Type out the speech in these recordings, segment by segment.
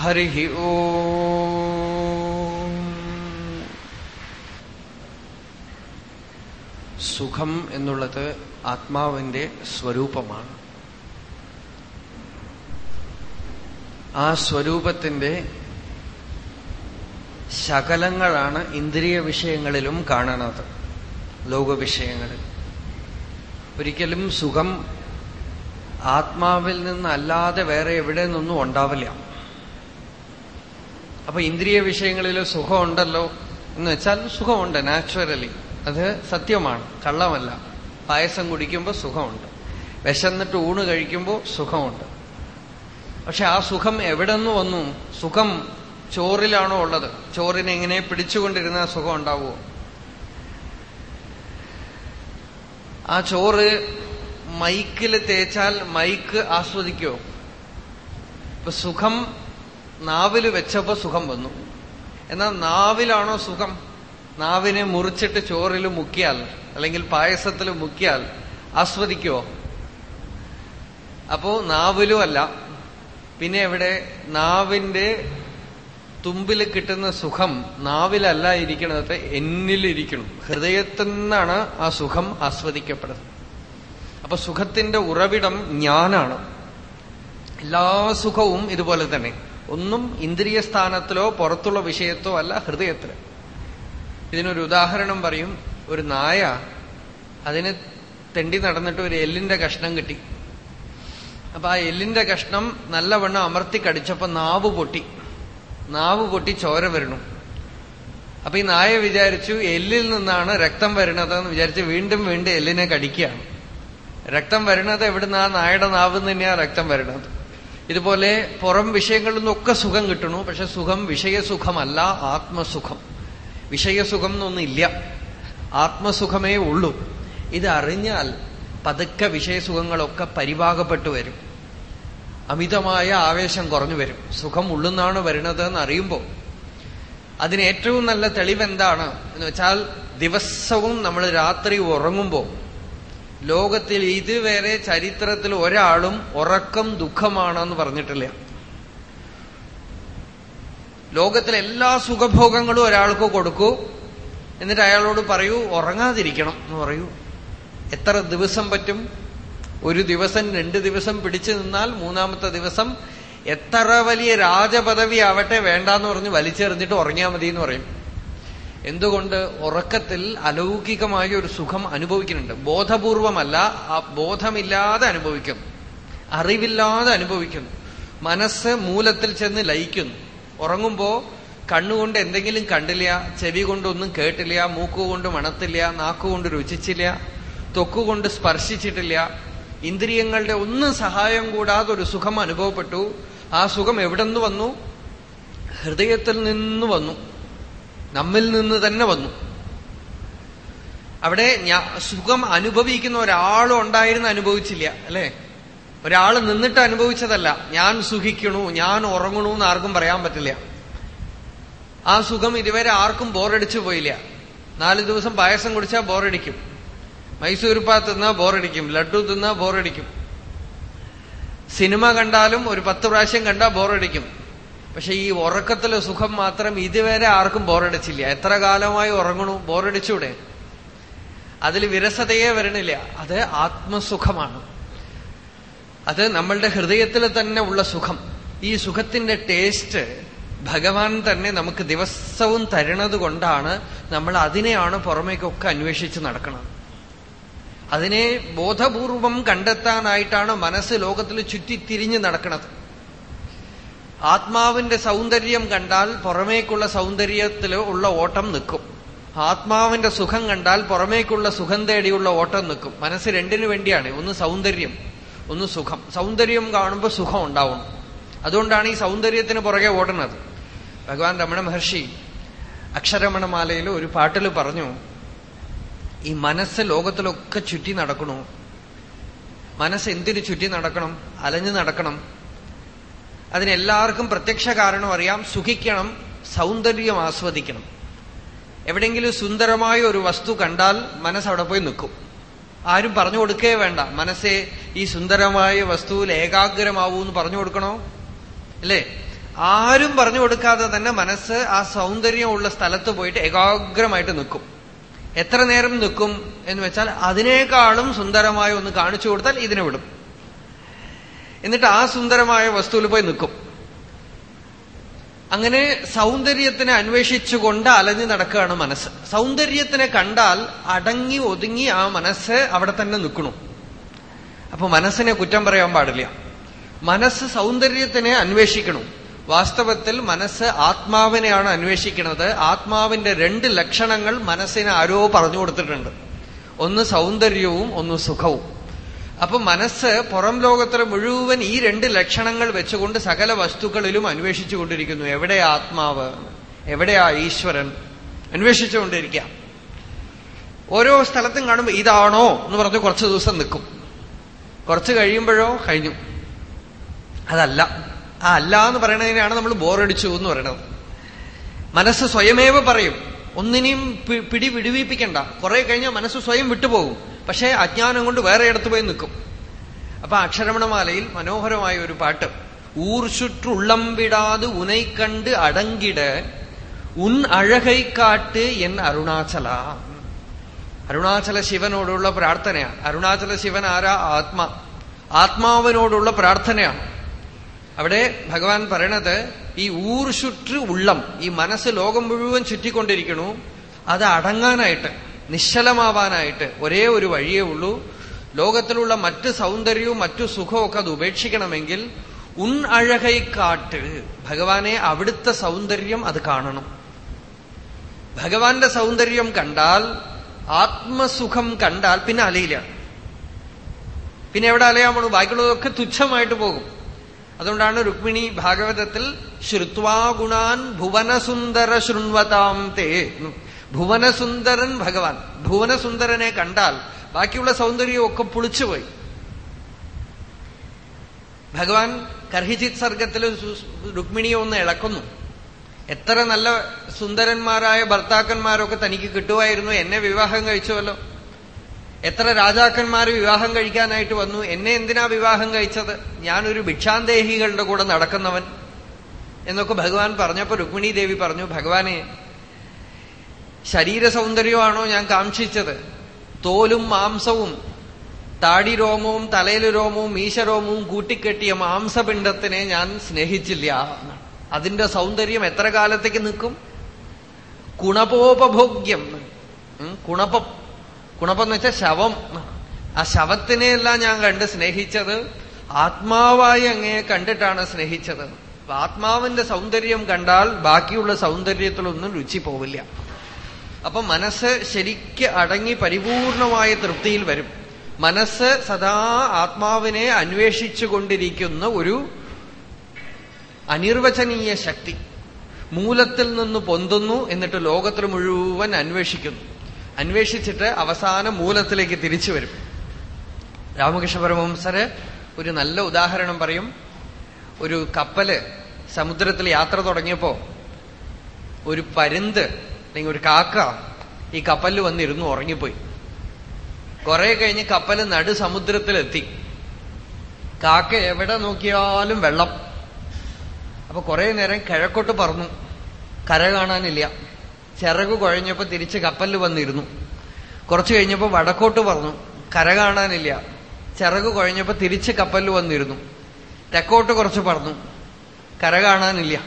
ഹരി ഓ. സുഖം എന്നുള്ളത് ആത്മാവിന്റെ സ്വരൂപമാണ്. ആ സ്വരൂപത്തിന്റെ ശകലങ്ങളാണ് ഇന്ദ്രിയ വിഷയങ്ങളിലും കാണുന്നത് ലോകവിഷയങ്ങളിൽ ഒരിക്കലും സുഖം ആത്മാവിൽ നിന്നല്ലാതെ വേറെ എവിടെ നിന്നും ഉണ്ടാവില്ല. അപ്പൊ ഇന്ദ്രിയ വിഷയങ്ങളിൽ സുഖമുണ്ടല്ലോ എന്ന് വെച്ചാൽ സുഖമുണ്ട് നാച്ചുറലി അത് സത്യമാണ് കള്ളമല്ല. പായസം കുടിക്കുമ്പോൾ സുഖമുണ്ട്. വിശന്നിട്ട് ഊണ് കഴിക്കുമ്പോൾ സുഖമുണ്ട്. പക്ഷെ ആ സുഖം എവിടെ നിന്ന് വന്നു? സുഖം ചോറിലാണോ ഉള്ളത്? ചോറിനെ എങ്ങനെ പിടിച്ചുകൊണ്ടിരുന്ന സുഖം ഉണ്ടാവുമോ ആ ചോറ് മൈക്കിൽ തേച്ചാൽ മൈക്ക് ആസ്വദിക്കോ ഇപ്പൊ സുഖം നാവിൽ വെച്ചപ്പോ സുഖം വന്നു. എന്നാൽ നാവിലാണോ സുഖം? നാവിനെ മുറിച്ചിട്ട് ചോറിൽ മുക്കിയാൽ അല്ലെങ്കിൽ പായസത്തിൽ മുക്കിയാൽ ആസ്വദിക്കുവോ? അപ്പോ നാവിലും അല്ല. പിന്നെ എവിടെ? നാവിന്റെ തുമ്പിൽ കിട്ടുന്ന സുഖം നാവിലല്ല ഇരിക്കുന്നത് എന്നിലിരിക്കണം. ഹൃദയത്തിൽ നിന്നാണ് ആ സുഖം ആസ്വദിക്കപ്പെടുന്നത്. അപ്പൊ സുഖത്തിന്റെ ഉറവിടം ഞാനാണ് എല്ലാ സുഖവും ഇതുപോലെ തന്നെ. ഒന്നും ഇന്ദ്രിയസ്ഥാനത്തിലോ പുറത്തുള്ള വിഷയത്തോ അല്ല ഹൃദയത്തിൽ ഇതിനൊരു ഉദാഹരണം പറയും. ഒരു നായ അതിന് തെണ്ടി നടന്നിട്ട് ഒരു എല്ലിന്റെ കഷ്ണം കിട്ടി. അപ്പൊ ആ എല്ലിന്റെ കഷ്ണം നല്ലവണ്ണം അമർത്തി കടിച്ചപ്പോ നാവ് പൊട്ടി. നാവ് പൊട്ടി ചോര വരണു അപ്പൊ ഈ നായ വിചാരിച്ചു എല്ലിൽ നിന്നാണ് രക്തം വരുന്നത് എന്ന് വിചാരിച്ച് വീണ്ടും വീണ്ടും എല്ലിനെ കടിക്കുകയാണ്. രക്തം വരുന്നത് എവിടുന്ന്? ആ നായയുടെ നാവ് തന്നെയാണ് തന്നെയാ രക്തം വരുന്നത്. ഇതുപോലെ പുറം വിഷയങ്ങളിൽ നിന്നൊക്കെ സുഖം കിട്ടണു. പക്ഷെ സുഖം വിഷയസുഖമല്ല ആത്മസുഖം. വിഷയസുഖം എന്നൊന്നില്ല ആത്മസുഖമേ ഉള്ളൂ. ഇത് അറിഞ്ഞാൽ പതുക്കെ വിഷയസുഖങ്ങളൊക്കെ പരിഭാഗപ്പെട്ടു വരും. അമിതമായ ആവേശം കുറഞ്ഞു വരും. സുഖം ഉള്ളുന്നാണ് വരുന്നത് എന്ന് അറിയുമ്പോൾ അതിന് ഏറ്റവും നല്ല തെളിവെന്താണ് എന്ന് വെച്ചാൽ ദിവസവും നമ്മൾ രാത്രി ഉറങ്ങുമ്പോൾ ലോകത്തിൽ ഇതുവരെ ചരിത്രത്തിൽ ഒരാളും ഉറക്കം ദുഃഖമാണെന്ന് പറഞ്ഞിട്ടില്ല. ലോകത്തിലെ എല്ലാ സുഖഭോഗങ്ങളും ഒരാൾക്ക് കൊടുക്കൂ. എന്നിട്ട് അയാളോട് പറയൂ ഉറങ്ങാതിരിക്കണം എന്ന് പറയൂ. എത്ര ദിവസം പറ്റും? ഒരു ദിവസം രണ്ട് ദിവസം പിടിച്ചു നിന്നാൽ മൂന്നാമത്തെ ദിവസം എത്ര വലിയ രാജപദവി ആവട്ടെ വേണ്ടാന്ന് പറഞ്ഞ് വലിച്ചെറിഞ്ഞിട്ട് ഉറങ്ങിയാൽ മതി എന്ന് പറയും. എന്തുകൊണ്ട് ഉറക്കത്തിൽ അലൗകികമായ ഒരു സുഖം അനുഭവിക്കുന്നുണ്ട്? ബോധപൂർവമല്ല ആ ബോധമില്ലാതെ അനുഭവിക്കുന്നു അറിവില്ലാതെ അനുഭവിക്കുന്നു മനസ്സ് മൂലത്തിൽ ചെന്ന് ലയിക്കുന്നു ഉറങ്ങുമ്പോ കണ്ണുകൊണ്ട് എന്തെങ്കിലും കണ്ടില്ല ചെവി കൊണ്ടൊന്നും കേട്ടില്ല മൂക്കുകൊണ്ട് മണത്തില്ല നാക്കുകൊണ്ട് രുചിച്ചില്ല തൊക്കുകൊണ്ട് സ്പർശിച്ചിട്ടില്ല ഇന്ദ്രിയങ്ങളുടെ ഒന്നും സഹായം കൂടാതെ ഒരു സുഖം അനുഭവപ്പെട്ടു. ആ സുഖം എവിടെ നിന്ന് വന്നു? ഹൃദയത്തിൽ നിന്ന് വന്നു. നമ്മിൽ നിന്ന് തന്നെ വന്നു. അവിടെ സുഖം അനുഭവിക്കുന്ന ഒരാളും ഉണ്ടായിരുന്ന അനുഭവിച്ചില്ല അല്ലെ? ഒരാൾ നിന്നിട്ട് അനുഭവിച്ചതല്ല. ഞാൻ സുഖിക്കണു ഞാൻ ഉറങ്ങണു എന്ന് ആർക്കും പറയാൻ പറ്റില്ല. ആ സുഖം ഇതുവരെ ആർക്കും ബോറടിച്ചു പോയില്ല. നാല് ദിവസം പായസം കുടിച്ചാൽ ബോറടിക്കും. മൈസൂർപ്പാ തിന്നാ ബോറടിക്കും ലഡു തിന്നാ ബോറടിക്കും. സിനിമ കണ്ടാലും ഒരു പത്ത് പ്രാവശ്യം കണ്ടാൽ ബോറടിക്കും. പക്ഷെ ഈ ഉറക്കത്തിലെ സുഖം മാത്രം ഇതുവരെ ആർക്കും ബോറടിച്ചില്ല. എത്ര കാലമായി ഉറങ്ങണു? ബോറടിച്ചൂടെ? അതിൽ വിരസതയെ വരണില്ല. അത് ആത്മസുഖമാണ്. അത് നമ്മളുടെ ഹൃദയത്തിൽ തന്നെ ഉള്ള സുഖം. ഈ സുഖത്തിന്റെ ടേസ്റ്റ് ഭഗവാൻ തന്നെ നമുക്ക് ദിവസവും തരണത് കൊണ്ടാണ് നമ്മൾ അതിനെയാണ് പുറമേക്കൊക്കെ അന്വേഷിച്ച് നടക്കണം അതിനെ ബോധപൂർവം കണ്ടെത്താനായിട്ടാണ് മനസ്സ് ലോകത്തിൽ ചുറ്റിത്തിരിഞ്ഞ് നടക്കുന്നത് ആത്മാവിന്റെ സൗന്ദര്യം കണ്ടാൽ പുറമേക്കുള്ള സൗന്ദര്യത്തിൽ ഉള്ള ഓട്ടം നിൽക്കും. ആത്മാവിന്റെ സുഖം കണ്ടാൽ പുറമേക്കുള്ള സുഖം തേടിയുള്ള ഓട്ടം നിൽക്കും. മനസ്സ് രണ്ടിനു വേണ്ടിയാണ്. ഒന്ന് സൗന്ദര്യം ഒന്ന് സുഖം. സൗന്ദര്യം കാണുമ്പോൾ സുഖം ഉണ്ടാവണം അതുകൊണ്ടാണ് ഈ സൗന്ദര്യത്തിന് പുറകെ ഓടുന്നത്. ഭഗവാൻ രമണ മഹർഷി അക്ഷരമണമാലയിൽ ഒരു പാട്ടിൽ പറഞ്ഞു ഈ മനസ്സ് ലോകത്തിലൊക്കെ ചുറ്റി നടക്കണു. മനസ്സ് എന്തിനു ചുറ്റി നടക്കണം? അലഞ്ഞു നടക്കണം. അതിനെല്ലാവർക്കും പ്രത്യക്ഷ കാരണം അറിയാം. സുഖിക്കണം സൗന്ദര്യം ആസ്വദിക്കണം. എവിടെയെങ്കിലും സുന്ദരമായ ഒരു വസ്തു കണ്ടാൽ മനസ്സ് അവിടെ പോയി നിൽക്കും. ആരും പറഞ്ഞു കൊടുക്കേ വേണ്ട. മനസ്സെ ഈ സുന്ദരമായ വസ്തുവിൽ ഏകാഗ്രമാവൂ എന്ന് പറഞ്ഞു കൊടുക്കണോ? അല്ലേ? ആരും പറഞ്ഞു കൊടുക്കാതെ തന്നെ മനസ്സ് ആ സൗന്ദര്യമുള്ള സ്ഥലത്ത് പോയിട്ട് ഏകാഗ്രമായിട്ട് നിൽക്കും. എത്ര നേരം നിൽക്കും എന്ന് വെച്ചാൽ അതിനേക്കാളും സുന്ദരമായ ഒന്ന് കാണിച്ചു കൊടുത്താൽ ഇതിനെ വിടും. എന്നിട്ട് ആ സുന്ദരമായ വസ്തുവിൽ പോയി നിൽക്കും. അങ്ങനെ സൗന്ദര്യത്തിനെ അന്വേഷിച്ചുകൊണ്ട് അലഞ്ഞു നടക്കുകയാണ് മനസ്സ്. സൗന്ദര്യത്തിനെ കണ്ടാൽ അടങ്ങി ഒതുങ്ങി ആ മനസ്സ് അവിടെ തന്നെ നിൽക്കണു അപ്പൊ മനസ്സിനെ കുറ്റം പറയാൻ പാടില്ല. മനസ്സ് സൗന്ദര്യത്തിനെ അന്വേഷിക്കണം. വാസ്തവത്തിൽ മനസ്സ് ആത്മാവിനെയാണ് അന്വേഷിക്കുന്നത്. ആത്മാവിന്റെ രണ്ട് ലക്ഷണങ്ങൾ മനസ്സിന് ആരോ പറഞ്ഞു കൊടുത്തിട്ടുണ്ട്. ഒന്ന് സൗന്ദര്യവും ഒന്ന് സുഖവും. അപ്പൊ മനസ്സ് പുറം ലോകത്തിലെ മുഴുവൻ ഈ രണ്ട് ലക്ഷണങ്ങൾ വെച്ചുകൊണ്ട് സകല വസ്തുക്കളിലും അന്വേഷിച്ചു കൊണ്ടിരിക്കുന്നു എവിടെയാ ആത്മാവ്? എവിടെയാ ഈശ്വരൻ? അന്വേഷിച്ചുകൊണ്ടിരിക്കുക. ഓരോ സ്ഥലത്തും കാണുമ്പോൾ ഇതാണോ എന്ന് പറഞ്ഞ് കുറച്ച് ദിവസം നിൽക്കും. കുറച്ച് കഴിയുമ്പോഴോ കഴിഞ്ഞു. അതല്ല. ആ അല്ല എന്ന് പറയുന്നതിനാണ് നമ്മൾ ബോറടിച്ചു എന്ന് പറയണത് മനസ്സ് സ്വയമേവ പറയും. ഒന്നിനെയും പിടി വിടുവിപ്പിക്കണ്ട കുറെ കഴിഞ്ഞാൽ മനസ്സ് സ്വയം വിട്ടുപോകും. പക്ഷേ അജ്ഞാനം കൊണ്ട് വേറെ ഇടത്ത് പോയി നിൽക്കും. അപ്പൊ അക്ഷരമണമാലയിൽ മനോഹരമായ ഒരു പാട്ട്. ചുറ്റുള്ളം വിടാതെ ഉനൈ കണ്ട് അടങ്കിട ഉൻ അഴകൈ കാട്ട് എൻ അരുണാചല. അരുണാചല ശിവനോടുള്ള പ്രാർത്ഥനയാണ്. അരുണാചല ശിവൻ ആരാ? ആത്മാ. ആത്മാവിനോടുള്ള പ്രാർത്ഥനയാണ്. അവിടെ ഭഗവാൻ പറയണത് ഈ ഊർ ഉള്ളം ഈ മനസ്സ് ലോകം മുഴുവൻ ചുറ്റിക്കൊണ്ടിരിക്കണു അത് അടങ്ങാനായിട്ട്. നിശ്ചലമാവാനായിട്ട് ഒരേ ഒരു വഴിയേ ഉള്ളൂ. ലോകത്തിലുള്ള മറ്റു സൗന്ദര്യവും മറ്റു സുഖവും ഒക്കെ അത് ഉപേക്ഷിക്കണമെങ്കിൽ ഉൻ അഴകൈ കാട്ട്. ഭഗവാനെ അവിടുത്തെ സൗന്ദര്യം അത് കാണണം. ഭഗവാന്റെ സൗന്ദര്യം കണ്ടാൽ ആത്മസുഖം കണ്ടാൽ പിന്നെ അലയില്ല. പിന്നെ എവിടെ അലയാൻ പോണു? ബാക്കിയുള്ളതൊക്കെ തുച്ഛമായിട്ട് പോകും. അതുകൊണ്ടാണ് രുക്മിണി ഭാഗവതത്തിൽ ശ്രുത്വാ ഗുണാൻ ഭുവനസുന്ദര ശൃൺവതാം തേ ഭുവനസുന്ദരൻ ഭഗവാൻ. ഭുവനസുന്ദരനെ കണ്ടാൽ ബാക്കിയുള്ള സൗന്ദര്യമൊക്കെ പുളിച്ചുപോയി. ഭഗവാൻ കർഹിജിത് സർഗത്തിൽ രുക്മിണിയെ ഒന്ന് ഇളക്കുന്നു. എത്ര നല്ല സുന്ദരന്മാരായ ഭർത്താക്കന്മാരൊക്കെ തനിക്ക് കിട്ടുമായിരുന്നു. എന്നെ വിവാഹം കഴിച്ചുവല്ലോ. എത്ര രാജാക്കന്മാർ വിവാഹം കഴിക്കാനായിട്ട് വന്നു. എന്നെ എന്തിനാ വിവാഹം കഴിച്ചത്? ഞാനൊരു ഭിക്ഷാന്തേഹികളുടെ കൂടെ നടക്കുന്നവൻ. എന്നൊക്കെ ഭഗവാൻ പറഞ്ഞപ്പോ രുക്മിണി ദേവി പറഞ്ഞു ഭഗവാനെ ശരീര സൗന്ദര്യമാണോ ഞാൻ കാക്ഷിച്ചത്? തോലും മാംസവും താടി രോമവും തലയിൽ രോമവും മീശരോമവും കൂട്ടിക്കെട്ടിയ മാംസപിണ്ഡത്തിനെ ഞാൻ സ്നേഹിച്ചില്ല അതിന്റെ സൗന്ദര്യം എത്ര കാലത്തേക്ക് നിൽക്കും? കുണപോപഭോഗ്യം കുണപം കുണപ്പം എന്ന് വെച്ചാൽ ശവം. ആ ശവത്തിനെയല്ല ഞാൻ കണ്ട് സ്നേഹിച്ചത്. ആത്മാവായി അങ്ങയെ കണ്ടിട്ടാണ് സ്നേഹിച്ചത്. ആത്മാവിന്റെ സൗന്ദര്യം കണ്ടാൽ ബാക്കിയുള്ള സൗന്ദര്യത്തിലൊന്നും രുചി പോവില്ല. അപ്പൊ മനസ്സ് ശരിക്ക് അടങ്ങി പരിപൂർണമായ തൃപ്തിയിൽ വരും. മനസ്സ് സദാ ആത്മാവിനെ അന്വേഷിച്ചു കൊണ്ടിരിക്കുന്ന ഒരു അനിർവചനീയ ശക്തി മൂലത്തിൽ നിന്ന് പൊന്തുന്നു എന്നിട്ട് ലോകത്തിൽ മുഴുവൻ അന്വേഷിക്കുന്നു. അന്വേഷിച്ചിട്ട് അവസാനം മൂലത്തിലേക്ക് തിരിച്ചു വരും. രാമകൃഷ്ണ പരമഹംസര് ഒരു നല്ല ഉദാഹരണം പറയും. ഒരു കപ്പൽ സമുദ്രത്തിൽ യാത്ര തുടങ്ങിയപ്പോ ഒരു പരുന്ത് അല്ലെങ്കിൽ ഒരു കാക്ക ഈ കപ്പലിൽ വന്നിരുന്നു ഉറങ്ങിപ്പോയി. കുറെ കഴിഞ്ഞ് കപ്പൽ നടു സമുദ്രത്തിലെത്തി. കാക്ക എവിടെ നോക്കിയാലും വെള്ളം. അപ്പൊ കുറെ നേരം കിഴക്കോട്ട് പറന്നു. കര കാണാനില്ല. ചിറക് കുഴഞ്ഞപ്പോ തിരിച്ച് കപ്പലിൽ വന്നിരുന്നു. കുറച്ചു കഴിഞ്ഞപ്പോ വടക്കോട്ട് പറന്നു. കര കാണാനില്ല. ചിറക് കുഴഞ്ഞപ്പോ തിരിച്ച് കപ്പലിൽ വന്നിരുന്നു. തെക്കോട്ട് കുറച്ച് പറന്നു. കര കാണാനില്ല.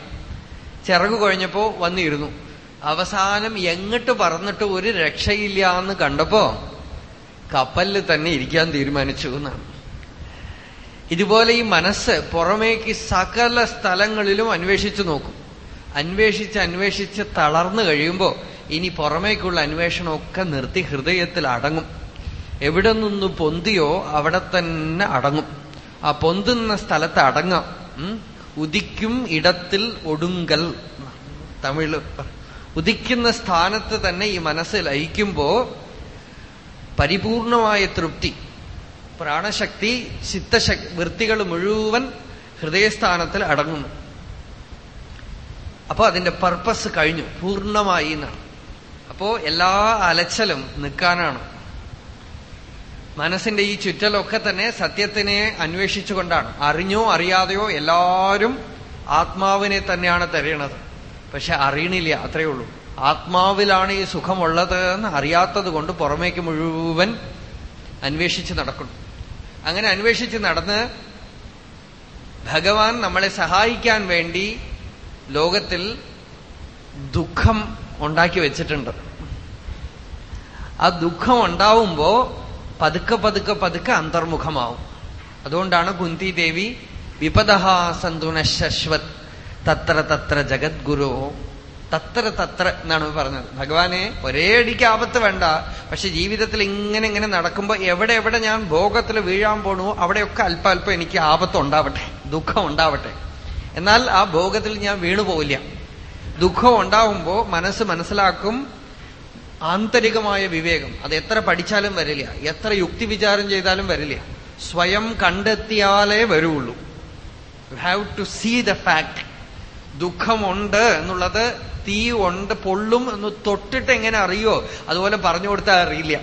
ചിറക് കുഴഞ്ഞപ്പോ വന്നിരുന്നു. അവസാനം എങ്ങോട്ട് പറന്നിട്ട് ഒരു രക്ഷയില്ല എന്ന് കണ്ടപ്പോ കപ്പലിൽ തന്നെ ഇരിക്കാൻ തീരുമാനിച്ചു എന്നാണ്. ഇതുപോലെ ഈ മനസ്സ് പുറമേക്ക് സകല സ്ഥലങ്ങളിലും അന്വേഷിച്ചു നോക്കും. അന്വേഷിച്ച് അന്വേഷിച്ച് തളർന്നു കഴിയുമ്പോ ഇനി പുറമേക്കുള്ള അന്വേഷണമൊക്കെ നിർത്തി ഹൃദയത്തിൽ അടങ്ങും. എവിടെ നിന്ന് പൊന്തിയോ അവിടെ തന്നെ അടങ്ങും. ആ പൊന്തുന്ന സ്ഥലത്ത് അടങ്ങാം. ഉദിക്കും ഇടത്തിൽ ഒടുങ്കൽ തമിഴ് ഉദിക്കുന്ന സ്ഥാനത്ത് തന്നെ ഈ മനസ്സ് ലയിക്കുമ്പോ പരിപൂർണമായ തൃപ്തി പ്രാണശക്തി ചിത്തശക്തി വൃത്തികൾ മുഴുവൻ ഹൃദയസ്ഥാനത്തിൽ അടങ്ങുന്നു. അപ്പോ അതിന്റെ പർപ്പസ് കഴിഞ്ഞു പൂർണമായി എന്നാണ്. അപ്പോ എല്ലാ അലച്ചലും നിൽക്കാനാണ്. മനസ്സിന്റെ ഈ ചുറ്റലൊക്കെ തന്നെ സത്യത്തിനെ അന്വേഷിച്ചുകൊണ്ടാണ്. അറിഞ്ഞോ അറിയാതെയോ എല്ലാവരും ആത്മാവിനെ തന്നെയാണ് തരയണത്. പക്ഷെ അറിയണില്ല അത്രയേ ഉള്ളൂ. ആത്മാവിലാണ് ഈ സുഖമുള്ളത് എന്ന് അറിയാത്തത് കൊണ്ട് പുറമേക്ക് മുഴുവൻ അന്വേഷിച്ച് നടക്കണം അങ്ങനെ അന്വേഷിച്ച് നടന്ന് ഭഗവാൻ നമ്മളെ സഹായിക്കാൻ വേണ്ടി ലോകത്തിൽ ദുഃഖം ഉണ്ടാക്കി വെച്ചിട്ടുണ്ട്. ആ ദുഃഖം ഉണ്ടാവുമ്പോ പതുക്കെ പതുക്കെ പതുക്കെ അന്തർമുഖമാവും. അതുകൊണ്ടാണ് കുന്തി ദേവി സന്തുന ശശ്വത് തത്ര തത്ര ജഗദ്ഗുരു. തത്ര തത്ര എന്നാണ് പറഞ്ഞത്. ഭഗവാനെ ഒരേ അടിക്ക് ആപത്ത് വേണ്ട. പക്ഷെ ജീവിതത്തിൽ ഇങ്ങനെ ഇങ്ങനെ നടക്കുമ്പോ എവിടെ എവിടെ ഞാൻ ഭോഗത്തിൽ വീഴാൻ പോണു അവിടെയൊക്കെ അല്പ അല്പം എനിക്ക് ആപത്ത് ഉണ്ടാവട്ടെ ദുഃഖം ഉണ്ടാവട്ടെ. എന്നാൽ ആ ഭോഗത്തിൽ ഞാൻ വീണു പോവില്ല. ദുഃഖം ഉണ്ടാവുമ്പോ മനസ്സ് മനസ്സിലാക്കും ആന്തരികമായ വിവേകം. അത് എത്ര പഠിച്ചാലും വരില്ല. എത്ര യുക്തി വിചാരം ചെയ്താലും വരില്ല. സ്വയം കണ്ടെത്തിയാലേ വരുള്ളൂ. Have to see the fact ദുഃഖമുണ്ട് എന്നുള്ളത് തീ ഉണ്ട് പൊള്ളും എന്ന് തൊട്ടിട്ട് എങ്ങനെ അറിയോ? അതുപോലെ പറഞ്ഞു കൊടുത്താൽ അറിയില്ല.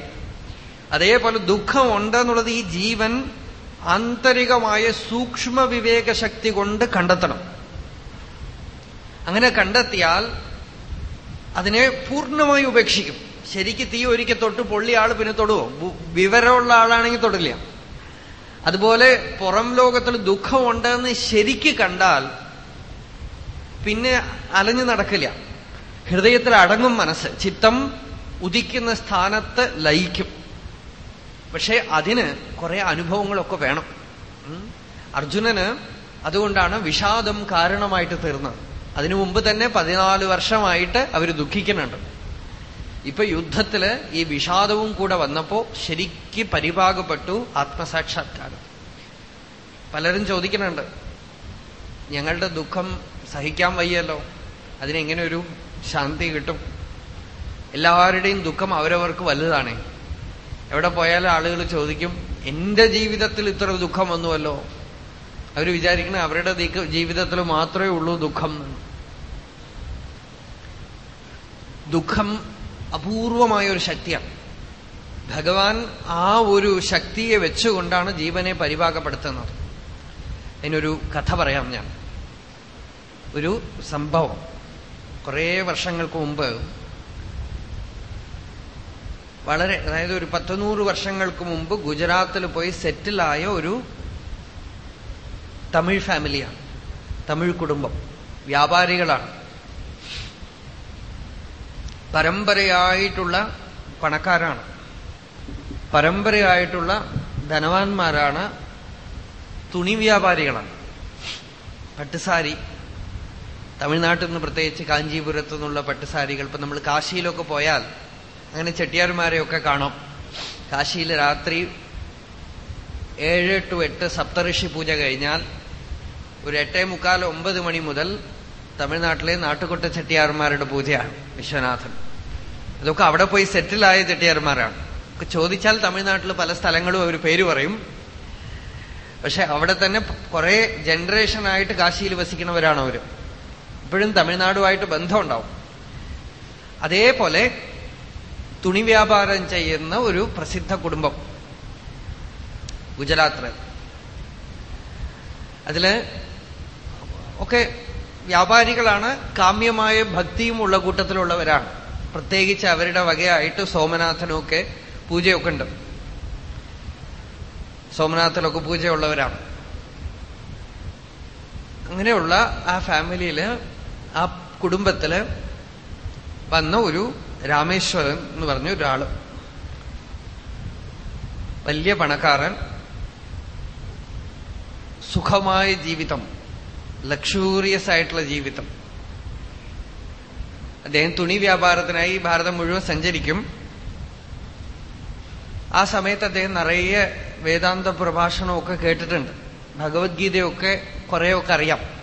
അതേപോലെ ദുഃഖമുണ്ട് എന്നുള്ളത് ഈ ജീവൻ ആന്തരികമായ സൂക്ഷ്മ വിവേക ശക്തി കൊണ്ട് കണ്ടെത്തണം. അങ്ങനെ കണ്ടെത്തിയാൽ അതിനെ പൂർണമായി ഉപേക്ഷിക്കും. ശരിക്ക് തീ ഒരിക്കൽ തൊട്ട് പൊള്ളി ആൾ പിന്നെ തൊടുവോ? വിവരമുള്ള ആളാണെങ്കിൽ തൊടില്ല. അതുപോലെ പുറം ലോകത്തിൽ ദുഃഖമുണ്ടെന്ന് ശരിക്ക് കണ്ടാൽ പിന്നെ അലഞ്ഞു നടക്കില്ല. ഹൃദയത്തിൽ അടങ്ങും മനസ്സ്. ചിത്തം ഉദിക്കുന്ന സ്ഥാനത്ത് ലയിക്കും. പക്ഷെ അതിന് കുറെ അനുഭവങ്ങളൊക്കെ വേണം. അർജുനന് അതുകൊണ്ടാണ് വിഷാദം കാരണമായിട്ട് തീർന്നത്. അതിനു മുമ്പ് തന്നെ പതിനാല് വർഷമായിട്ട് അവർ ദുഃഖിക്കുന്നുണ്ട്. ഇപ്പൊ യുദ്ധത്തിൽ ഈ വിഷാദവും കൂടെ വന്നപ്പോ ശരിക്ക് പരിഭാഗപ്പെട്ടു ആത്മസാക്ഷാത്കാരം. പലരും ചോദിക്കുന്നുണ്ട് ഞങ്ങളുടെ ദുഃഖം സഹിക്കാൻ വയ്യല്ലോ. അതിനെങ്ങനെ ഒരു ശാന്തി കിട്ടും? എല്ലാവരുടെയും ദുഃഖം അവരവർക്ക് വലുതാണ്. എവിടെ പോയാലും ആളുകൾ ചോദിക്കും എന്റെ ജീവിതത്തിൽ ഇത്ര ദുഃഖം വന്നുവല്ലോ? അവർ വിചാരിക്കണം അവരുടെ ജീവിതത്തിൽ മാത്രമേ ഉള്ളൂ ദുഃഖം. ദുഃഖം അപൂർവമായ ഒരു ശക്തിയാണ്. ഭഗവാൻ ആ ഒരു ശക്തിയെ വെച്ചുകൊണ്ടാണ് ജീവനെ പരിഭാഗപ്പെടുത്തുന്നത് അതിനൊരു കഥ പറയാം ഞാൻ. ഒരു സംഭവം. കുറേ വർഷങ്ങൾക്ക് മുമ്പ് വളരെ അതായത് ഒരു പത്തുനൂറ് വർഷങ്ങൾക്ക് മുമ്പ് ഗുജറാത്തിൽ പോയി സെറ്റിലായ ഒരു തമിഴ് ഫാമിലിയാണ്. തമിഴ് കുടുംബം. വ്യാപാരികളാണ്. പരമ്പരയായിട്ടുള്ള പണക്കാരാണ്. പരമ്പരയായിട്ടുള്ള ധനവാന്മാരാണ് തുണി വ്യാപാരികളാണ്. പട്ടുസാരി തമിഴ്നാട്ടിൽ നിന്ന് പ്രത്യേകിച്ച് കാഞ്ചീപുരത്തു നിന്നുള്ള പട്ടുസാരികൾ ഇപ്പൊ നമ്മൾ കാശിയിലൊക്കെ പോയാൽ അങ്ങനെ ചെട്ടിയാർമാരെയൊക്കെ കാണാം. കാശിയിൽ രാത്രി ഏഴ് ടു എട്ട് സപ്തഋഷി പൂജ കഴിഞ്ഞാൽ ഒരു എട്ടേ മുക്കാൽ ഒമ്പത് മണി മുതൽ തമിഴ്നാട്ടിലെ നാട്ടുകൊട്ട ചെട്ടിയാർമാരുടെ പൂജയാണ് വിശ്വനാഥൻ. അതൊക്കെ അവിടെ പോയി സെറ്റിലായ ചെട്ടിയാർമാരാണ്. ചോദിച്ചാൽ തമിഴ്നാട്ടിൽ പല സ്ഥലങ്ങളും അവർ പേര് പറയും. പക്ഷെ അവിടെ തന്നെ കുറെ ജനറേഷനായിട്ട് കാശിയിൽ വസിക്കുന്നവരാണ് അവർ. ഇപ്പോഴും തമിഴ്നാടുമായിട്ട് ബന്ധമുണ്ടാവും. അതേപോലെ തുണി വ്യാപാരം ചെയ്യുന്ന ഒരു പ്രസിദ്ധ കുടുംബം ഗുജറാത്തിൽ അതിൽ ഒക്കെ വ്യാപാരികളാണ് കാമ്യമായ ഭക്തിയും ഉള്ള കൂട്ടത്തിലുള്ളവരാണ്. പ്രത്യേകിച്ച് അവരുടെ വകയായിട്ട് സോമനാഥനുമൊക്കെ പൂജയൊക്കെ ഉണ്ട്. സോമനാഥനൊക്കെ പൂജയുള്ളവരാണ്. അങ്ങനെയുള്ള ആ ഫാമിലിയിൽ ആ കുടുംബത്തിൽ വന്ന ഒരു രാമേശ്വരൻ എന്ന് പറഞ്ഞ ഒരാൾ. വലിയ പണക്കാരൻ. സുഖമായ ജീവിതം. ലക്ഷൂറിയസ് ആയിട്ടുള്ള ജീവിതം. അദ്ദേഹം തുണി വ്യാപാരത്തിനായി ഭാരതം മുഴുവൻ സഞ്ചരിക്കും. ആ സമയത്ത് അദ്ദേഹം നിറയെ വേദാന്ത പ്രഭാഷണമൊക്കെ കേട്ടിട്ടുണ്ട്. ഭഗവത്ഗീതയൊക്കെ കുറേയൊക്കെ അറിയാം.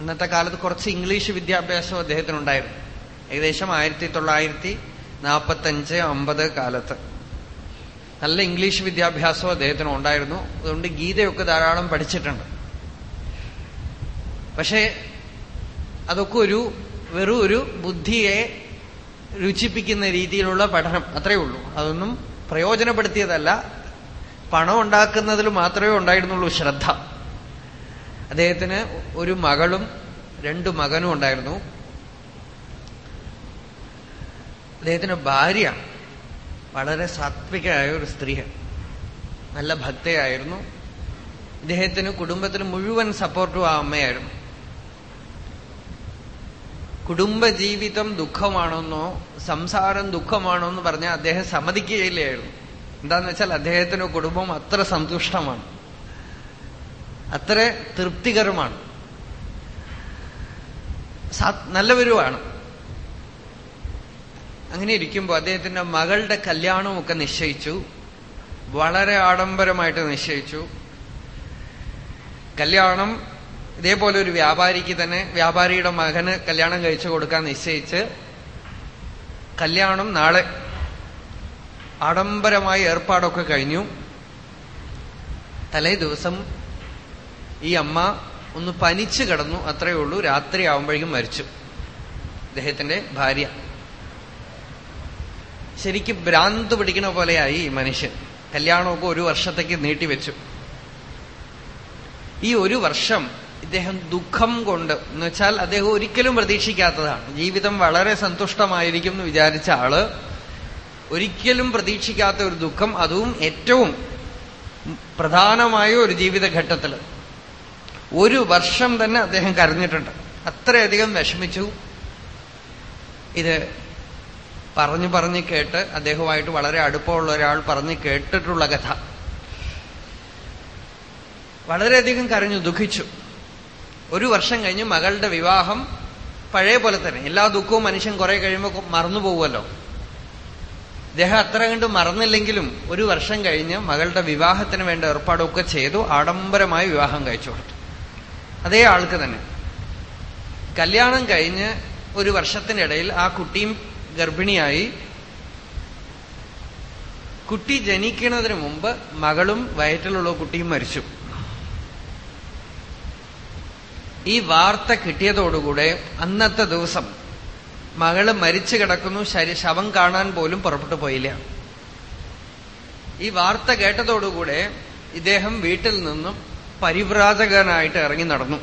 ഇന്നത്തെ കാലത്ത് കുറച്ച് ഇംഗ്ലീഷ് വിദ്യാഭ്യാസം അദ്ദേഹത്തിനുണ്ടായിരുന്നു. ഏകദേശം ആയിരത്തി തൊള്ളായിരത്തി നാൽപ്പത്തഞ്ച് അമ്പത് കാലത്ത്. നല്ല ഇംഗ്ലീഷ് വിദ്യാഭ്യാസം അദ്ദേഹത്തിന് ഉണ്ടായിരുന്നു അതുകൊണ്ട് ഗീതയൊക്കെ ധാരാളം പഠിച്ചിട്ടുണ്ട്. പക്ഷേ അതൊക്കെ ഒരു വെറും ഒരു ബുദ്ധിയെ രുചിപ്പിക്കുന്ന രീതിയിലുള്ള പഠനം അത്രയേ ഉള്ളൂ. അതൊന്നും പ്രയോജനപ്പെടുത്തിയതല്ല. പണം ഉണ്ടാക്കുന്നതിൽ മാത്രമേ ഉണ്ടായിരുന്നുള്ളൂ ശ്രദ്ധ. അദ്ദേഹത്തിന് ഒരു മകളും രണ്ടു മകനും ഉണ്ടായിരുന്നു. അദ്ദേഹത്തിന് ഭാര്യ വളരെ സാത്വികയായ ഒരു സ്ത്രീ നല്ല ഭക്തയായിരുന്നു. ഇദ്ദേഹത്തിന് കുടുംബത്തിന് മുഴുവൻ സപ്പോർട്ടും ആ അമ്മയായിരുന്നു. കുടുംബജീവിതം ദുഃഖമാണെന്നോ സംസാരം ദുഃഖമാണോ എന്ന് പറഞ്ഞാൽ അദ്ദേഹം സമ്മതിക്കുകയില്ലായിരുന്നു. എന്താന്ന് വെച്ചാൽ അദ്ദേഹത്തിന് കുടുംബം അത്ര സന്തുഷ്ടമാണ്. അത്ര തൃപ്തികരമാണ്. നല്ലവരുമാണ് അങ്ങനെ ഇരിക്കുമ്പോൾ അദ്ദേഹത്തിന്റെ മകളുടെ കല്യാണമൊക്കെ നിശ്ചയിച്ചു. വളരെ ആഡംബരമായിട്ട് നിശ്ചയിച്ചു. കല്യാണം ഇതേപോലെ ഒരു വ്യാപാരിക്ക് തന്നെ വ്യാപാരിയുടെ മകന് കല്യാണം കഴിച്ചു കൊടുക്കാൻ നിശ്ചയിച്ച് കല്യാണം നാളെ ആഡംബരമായ ഏർപ്പാടൊക്കെ കഴിഞ്ഞു. തലേ ദിവസം ഈ അമ്മ ഒന്ന് പനിച്ചു കിടന്നു അത്രയേ ഉള്ളൂ. രാത്രി ആവുമ്പോഴേക്കും മരിച്ചു. അദ്ദേഹത്തിന്റെ ഭാര്യ. ശരിക്കും ഭ്രാന്ത് പിടിക്കണ പോലെയായി ഈ മനുഷ്യൻ. കല്യാണമൊക്കെ ഒരു വർഷത്തേക്ക് നീട്ടിവെച്ചു ഈ ഒരു വർഷം ഇദ്ദേഹം ദുഃഖം കൊണ്ട് എന്ന് വെച്ചാൽ അദ്ദേഹം ഒരിക്കലും പ്രതീക്ഷിക്കാത്തതാണ്. ജീവിതം വളരെ സന്തുഷ്ടമായിരിക്കും എന്ന് വിചാരിച്ച ആൾ ഒരിക്കലും പ്രതീക്ഷിക്കാത്ത ഒരു ദുഃഖം അതും ഏറ്റവും പ്രധാനമായ ഒരു ജീവിതഘട്ടത്തിൽ ഒരു വർഷം തന്നെ അദ്ദേഹം കരഞ്ഞിട്ടുണ്ട്. അത്രയധികം വിഷമിച്ചു. ഇത് പറഞ്ഞു പറഞ്ഞ് കേട്ട് അദ്ദേഹവുമായിട്ട് വളരെ അടുപ്പമുള്ള ഒരാൾ പറഞ്ഞ് കേട്ടിട്ടുള്ള കഥ. വളരെയധികം കരഞ്ഞു ദുഃഖിച്ചു. ഒരു വർഷം കഴിഞ്ഞ് മകളുടെ വിവാഹം പഴയ പോലെ തന്നെ. എല്ലാ ദുഃഖവും മനുഷ്യൻ കുറെ കഴിയുമ്പോൾ മറന്നു പോകുമല്ലോ. ഇദ്ദേഹം അത്ര കണ്ട് മറന്നില്ലെങ്കിലും ഒരു വർഷം കഴിഞ്ഞ് മകളുടെ വിവാഹത്തിന് വേണ്ട ഏർപ്പാടൊക്കെ ചെയ്തു. ആഡംബരമായി വിവാഹം കഴിച്ചു. കൊടുത്തു അതേ ആൾക്ക് തന്നെ. കല്യാണം കഴിഞ്ഞ് ഒരു വർഷത്തിനിടയിൽ ആ കുട്ടിയും ഗർഭിണിയായി. കുട്ടി ജനിക്കുന്നതിന് മുമ്പ് മകളും വയറ്റിലുള്ള കുട്ടിയും മരിച്ചു. ഈ വാർത്ത കിട്ടിയതോടുകൂടെ അന്നത്തെ ദിവസം മകൾ മരിച്ചു കിടക്കുന്നു ശവം കാണാൻ പോലും പുറപ്പെട്ടു പോയില്ല. ഈ വാർത്ത കേട്ടതോടുകൂടെ ഇദ്ദേഹം വീട്ടിൽ നിന്നും പരിവ്രാജകനായിട്ട് ഇറങ്ങി നടന്നു.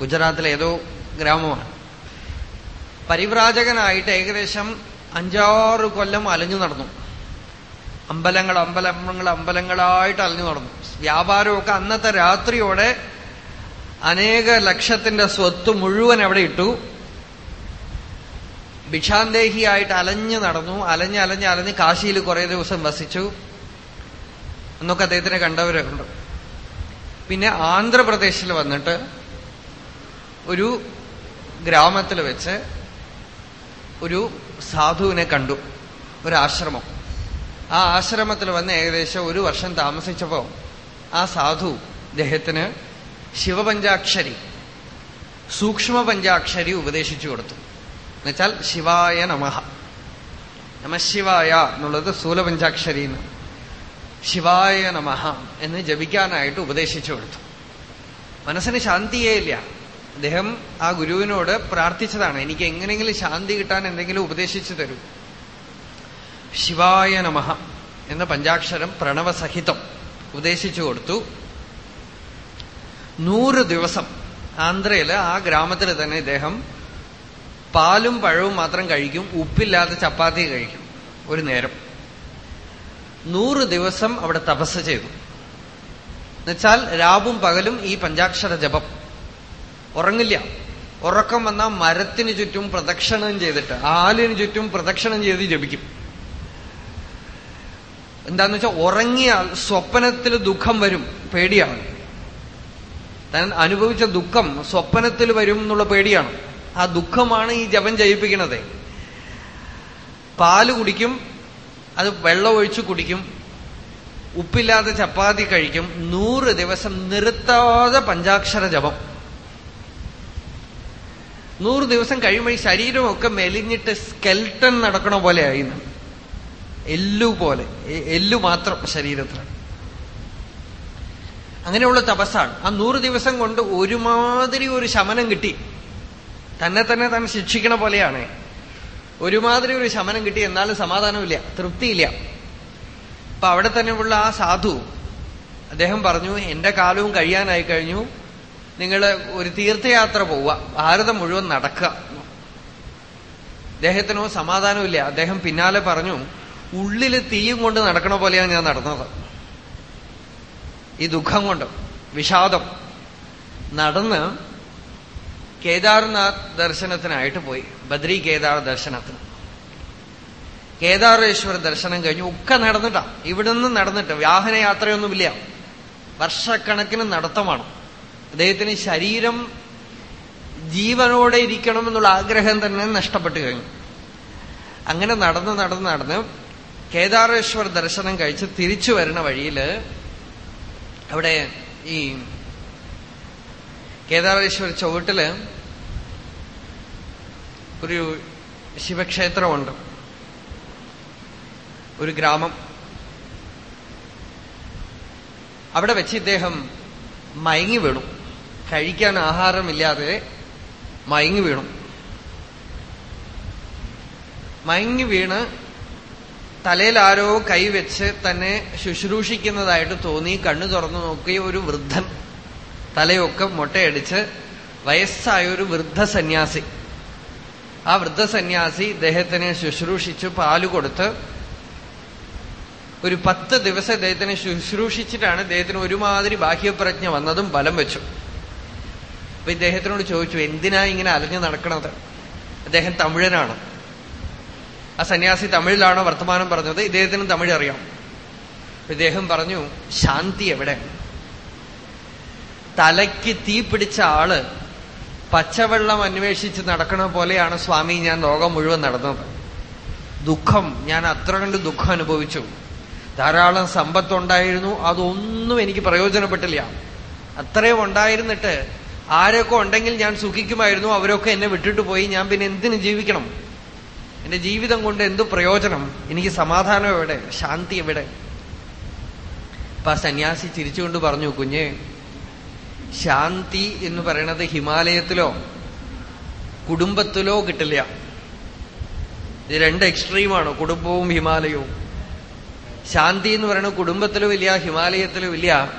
ഗുജറാത്തിലെ ഏതോ ഗ്രാമമാണ്. പരിവ്രാജകനായിട്ട് ഏകദേശം അഞ്ചാറ് കൊല്ലം അലഞ്ഞു നടന്നു. അമ്പലങ്ങൾ അമ്പലങ്ങൾ അമ്പലങ്ങളായിട്ട് അലഞ്ഞു നടന്നു. വ്യാപാരമൊക്കെ അന്നത്തെ രാത്രിയോടെ അനേക ലക്ഷത്തിന്റെ സ്വത്ത് മുഴുവൻ അവിടെ ഇട്ടു. ഭിക്ഷാന്തേഹിയായിട്ട് അലഞ്ഞു നടന്നു. അലഞ്ഞ് അലഞ്ഞ് അലഞ്ഞ് കാശിയിൽ കുറേ ദിവസം വസിച്ചു. എന്നൊക്കെ അദ്ദേഹത്തിനെ കണ്ടവരുണ്ട് പിന്നെ ആന്ധ്രാപ്രദേശിൽ വന്നിട്ട് ഒരു ഗ്രാമത്തിൽ വെച്ച് ഒരു സാധുവിനെ കണ്ടു ഒരു ആശ്രമം. ആ ആശ്രമത്തിൽ വന്ന് ഏകദേശം ഒരു വർഷം താമസിച്ചപ്പോൾ ആ സാധു അദ്ദേഹത്തിന് ശിവപഞ്ചാക്ഷരി സൂക്ഷ്മ പഞ്ചാക്ഷരി ഉപദേശിച്ചു കൊടുത്തു. എന്നുവെച്ചാൽ ശിവായ നമഃ നമശിവായ എന്നുള്ളത് സ്ഥൂലപഞ്ചാക്ഷരി എന്ന് ശിവായ നമഹ എന്ന് ജപിക്കാനായിട്ട് ഉപദേശിച്ചു കൊടുത്തു. മനസ്സിന് ശാന്തിയേ ഇല്ല. അദ്ദേഹം ആ ഗുരുവിനോട് പ്രാർത്ഥിച്ചതാണ് എനിക്ക് എങ്ങനെയെങ്കിലും ശാന്തി കിട്ടാൻ എന്തെങ്കിലും ഉപദേശിച്ചു തരൂ. ശിവായ നമഹ എന്ന പഞ്ചാക്ഷരം പ്രണവസഹിതം ഉപദേശിച്ചു കൊടുത്തു. നൂറ് ദിവസം ആന്ധ്രയിൽ ആ ഗ്രാമത്തിൽ തന്നെ ഇദ്ദേഹം പാലും പഴവും മാത്രം കഴിക്കും ഉപ്പില്ലാത്ത ചപ്പാത്തി കഴിക്കും ഒരു നേരം. നൂറ് ദിവസം അവിടെ തപസ് ചെയ്തു. എന്നുവെച്ചാൽ രാവും പകലും ഈ പഞ്ചാക്ഷര ജപം. ഉറങ്ങില്ല. ഉറക്കം വന്നാൽ മരത്തിന് ചുറ്റും പ്രദക്ഷിണം ചെയ്തിട്ട് ആലിന് ചുറ്റും പ്രദക്ഷിണം ചെയ്ത് ജപിക്കും. എന്താന്ന് വെച്ചാൽ ഉറങ്ങിയാൽ സ്വപ്നത്തിൽ ദുഃഖം വരും പേടിയാണ്. താൻ അനുഭവിച്ച ദുഃഖം സ്വപ്നത്തിൽ വരും എന്നുള്ള പേടിയാണ്. ആ ദുഃഖമാണ് ഈ ജപം ചെയ്യിപ്പിക്കുന്നത് പാൽ കുടിക്കും അത് വെള്ളം ഒഴിച്ചു കുടിക്കും ഉപ്പില്ലാതെ ചപ്പാത്തി കഴിക്കും നൂറ് ദിവസം നിർത്താതെ പഞ്ചാക്ഷര ജപം. നൂറ് ദിവസം കഴിയുമ്പോൾ ഈ ശരീരമൊക്കെ മെലിഞ്ഞിട്ട് സ്കെൽട്ടൺ നടക്കണ പോലെ ആയിരുന്നു എല്ലു പോലെ എല്ലു മാത്രം ശരീരത്തിൽ അങ്ങനെയുള്ള തപസ്സാണ്. ആ നൂറ് ദിവസം കൊണ്ട് ഒരുമാതിരി ഒരു ശമനം കിട്ടി. തന്നെ തന്നെ താൻ ശിക്ഷിക്കണ പോലെയാണ്. ഒരുമാതിരി ഒരു ശമനം കിട്ടി എന്നാലും സമാധാനമില്ല തൃപ്തിയില്ല. അപ്പൊ അവിടെ തന്നെ ഉള്ള ആ സാധു അദ്ദേഹം പറഞ്ഞു എന്റെ കാലവും കഴിയാനായി കഴിഞ്ഞു. നിങ്ങൾ ഒരു തീർത്ഥയാത്ര പോവുക. ഭാരതം മുഴുവൻ നടക്കുക. അദ്ദേഹത്തിനോ സമാധാനമില്ല അദ്ദേഹം പിന്നാലെ പറഞ്ഞു ഉള്ളിൽ തീയും കൊണ്ട് നടക്കണ പോലെയാണ് ഞാൻ നടന്നത്. ഈ ദുഃഖം കൊണ്ട് വിഷാദം. നടന്ന് കേദാർനാഥ് ദർശനത്തിനായിട്ട് പോയി. ബദ്രി കേദാർ ദർശനത്തിന്. കേദാരേശ്വര ദർശനം കഴിഞ്ഞു. ഒക്കെ നടന്നിട്ടാ. ഇവിടുന്ന് നടന്നിട്ട്. വാഹനയാത്രയൊന്നുമില്ല. വർഷക്കണക്കിന് നടത്തമാണ്. അദ്ദേഹത്തിന് ശരീരം ജീവനോടെ ഇരിക്കണം എന്നുള്ള ആഗ്രഹം തന്നെ നഷ്ടപ്പെട്ടു കഴിഞ്ഞു. അങ്ങനെ നടന്ന് നടന്ന് നടന്ന് കേദാരേശ്വർ ദർശനം കഴിച്ച് തിരിച്ചു വരുന്ന വഴിയിൽ അവിടെ ഈ കേദാരേശ്വർ ചുവട്ടിൽ ഒരു ശിവക്ഷേത്രമുണ്ട്. ഒരു ഗ്രാമം. അവിടെ വെച്ച് ഇദ്ദേഹം മയങ്ങി വീണു. കഴിക്കാൻ ആഹാരമില്ലാതെ മയങ്ങി വീണു. മയങ്ങി വീണ് തലയിൽ ആരോ കൈവച്ച് തന്നെ ശുശ്രൂഷിക്കുന്നതായിട്ട് തോന്നി കണ്ണു തുറന്നു നോക്കിയ ഒരു വൃദ്ധൻ. തലയൊക്കെ മുട്ടയടിച്ച് വയസ്സായ ഒരു വൃദ്ധ സന്യാസി ആ വൃദ്ധ സന്യാസി ഇദ്ദേഹത്തിനെ ശുശ്രൂഷിച്ച് പാൽ കൊടുത്ത് ഒരു പത്ത് ദിവസം ഇദ്ദേഹത്തിനെ ശുശ്രൂഷിച്ചിട്ടാണ് ഇദ്ദേഹത്തിന് ഒരുമാതിരി ബാഹ്യപ്രജ്ഞ വന്നതും ബലം വെച്ചു. അപ്പൊ ഇദ്ദേഹത്തിനോട് ചോദിച്ചു എന്തിനാ ഇങ്ങനെ അലഞ്ഞു നടക്കണത്? അദ്ദേഹം തമിഴനാണ്. ആ സന്യാസി തമിഴിലാണോ വർത്തമാനം പറഞ്ഞത്? ഇദ്ദേഹത്തിന് തമിഴ് അറിയാം ഇദ്ദേഹം പറഞ്ഞു ശാന്തി എവിടെ? തലയ്ക്ക് തീ പിടിച്ച ആൾ പച്ചവെള്ളം അന്വേഷിച്ച് നടക്കണ പോലെയാണ് സ്വാമി ഞാൻ ലോകം മുഴുവൻ നടന്നത്. ദുഃഖം ഞാൻ അത്ര കണ്ട് ദുഃഖം അനുഭവിച്ചു. ധാരാളം സമ്പത്തുണ്ടായിരുന്നു അതൊന്നും എനിക്ക് പ്രയോജനപ്പെട്ടില്ല. അത്രയും ഉണ്ടായിരുന്നിട്ട് ആരൊക്കെ ഉണ്ടെങ്കിൽ ഞാൻ സുഖിക്കുമായിരുന്നു അവരൊക്കെ എന്നെ വിട്ടിട്ട് പോയി ഞാൻ പിന്നെ എന്തിനു ജീവിക്കണം? എന്റെ ജീവിതം കൊണ്ട് എന്തു പ്രയോജനം? എനിക്ക് സമാധാനം എവിടെ? ശാന്തി എവിടെ? അപ്പൊ സന്യാസി ചിരിച്ചുകൊണ്ട് പറഞ്ഞു കുഞ്ഞെ ശാന്തി എന്ന് പറയണത് ഹിമാലയത്തിലോ കുടുംബത്തിലോ കിട്ടില്ല. ഇത് രണ്ട് എക്സ്ട്രീമാണ് കുടുംബവും ഹിമാലയവും. ശാന്തി എന്ന് പറയുന്നത് കുടുംബത്തിലും ഇല്ല ഹിമാലയത്തിലും ഇല്ല.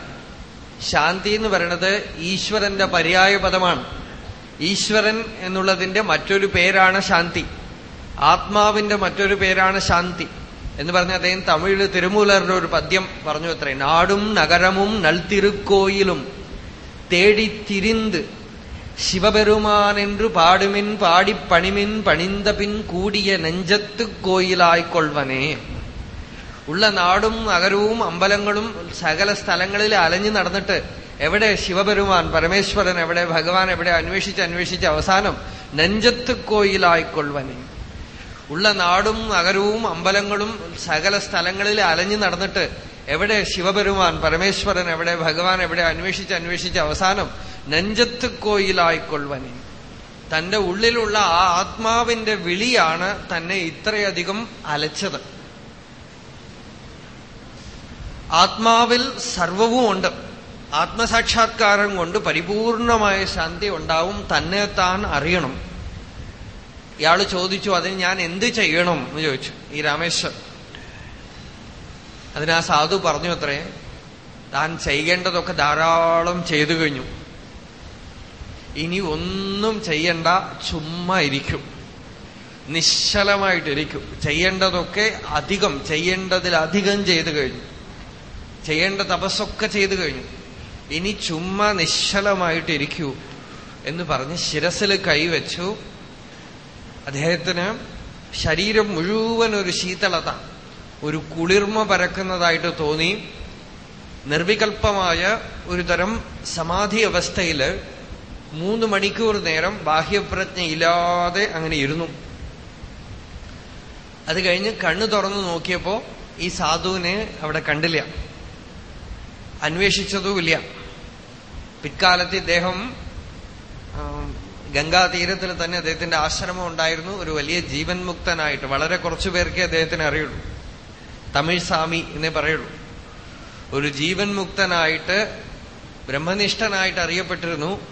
ശാന്തി എന്ന് പറയുന്നത് ഈശ്വരന്റെ പര്യായ പദമാണ്. ഈശ്വരൻ എന്നുള്ളതിന്റെ മറ്റൊരു പേരാണ് ശാന്തി. ആത്മാവിന്റെ മറ്റൊരു പേരാണ് ശാന്തി. എന്ന് പറഞ്ഞ അദ്ദേഹം തമിഴിൽ തിരുമൂലരുടെ ഒരു പദ്യം പറഞ്ഞു അത്രേ. നാടും നഗരമും നൽതിരുക്കോയിലും தேடி திரிந்து சிவபெருமான் என்று பாடுமின் பாடி பணிமின் பணிந்த பின் கூடிய நெஞ்சத்து கோயிலாய் ഉള്ള നാടും നഗരവും അമ്പലങ്ങളും സകല സ്ഥലങ്ങളിൽ അലഞ്ഞു നടന്നിട്ട് എവിടെ ശിവപെരുമാൻ പരമേശ്വരൻ എവിടെ ഭഗവാൻ എവിടെ അന്വേഷിച്ച് അന്വേഷിച്ച് അവസാനം നെഞ്ചത്ത് കോയിലായിക്കൊള്ളുവനെ ഉള്ള നാടും നഗരവും അമ്പലങ്ങളും സകല സ്ഥലങ്ങളിൽ അലഞ്ഞു നടന്നിട്ട് എവിടെ ശിവപെരുമാൻ പരമേശ്വരൻ എവിടെ ഭഗവാൻ എവിടെ അന്വേഷിച്ച് അന്വേഷിച്ച് അവസാനം നെഞ്ചത്ത് കോയിലായിക്കൊള്ളുവനെ. തന്റെ ഉള്ളിലുള്ള ആ ആത്മാവിന്റെ വിളിയാണ് തന്നെ ഇത്രയധികം അലച്ചത്. ആത്മാവിൽ സർവവും ഉണ്ട്. ആത്മസാക്ഷാത്കാരം കൊണ്ട് പരിപൂർണമായ ശാന്തി ഉണ്ടാവും തന്നെ താൻ അറിയണം. ഇയാൾ ചോദിച്ചു അതിന് ഞാൻ എന്ത് ചെയ്യണം? എന്ന് ചോദിച്ചു. ഈ രാമേശ്വർ. അതിന് സാധു പറഞ്ഞു അത്രേ. താൻ ചെയ്യേണ്ടതൊക്കെ ധാരാളം ചെയ്തു കഴിഞ്ഞു. ഇനി ഒന്നും ചെയ്യണ്ട ചുമ്മാ ഇരിക്കും. നിശ്ചലമായിട്ടിരിക്കും. ചെയ്യേണ്ടതൊക്കെ അധികം ചെയ്യേണ്ടതിലധികം ചെയ്തു കഴിഞ്ഞു. ചെയ്യേണ്ട തപസ്സൊക്കെ ചെയ്തു കഴിഞ്ഞു. ഇനി ചുമ്മാ നിശ്ചലമായിട്ടിരിക്കൂ എന്ന് പറഞ്ഞ് ശിരസിൽ കൈവച്ചു. അദ്ദേഹത്തിന് ശരീരം മുഴുവൻ ഒരു ശീതളത. ഒരു കുളിർമ പരക്കുന്നതായിട്ട് തോന്നി. നിർവികൽപ്പമായ ഒരു തരം സമാധി അവസ്ഥയിൽ മൂന്ന് മണിക്കൂർ നേരം ബാഹ്യപ്രജ്ഞ ഇല്ലാതെ അങ്ങനെ ഇരുന്നു. അത് കഴിഞ്ഞ് കണ്ണു തുറന്നു നോക്കിയപ്പോ ഈ സാധുവിനെ അവിടെ കണ്ടില്ല. അന്വേഷിച്ചതുമില്ല. പിൽക്കാലത്ത് ഇദ്ദേഹം ഗംഗാതീരത്തിൽ തന്നെ അദ്ദേഹത്തിന്റെ ആശ്രമം ഉണ്ടായിരുന്നു. ഒരു വലിയ ജീവൻ മുക്തനായിട്ട് വളരെ കുറച്ചു പേർക്കേ അദ്ദേഹത്തിന് അറിയുള്ളൂ. തമിഴ് സ്വാമി എന്നേ പറയുള്ളൂ. ഒരു ജീവൻ മുക്തനായിട്ട് ബ്രഹ്മനിഷ്ഠനായിട്ട് അറിയപ്പെട്ടിരുന്നു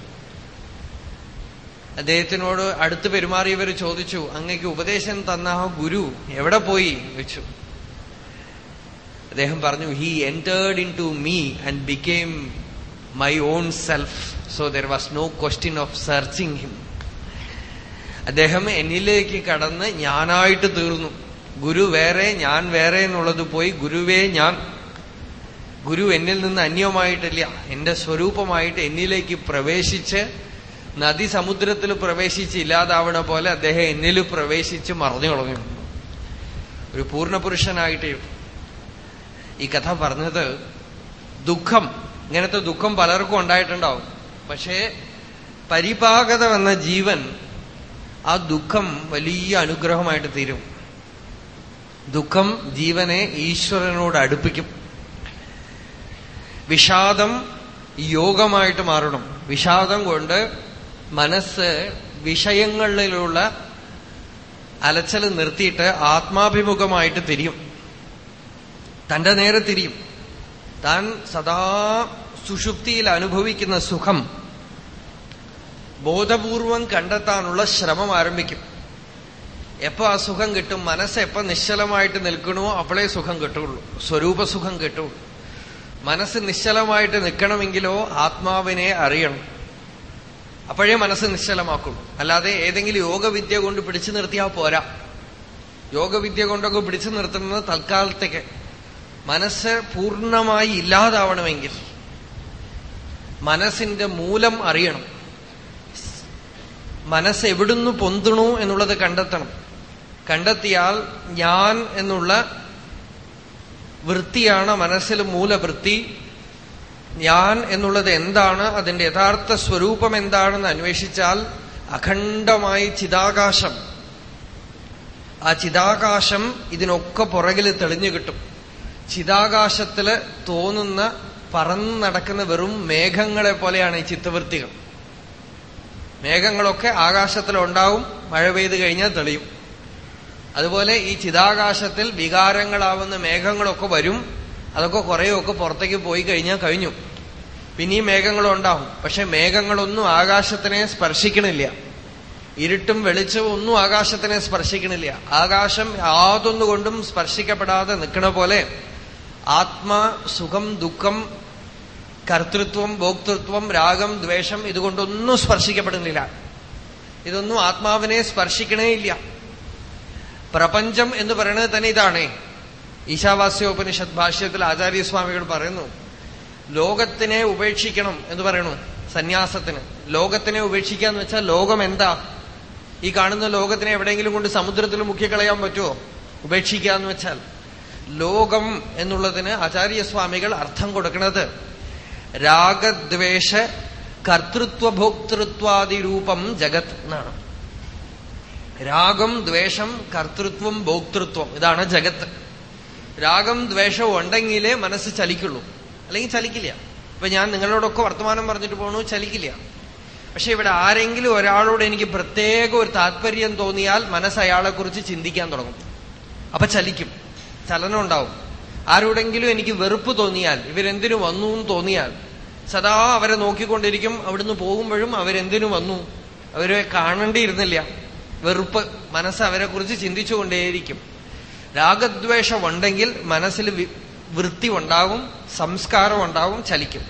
അദ്ദേഹത്തിനോട് അടുത്ത് പെരുമാറിയവർ ചോദിച്ചു അങ്ങക്ക് ഉപദേശം തന്ന ആ ഗുരു? എവിടെ പോയി? വെച്ചു അദ്ദേഹം പറഞ്ഞു he entered into me and became my own self so there was no question of searching him അദ്ദേഹം എന്നിലേക്ക് കടന്ന് ഞാനായിട്ട് തീർന്നു. ഗുരു വേറെ ഞാൻ വേറെ എന്നുള്ളത് പോയി ഗുരുവേ ഞാൻ. ഗുരു എന്നിൽ നിന്ന് അന്യമായിട്ടില്ല എന്റെ സ്വരൂപമായിട്ട് എന്നിലേക്ക് പ്രവേശിച്ച് നദി സമുദ്രത്തിൽ പ്രവേശിച്ച് ഇല്ലാതാവണ പോലെ അദ്ദേഹം എന്നിൽ പ്രവേശിച്ച് മറഞ്ഞു തുടങ്ങി ഒരു പൂർണപുരുഷനായിട്ട് ഈ കഥ പറഞ്ഞത് ദുഃഖം. ഇങ്ങനത്തെ ദുഃഖം പലർക്കും ഉണ്ടായിട്ടുണ്ടാവും. പക്ഷേ പരിപാകത വന്ന ജീവൻ ആ ദുഃഖം വലിയ അനുഗ്രഹമായിട്ട് തീരും. ദുഃഖം ജീവനെ ഈശ്വരനോട് അടുപ്പിക്കും. വിഷാദം യോഗമായിട്ട് മാറണം. വിഷാദം കൊണ്ട് മനസ്സ് വിഷയങ്ങളിലുള്ള അലച്ചൽ നിർത്തിയിട്ട് ആത്മാഭിമുഖമായിട്ട് തിരിയും. തന്റെ നേരെ തിരിയും. താൻ സദാ സുഷുപ്തിയിൽ അനുഭവിക്കുന്ന സുഖം ബോധപൂർവം കണ്ടെത്താനുള്ള ശ്രമം ആരംഭിക്കും. എപ്പോ ആ സുഖം കിട്ടും? മനസ്സ് എപ്പോ നിശ്ചലമായിട്ട് നിൽക്കണോ അപ്പോഴേ സുഖം കിട്ടുള്ളൂ. സ്വരൂപസുഖം കിട്ടുള്ളൂ മനസ്സ് നിശ്ചലമായിട്ട് നിൽക്കണമെങ്കിലോ ആത്മാവിനെ അറിയണം. അപ്പോഴേ മനസ്സ് നിശ്ചലമാക്കുള്ളൂ അല്ലാതെ ഏതെങ്കിലും യോഗവിദ്യ കൊണ്ട് പിടിച്ചു നിർത്തിയാൽ പോരാ. യോഗവിദ്യ കൊണ്ടൊക്കെ പിടിച്ചു നിർത്തുന്നത് തൽക്കാലത്തേക്ക്. മനസ്സ് പൂർണമായി ഇല്ലാതാവണമെങ്കിൽ മനസ്സിന്റെ മൂലം അറിയണം. മനസ്സ് എവിടുന്ന് പൊന്തണു എന്നുള്ളത് കണ്ടെത്തണം. കണ്ടെത്തിയാൽ ഞാൻ എന്നുള്ള വൃത്തിയാണ് മനസ്സിൽ മൂലവൃത്തി. ഞാൻ എന്നുള്ളത് എന്താണ്? അതിന്റെ യഥാർത്ഥ സ്വരൂപം എന്താണെന്ന് അന്വേഷിച്ചാൽ അഖണ്ഡമായി ചിതാകാശം. ആ ചിതാകാശം ഇതിനൊക്കെ പുറകിൽ തെളിഞ്ഞു കിട്ടും. ചിതാകാശത്തിൽ തോന്നുന്ന പറന്നു നടക്കുന്ന വെറും മേഘങ്ങളെ പോലെയാണ് ഈ ചിത്തവൃത്തികൾ. മേഘങ്ങളൊക്കെ ആകാശത്തിലുണ്ടാവും മഴ പെയ്ത് കഴിഞ്ഞാൽ തെളിയും. അതുപോലെ ഈ ചിതാകാശത്തിൽ വികാരങ്ങളാവുന്ന മേഘങ്ങളൊക്കെ വരും. അതൊക്കെ കുറേയൊക്കെ പുറത്തേക്ക് പോയി കഴിഞ്ഞാൽ കഴിഞ്ഞു. പിന്നെയും മേഘങ്ങളുണ്ടാവും. പക്ഷെ മേഘങ്ങളൊന്നും ആകാശത്തിനെ സ്പർശിക്കണില്ല. ഇരുട്ടും വെളിച്ചവും ഒന്നും ആകാശത്തിനെ സ്പർശിക്കണില്ല. ആകാശം യാതൊന്നുകൊണ്ടും സ്പർശിക്കപ്പെടാതെ നിൽക്കണ പോലെ ആത്മാ സുഖം ദുഃഖം കർത്തൃത്വം ഭോക്തൃത്വം രാഗം ദ്വേഷം ഇതുകൊണ്ടൊന്നും സ്പർശിക്കപ്പെടുന്നില്ല. ഇതൊന്നും ആത്മാവിനെ സ്പർശിക്കണേ ഇല്ല. പ്രപഞ്ചം എന്ന് പറയുന്നത് തന്നെ ഇതാണേ. ഈശാവാസ്യോപനിഷത് ഭാഷ്യത്തിൽ ആചാര്യസ്വാമികൾ പറയുന്നു ലോകത്തിനെ ഉപേക്ഷിക്കണം എന്ന് പറയണു സന്യാസത്തിന്. ലോകത്തിനെ ഉപേക്ഷിക്കുക എന്ന് വെച്ചാൽ ലോകം എന്താ? ഈ കാണുന്ന ലോകത്തിനെ എവിടെയെങ്കിലും കൊണ്ട് സമുദ്രത്തിൽ മുക്കിക്കളയാൻ പറ്റുമോ ഉപേക്ഷിക്കുക എന്ന് വെച്ചാൽ. ലോകം എന്നുള്ളതിന് ആചാര്യസ്വാമികൾ അർത്ഥം കൊടുക്കുന്നത് രാഗദ്വേഷ കർത്തൃത്വഭോക്തൃത്വാദി രൂപം ജഗത് എന്നാണ്. രാഗം ദ്വേഷം കർത്തൃത്വം ഭോക്തൃത്വം ഇതാണ് ജഗത്ത്. രാഗം ദ്വേഷവും ഉണ്ടെങ്കിലേ മനസ്സ് ചലിക്കുള്ളൂ. അല്ലെങ്കിൽ ചലിക്കില്ല. ഇപ്പൊ ഞാൻ നിങ്ങളോടൊക്കെ വർത്തമാനം പറഞ്ഞിട്ട് പോകണു ചലിക്കില്ല. പക്ഷെ ഇവിടെ ആരെങ്കിലും ഒരാളോട് എനിക്ക് പ്രത്യേക ഒരു താല്പര്യം തോന്നിയാൽ മനസ്സ് അയാളെക്കുറിച്ച് ചിന്തിക്കാൻ തുടങ്ങും. അപ്പൊ ചലിക്കും. ചലനം ഉണ്ടാവും ആരോടെങ്കിലും എനിക്ക് വെറുപ്പ് തോന്നിയാൽ ഇവരെന്തിനു വന്നു എന്ന് തോന്നിയാൽ സദാ അവരെ നോക്കിക്കൊണ്ടിരിക്കും. അവിടുന്ന് പോകുമ്പോഴും അവരെന്തിനു വന്നു? അവരെ കാണേണ്ടിയിരുന്നില്ല. വെറുപ്പ് മനസ്സ് അവരെ കുറിച്ച് ചിന്തിച്ചുകൊണ്ടേയിരിക്കും. രാഗദ്വേഷം ഉണ്ടെങ്കിൽ മനസ്സിൽ വൃത്തി ഉണ്ടാവും സംസ്കാരം ഉണ്ടാവും ചലിക്കും.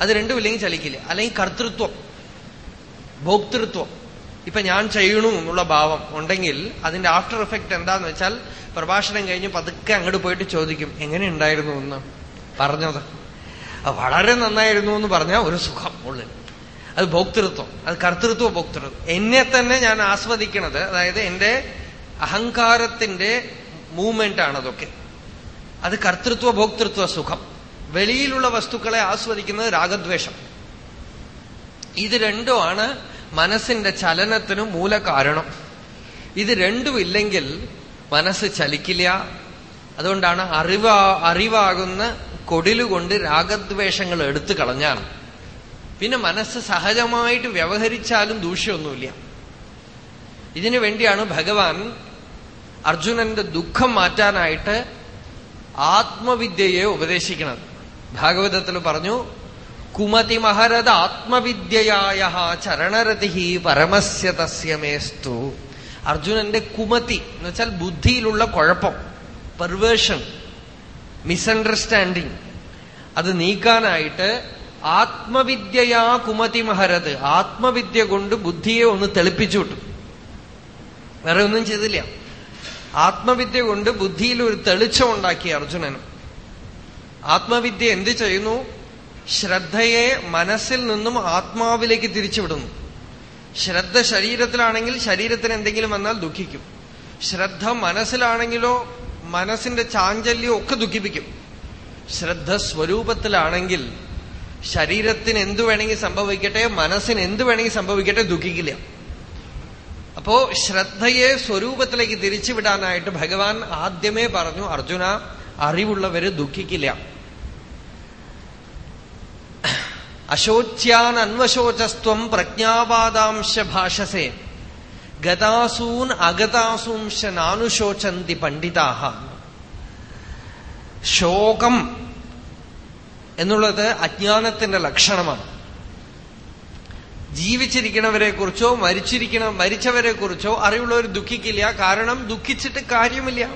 അത് രണ്ടും ഇല്ലെങ്കിൽ ചലിക്കില്ല. അല്ലെങ്കിൽ കർത്തൃത്വം ഭോക്തൃത്വം. ഇപ്പൊ ഞാൻ ചെയ്യണു എന്നുള്ള ഭാവം ഉണ്ടെങ്കിൽ അതിന്റെ ആഫ്റ്റർ എഫക്ട് എന്താന്ന് വെച്ചാൽ പ്രഭാഷണം കഴിഞ്ഞ് പതുക്കെ അങ്ങോട്ട് പോയിട്ട് ചോദിക്കും എങ്ങനെ ഉണ്ടായിരുന്നു എന്ന്? പറഞ്ഞത്. വളരെ നന്നായിരുന്നു എന്ന് പറഞ്ഞാൽ ഒരു സുഖം ഉള്ളിൽ. അത് ഭോക്തൃത്വം. അത് കർത്തൃത്വ ഭോക്തൃത്വം എന്നെ തന്നെ ഞാൻ ആസ്വദിക്കണത് അതായത് എന്റെ അഹങ്കാരത്തിന്റെ മൂവ്മെന്റ് ആണ് അതൊക്കെ. അത് കർത്തൃത്വ ഭോക്തൃത്വ സുഖം. വെളിയിലുള്ള വസ്തുക്കളെ ആസ്വദിക്കുന്നത് രാഗദ്വേഷം. ഇത് രണ്ടുമാണ് മനസ്സിന്റെ ചലനത്തിന് മൂല കാരണം. ഇത് രണ്ടും ഇല്ലെങ്കിൽ മനസ്സ് ചലിക്കില്ല. അതുകൊണ്ടാണ് അറിവാ അറിവാകുന്ന കൊടിലുകൊണ്ട് രാഗദ്വേഷങ്ങൾ എടുത്തു കളഞ്ഞാണ്. പിന്നെ മനസ്സ് സഹജമായിട്ട് വ്യവഹരിച്ചാലും ദൂഷ്യമൊന്നുമില്ല. ഇതിനു വേണ്ടിയാണ് ഭഗവാൻ അർജുനന്റെ ദുഃഖം മാറ്റാനായിട്ട് ആത്മവിദ്യയെ ഉപദേശിക്കുന്നത്. ഭാഗവതത്തിൽ പറഞ്ഞു കുമതി മഹരത ആത്മവിദ്യയായ ചരണരതി പരമസ്യ തസ്യമേസ്തു അർജുനന്റെ കുമതി എന്ന് വെച്ചാൽ ബുദ്ധിയിലുള്ള കുഴപ്പം പെർവേഷൻ മിസ്അണ്ടർസ്റ്റാൻഡിങ് അത് നീക്കാനായിട്ട് ആത്മവിദ്യയാ കുമതി മഹരത്. ആത്മവിദ്യ കൊണ്ട് ബുദ്ധിയെ ഒന്ന് തെളിപ്പിച്ചു വിട്ടു. വേറെ ഒന്നും ചെയ്തില്ല. ആത്മവിദ്യ കൊണ്ട് ബുദ്ധിയിൽ ഒരു തെളിച്ചം ഉണ്ടാക്കി അർജുനനും. ആത്മവിദ്യ എന്ത് ചെയ്യുന്നു? ശ്രദ്ധയെ മനസ്സിൽ നിന്നും ആത്മാവിലേക്ക് തിരിച്ചുവിടുന്നു. ശ്രദ്ധ ശരീരത്തിലാണെങ്കിൽ ശരീരത്തിന് എന്തെങ്കിലും വന്നാൽ ദുഃഖിക്കും. ശ്രദ്ധ മനസ്സിലാണെങ്കിലോ മനസ്സിന്റെ ചാഞ്ചല്യം ഒക്കെ ദുഃഖിപ്പിക്കും. ശ്രദ്ധ സ്വരൂപത്തിലാണെങ്കിൽ ശരീരത്തിന് എന്തു വേണമെങ്കിൽ സംഭവിക്കട്ടെ മനസ്സിന് എന്തു വേണമെങ്കിൽ സംഭവിക്കട്ടെ ദുഃഖിക്കില്ല. അപ്പോ ശ്രദ്ധയെ സ്വരൂപത്തിലേക്ക് തിരിച്ചുവിടാനായിട്ട് ഭഗവാൻ ആദ്യമേ പറഞ്ഞു അർജുന അറിവുള്ളവര് ദുഃഖിക്കില്ല. അശോച്യാൻ അന്വശോചസ്ത്വം പ്രജ്ഞാവാദാംശ ഭാഷസേ. ഗതാസൂൻ അഗതാസൂംശ നാനുശോചന്തി പണ്ഡിതാഹ. ശോകം എന്നുള്ളത് അജ്ഞാനത്തിന്റെ ലക്ഷണമാണ്. ജീവിച്ചിരിക്കണവരെ കുറിച്ചോ മരിച്ചിരിക്കണ മരിച്ചവരെ കുറിച്ചോ അറിവുള്ളവർ ദുഃഖിക്കില്ല. കാരണം ദുഃഖിച്ചിട്ട് കാര്യമില്ല.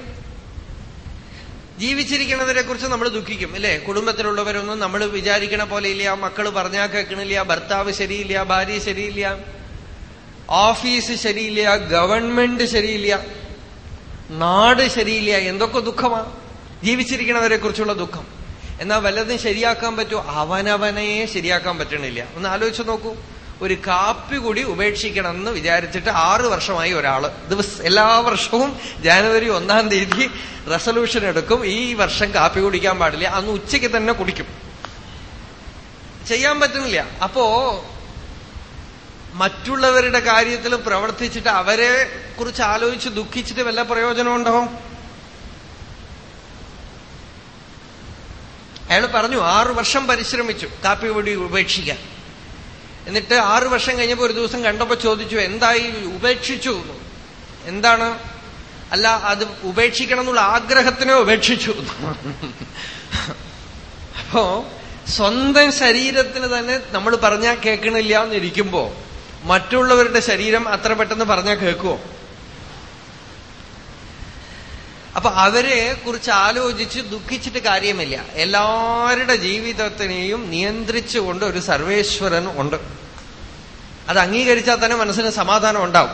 ജീവിച്ചിരിക്കണവരെ കുറിച്ച് നമ്മൾ ദുഃഖിക്കും അല്ലെ? കുടുംബത്തിലുള്ളവരൊന്നും നമ്മൾ വിചാരിക്കണ പോലെ ഇല്ല. മക്കൾ പറഞ്ഞാൽ കേൾക്കണില്ല ഭർത്താവ് ശരിയില്ല. ഭാര്യ ശരിയില്ല. ഓഫീസ് ശരിയില്ല. ഗവൺമെന്റ് ശരിയില്ല. നാട് ശരിയില്ല. എന്തൊക്കെ ദുഃഖമാണ് ജീവിച്ചിരിക്കണവരെ കുറിച്ചുള്ള ദുഃഖം. എന്നാൽ വല്ലതും ശരിയാക്കാൻ പറ്റുമോ അവനവനെ ശരിയാക്കാൻ പറ്റണില്ല. ഒന്ന് ആലോചിച്ച് നോക്കൂ. ഒരു കാപ്പി കൂടി ഉപേക്ഷിക്കണം എന്ന് വിചാരിച്ചിട്ട് ആറു വർഷമായി ഒരാൾ. ദിവസം എല്ലാ വർഷവും ജാനുവരി ഒന്നാം തീയതി റെസൊല്യൂഷൻ എടുക്കും. ഈ വർഷം കാപ്പി കുടിക്കാൻ പാടില്ല. അന്ന് ഉച്ചയ്ക്ക് തന്നെ കുടിക്കും. ചെയ്യാൻ പറ്റുന്നില്ല. അപ്പോ മറ്റുള്ളവരുടെ കാര്യത്തിൽ പ്രവർത്തിച്ചിട്ട് അവരെ കുറിച്ച് ആലോചിച്ച് ദുഃഖിച്ചിട്ട് വല്ല പ്രയോജനമുണ്ടോ അയാൾ പറഞ്ഞു ആറു വർഷം പരിശ്രമിച്ചു കാപ്പി പൊടി ഉപേക്ഷിക്കാൻ. എന്നിട്ട് ആറു വർഷം കഴിഞ്ഞപ്പോ ഒരു ദിവസം കണ്ടപ്പോ ചോദിച്ചു എന്തായി ഉപേക്ഷിച്ചു? എന്താണ്? അല്ല അത് ഉപേക്ഷിക്കണം എന്നുള്ള ആഗ്രഹത്തിനെ ഉപേക്ഷിച്ചു. അപ്പോ സ്വന്തം ശരീരത്തിന് തന്നെ നമ്മൾ പറഞ്ഞാൽ കേൾക്കണില്ല എന്നിരിക്കുമ്പോ മറ്റുള്ളവരുടെ ശരീരം അത്ര പെട്ടെന്ന് പറഞ്ഞാൽ കേൾക്കുമോ അപ്പൊ അവരെ കുറിച്ച് ആലോചിച്ച് ദുഃഖിച്ചിട്ട് കാര്യമില്ല. എല്ലാവരുടെ ജീവിതത്തിനെയും നിയന്ത്രിച്ചുകൊണ്ട് ഒരു സർവേശ്വരൻ ഉണ്ട്. അത് അംഗീകരിച്ചാൽ തന്നെ മനസ്സിന് സമാധാനം ഉണ്ടാവും.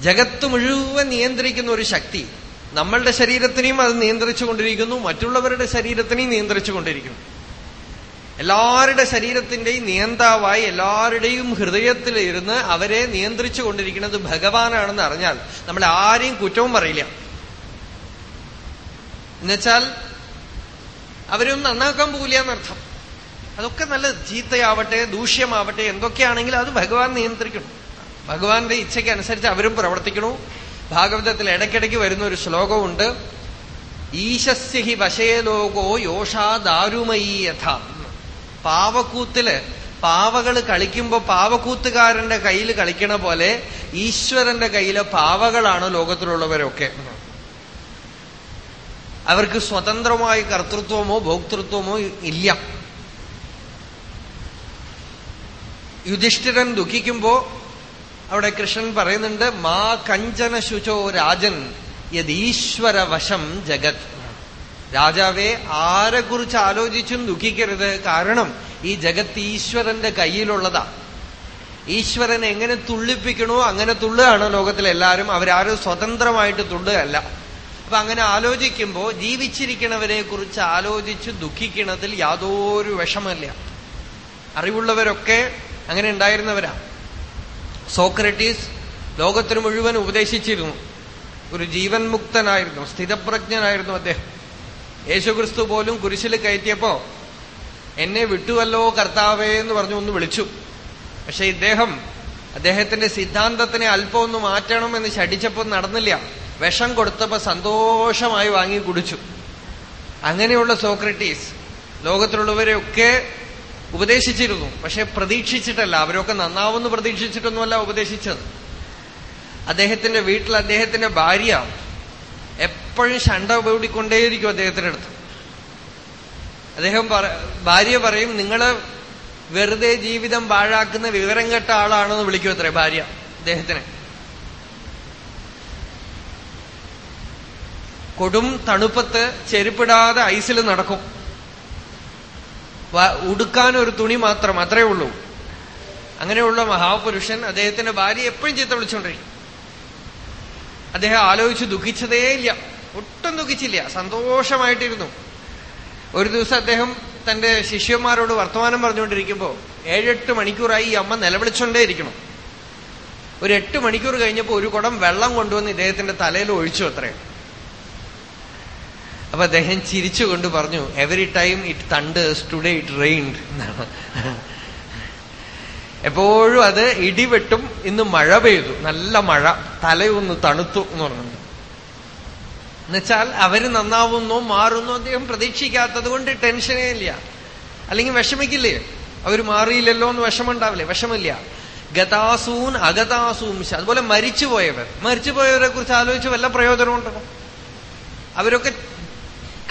ജഗത്ത് മുഴുവൻ നിയന്ത്രിക്കുന്ന ഒരു ശക്തി നമ്മളുടെ ശരീരത്തിനെയും അത് നിയന്ത്രിച്ചുകൊണ്ടിരിക്കുന്നു മറ്റുള്ളവരുടെ ശരീരത്തിനെയും നിയന്ത്രിച്ചുകൊണ്ടിരിക്കുന്നു. എല്ലാവരുടെ ശരീരത്തിന്റെയും നിയന്താവായി എല്ലാവരുടെയും ഹൃദയത്തിൽ ഇരുന്ന് അവരെ നിയന്ത്രിച്ചു കൊണ്ടിരിക്കുന്നത് ഭഗവാനാണെന്ന് അറിഞ്ഞാൽ നമ്മൾ ആരെയും കുറ്റവും പറയില്ല. എന്നുവെച്ചാൽ അവരും നന്നാക്കാൻ പോകില്ല എന്നർത്ഥം. അതൊക്കെ നല്ല ചീത്തയാവട്ടെ ദൂഷ്യമാവട്ടെ എന്തൊക്കെയാണെങ്കിലും അത് ഭഗവാൻ നിയന്ത്രിക്കണം. ഭഗവാന്റെ ഇച്ഛയ്ക്ക് അനുസരിച്ച് അവരും പ്രവർത്തിക്കണു. ഭാഗവതത്തിൽ ഇടയ്ക്കിടയ്ക്ക് വരുന്ന ഒരു ശ്ലോകമുണ്ട് ഈശസ്യഹി വശയലോകോ യോഷാ ദാരുമയി യഥ. പാവക്കൂത്തിൽ പാവകൾ കളിക്കുമ്പോ പാവക്കൂത്തുകാരന്റെ കയ്യിൽ കളിക്കണ പോലെ ഈശ്വരന്റെ കയ്യിലെ പാവകളാണ് ലോകത്തിലുള്ളവരൊക്കെ. അവർക്ക് സ്വതന്ത്രമായ കർത്തൃത്വമോ ഭോക്തൃത്വമോ ഇല്ല. യുധിഷ്ഠിരൻ ദുഃഖിക്കുമ്പോ അവിടെ കൃഷ്ണൻ പറയുന്നുണ്ട് മാ കഞ്ചന ശുചോ രാജൻ യദീശ്വര വശം ജഗത്. രാജാവെ ആരെക്കുറിച്ച് ആലോചിച്ചും ദുഃഖിക്കരുത്. കാരണം ഈ ജഗത്ത് ഈശ്വരന്റെ കയ്യിലുള്ളതാ. ഈശ്വരൻ എങ്ങനെ തുള്ളിപ്പിക്കണോ അങ്ങനെ തുള്ളുകയാണ് ലോകത്തിലെല്ലാവരും. അവരാരും സ്വതന്ത്രമായിട്ട് തുള്ളുകയല്ല. അപ്പൊ അങ്ങനെ ആലോചിക്കുമ്പോ ജീവിച്ചിരിക്കണവരെ കുറിച്ച് ആലോചിച്ച് ദുഃഖിക്കണതിൽ യാതൊരു വിഷമല്ല അറിവുള്ളവരൊക്കെ അങ്ങനെ ഉണ്ടായിരുന്നവരാ. സോക്രട്ടീസ് ലോകത്തിന് മുഴുവൻ ഉപദേശിച്ചിരുന്നു. ഒരു ജീവൻ മുക്തനായിരുന്നു സ്ഥിതപ്രജ്ഞനായിരുന്നു അദ്ദേഹം. യേശുക്രിസ്തു പോലും കുരിശിൽ കയറ്റിയപ്പോ എന്നെ വിട്ടുവല്ലോ കർത്താവേ എന്ന് പറഞ്ഞു ഒന്ന് വിളിച്ചു. പക്ഷെ ഇദ്ദേഹം അദ്ദേഹത്തിന്റെ സിദ്ധാന്തത്തിനെ അല്പം ഒന്ന് മാറ്റണം എന്ന് ശടിച്ചപ്പോ നടന്നില്ല. വിഷം കൊടുത്തപ്പോ സന്തോഷമായി വാങ്ങി കുടിച്ചു. അങ്ങനെയുള്ള സോക്രട്ടീസ് ലോകത്തിലുള്ളവരെയൊക്കെ ഉപദേശിച്ചിരുന്നു. പക്ഷെ പ്രതീക്ഷിച്ചിട്ടല്ല. അവരൊക്കെ നന്നാവുമെന്ന് പ്രതീക്ഷിച്ചിട്ടൊന്നുമല്ല ഉപദേശിച്ചത്. അദ്ദേഹത്തിന്റെ വീട്ടിൽ അദ്ദേഹത്തിന്റെ ഭാര്യ എപ്പോഴും ശണ്ട ഓടിക്കൊണ്ടേയിരിക്കും അദ്ദേഹത്തിന്റെ അടുത്ത്. അദ്ദേഹം ഭാര്യ പറയും നിങ്ങൾ വെറുതെ ജീവിതം പാഴാക്കുന്ന വിവരം കെട്ട ആളാണെന്ന് വിളിക്കും അത്രേ ഭാര്യ അദ്ദേഹത്തിനെ കൊടും തണുപ്പത്ത് ചെരുപ്പിടാതെ ഐസിൽ നടക്കും. ഉടുക്കാൻ ഒരു തുണി മാത്രം അത്രേ ഉള്ളൂ. അങ്ങനെയുള്ള മഹാപുരുഷൻ അദ്ദേഹത്തിന്റെ ഭാര്യ എപ്പോഴും ചീത്ത വിളിച്ചുകൊണ്ടിരിക്കും അദ്ദേഹം ആലോചിച്ച് ദുഃഖിച്ചതേ ഇല്ല. ഒട്ടും ദുഃഖിച്ചില്ല. സന്തോഷമായിട്ടിരുന്നു. ഒരു ദിവസം അദ്ദേഹം തന്റെ ശിഷ്യന്മാരോട് വർത്തമാനം പറഞ്ഞുകൊണ്ടിരിക്കുമ്പോ ഏഴെട്ട് മണിക്കൂറായി ഈ അമ്മ നിലവിളിച്ചോണ്ടേ ഇരിക്കണം ഒരു എട്ട് മണിക്കൂർ കഴിഞ്ഞപ്പോ ഒരു കുടം വെള്ളം കൊണ്ടുവന്ന് ഇദ്ദേഹത്തിന്റെ തലയിൽ ഒഴിച്ചു അത്രേ. അപ്പൊ അദ്ദേഹം ചിരിച്ചുകൊണ്ട് പറഞ്ഞു every time it thunders today it rained എന്നാണ്. എപ്പോഴും അത് ഇടിവെട്ടും ഇന്ന് മഴ പെയ്തു. നല്ല മഴ തലയൊന്ന് തണുത്തു എന്ന് പറഞ്ഞു എന്നുവെച്ചാൽ അവർ നന്നാവുന്നോ മാറുന്നോ അദ്ദേഹം പ്രതീക്ഷിക്കാത്തത് കൊണ്ട് ടെൻഷനേ ഇല്ല. അല്ലെങ്കിൽ വിഷമിക്കില്ലേ? അവർ മാറിയില്ലല്ലോ എന്ന് വിഷമുണ്ടാവില്ലേ വിഷമില്ല ഗതാസൂൻ അഗതാസൂംശ അതുപോലെ മരിച്ചുപോയവർ. മരിച്ചുപോയവരെ കുറിച്ച് ആലോചിച്ച് വല്ല പ്രയോജനമുണ്ടോ? അവരൊക്കെ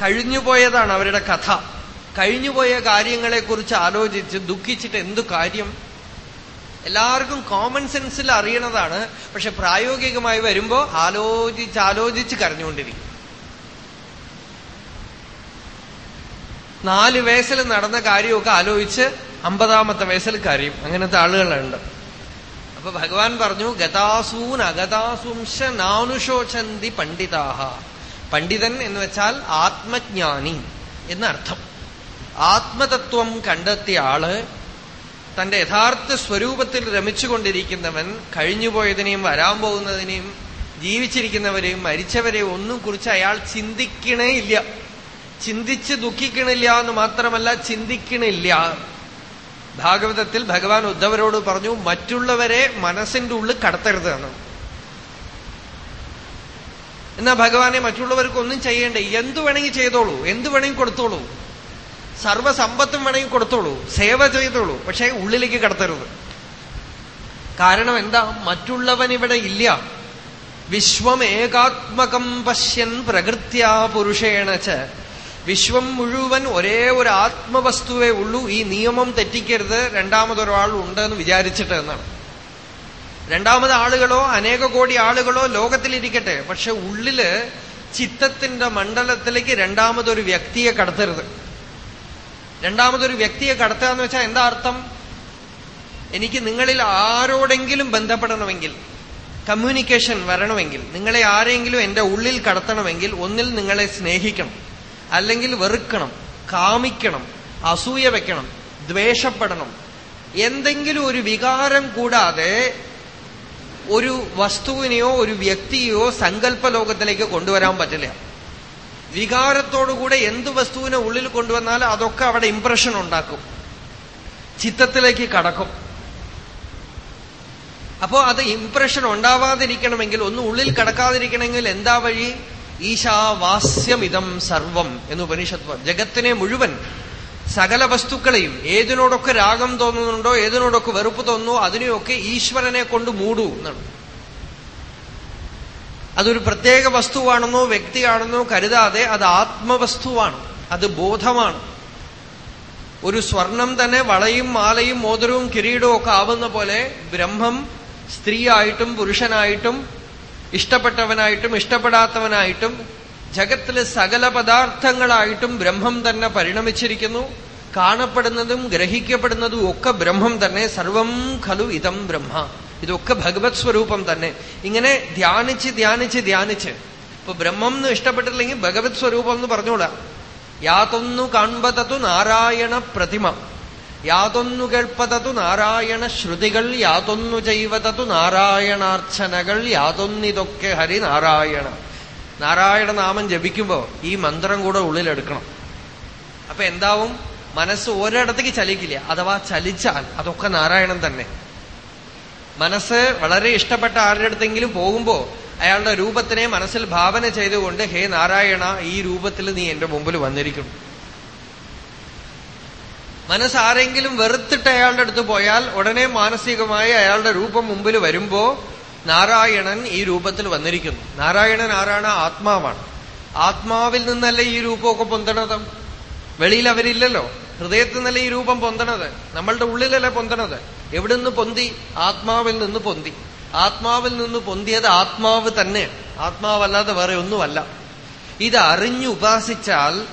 കഴിഞ്ഞുപോയതാണ് അവരുടെ കഥ. കഴിഞ്ഞുപോയ കാര്യങ്ങളെക്കുറിച്ച് ആലോചിച്ച് ദുഃഖിച്ചിട്ട് എന്തു കാര്യം? എല്ലാവർക്കും കോമൺ സെൻസിൽ അറിയണതാണ്. പക്ഷെ പ്രായോഗികമായി വരുമ്പോ ആലോചിച്ച് ആലോചിച്ച് കരഞ്ഞുകൊണ്ടിരിക്കും. നാല് വയസ്സിൽ നടന്ന കാര്യമൊക്കെ ആലോചിച്ച് അമ്പതാമത്തെ വയസ്സിൽ കരയും. അങ്ങനത്തെ ആളുകളുണ്ട്. അപ്പൊ ഭഗവാൻ പറഞ്ഞു ഗതാസൂൻ അഗതാസുംശ നാനുശോചന്തി പണ്ഡിതാഹ. പണ്ഡിതൻ എന്ന് വെച്ചാൽ ആത്മജ്ഞാനി എന്നർത്ഥം. ആത്മതത്വം കണ്ടെത്തിയ ആൾ തന്റെ യഥാർത്ഥ സ്വരൂപത്തിൽ രമിച്ചുകൊണ്ടിരിക്കുന്നവൻ കഴിഞ്ഞുപോയതിനെയും വരാൻ പോകുന്നതിനെയും ജീവിച്ചിരിക്കുന്നവരെയും മരിച്ചവരെയും ഒന്നും കുറിച്ച് അയാൾ ചിന്തിക്കണേ ഇല്ല. ചിന്തിച്ച് ദുഃഖിക്കണില്ല എന്ന് മാത്രമല്ല ചിന്തിക്കണില്ല. ഭാഗവതത്തിൽ ഭഗവാൻ ഉദ്ധവരോട് പറഞ്ഞു മറ്റുള്ളവരെ മനസ്സിന്റെ ഉള്ളിൽ കടത്തരുത് എന്ന് എന്നാ ഭഗവാനെ മറ്റുള്ളവർക്ക് ഒന്നും ചെയ്യേണ്ടേ? എന്തു വേണമെങ്കിൽ ചെയ്തോളൂ. എന്തു വേണമെങ്കിൽ കൊടുത്തോളൂ. സർവസമ്പത്തും വേണമെങ്കിൽ കൊടുത്തോളൂ. സേവ ചെയ്തോളൂ. പക്ഷേ ഉള്ളിലേക്ക് കടത്തരുത്. കാരണം എന്താ? മറ്റുള്ളവൻ ഇവിടെ ഇല്ല. വിശ്വം ഏകാത്മകം പശ്യൻ പ്രകൃത്യാ പുരുഷേണച്ച് വിശ്വം മുഴുവൻ ഒരേ ഒരു ആത്മവസ്തുവേ ഉള്ളൂ. ഈ നിയമം തെറ്റിക്കരുത്. രണ്ടാമതൊരാൾ ഉണ്ടെന്ന് വിചാരിച്ചിട്ട് എന്നാണ്. രണ്ടാമത് ആളുകളോ അനേക കോടി ആളുകളോ ലോകത്തിലിരിക്കട്ടെ. പക്ഷെ ഉള്ളിൽ ചിത്തത്തിന്റെ മണ്ഡലത്തിലേക്ക് രണ്ടാമതൊരു വ്യക്തിയെ കടത്തരുത്. രണ്ടാമതൊരു വ്യക്തിയെ കടത്തുക എന്ന് വെച്ചാൽ എന്താ അർത്ഥം? എനിക്ക് നിങ്ങളിൽ ആരോടെങ്കിലും ബന്ധപ്പെടണമെങ്കിൽ കമ്മ്യൂണിക്കേഷൻ വരണമെങ്കിൽ നിങ്ങളെ ആരെങ്കിലും എന്റെ ഉള്ളിൽ കടത്തണമെങ്കിൽ ഒന്നിൽ നിങ്ങളെ സ്നേഹിക്കണം അല്ലെങ്കിൽ വെറുക്കണം കാമിക്കണം അസൂയ വെക്കണം ദ്വേഷപ്പെടണം. എന്തെങ്കിലും ഒരു വികാരം കൂടാതെ ഒരു വസ്തുവിനെയോ ഒരു വ്യക്തിയെയോ സങ്കല്പ ലോകത്തിലേക്ക് കൊണ്ടുവരാൻ പറ്റില്ല. വികാരത്തോടുകൂടെ എന്ത് വസ്തുവിനെ ഉള്ളിൽ കൊണ്ടുവന്നാൽ അതൊക്കെ അവിടെ ഇംപ്രഷൻ ഉണ്ടാക്കും. ചിത്തത്തിലേക്ക് കടക്കും. അപ്പോ അത് ഇംപ്രഷൻ ഉണ്ടാവാതിരിക്കണമെങ്കിൽ ഒന്ന് ഉള്ളിൽ കടക്കാതിരിക്കണമെങ്കിൽ എന്താ വഴി? ഈശാവാസ്യമിതം സർവം എന്ന് ഉപനിഷത്വം ജഗത്തിനെ മുഴുവൻ സകല വസ്തുക്കളെയും ഏതിനോടൊക്കെ രാഗം തോന്നുന്നുണ്ടോ ഏതിനോടൊക്കെ വെറുപ്പ് തോന്നുന്നു അതിനെയൊക്കെ ഈശ്വരനെ കൊണ്ട് മൂടൂ എന്നാണ്. അതൊരു പ്രത്യേക വസ്തുവാണെന്നോ വ്യക്തിയാണെന്നോ കരുതാതെ അത് ആത്മവസ്തുവാണ്. അത് ബോധമാണ്. ഒരു സ്വർണം തന്നെ വളയും മാലയും മോതിരവും കിരീടവും ഒക്കെ ആവുന്ന പോലെ ബ്രഹ്മം സ്ത്രീയായിട്ടും പുരുഷനായിട്ടും ഇഷ്ടപ്പെട്ടവനായിട്ടും ഇഷ്ടപ്പെടാത്തവനായിട്ടും ജഗത്തിലെ സകല പദാർത്ഥങ്ങളായിട്ടും ബ്രഹ്മം തന്നെ പരിണമിച്ചിരിക്കുന്നു. കാണപ്പെടുന്നതും ഗ്രഹിക്കപ്പെടുന്നതും ഒക്കെ ബ്രഹ്മം തന്നെ. സർവം ഖലു ഇതം ബ്രഹ്മ. ഇതൊക്കെ ഭഗവത് സ്വരൂപം തന്നെ. ഇങ്ങനെ ധ്യാനിച്ച് ധ്യാനിച്ച് ധ്യാനിച്ച്. ഇപ്പൊ ബ്രഹ്മം എന്ന് ഇഷ്ടപ്പെട്ടില്ലെങ്കിൽ ഭഗവത് സ്വരൂപം എന്ന് പറഞ്ഞോളാം യാതൊന്നു കാൺപതതു നാരായണ പ്രതിമ. യാതൊന്നു കേൾപ്പതതു നാരായണ ശ്രുതികൾ. യാതൊന്നു ചെയ്വതതു നാരായണാർച്ചനകൾ. യാതൊന്നിതൊക്കെ ഹരി നാരായണ നാരായണ നാമം ജപിക്കുമ്പോ ഈ മന്ത്രം കൂടെ ഉള്ളിലെടുക്കണം. അപ്പൊ എന്താവും? മനസ്സ് ഒരിടത്തേക്ക് ചലിക്കില്ല. അഥവാ ചലിച്ചാൽ അതൊക്കെ നാരായണൻ തന്നെ. മനസ്സ് വളരെ ഇഷ്ടപ്പെട്ട ആരുടെ അടുത്തെങ്കിലും പോകുമ്പോ അയാളുടെ രൂപത്തിനെ മനസ്സിൽ ഭാവന ചെയ്തുകൊണ്ട് ഹേ നാരായണ ഈ രൂപത്തിൽ നീ എന്റെ മുമ്പിൽ വന്നിരിക്കുന്നു. മനസ്സ് ആരെങ്കിലും വെറുത്തിട്ട് അയാളുടെ അടുത്ത് പോയാൽ ഉടനെ മാനസികമായി അയാളുടെ രൂപം മുമ്പിൽ വരുമ്പോ നാരായണൻ ഈ രൂപത്തിൽ വന്നിരിക്കുന്നു. നാരായണൻ ആരാണ്? ആത്മാവാണ്. ആത്മാവിൽ നിന്നല്ലേ ഈ രൂപമൊക്കെ പൊന്തണത്? വെളിയിൽ അവരില്ലല്ലോ. ഹൃദയത്തിൽ നിന്നല്ലേ ഈ രൂപം പൊന്തണത്? നമ്മളുടെ ഉള്ളിലല്ലേ പൊന്തണത്? എവിടെ നിന്ന് പൊന്തി? ആത്മാവിൽ നിന്ന് പൊന്തി. ആത്മാവിൽ നിന്ന് പൊന്തിയത് ആത്മാവ് തന്നെ. ആത്മാവല്ലാതെ വേറെ ഒന്നുമല്ല. ഇത് അറിഞ്ഞു ഉപാസിച്ചാൽ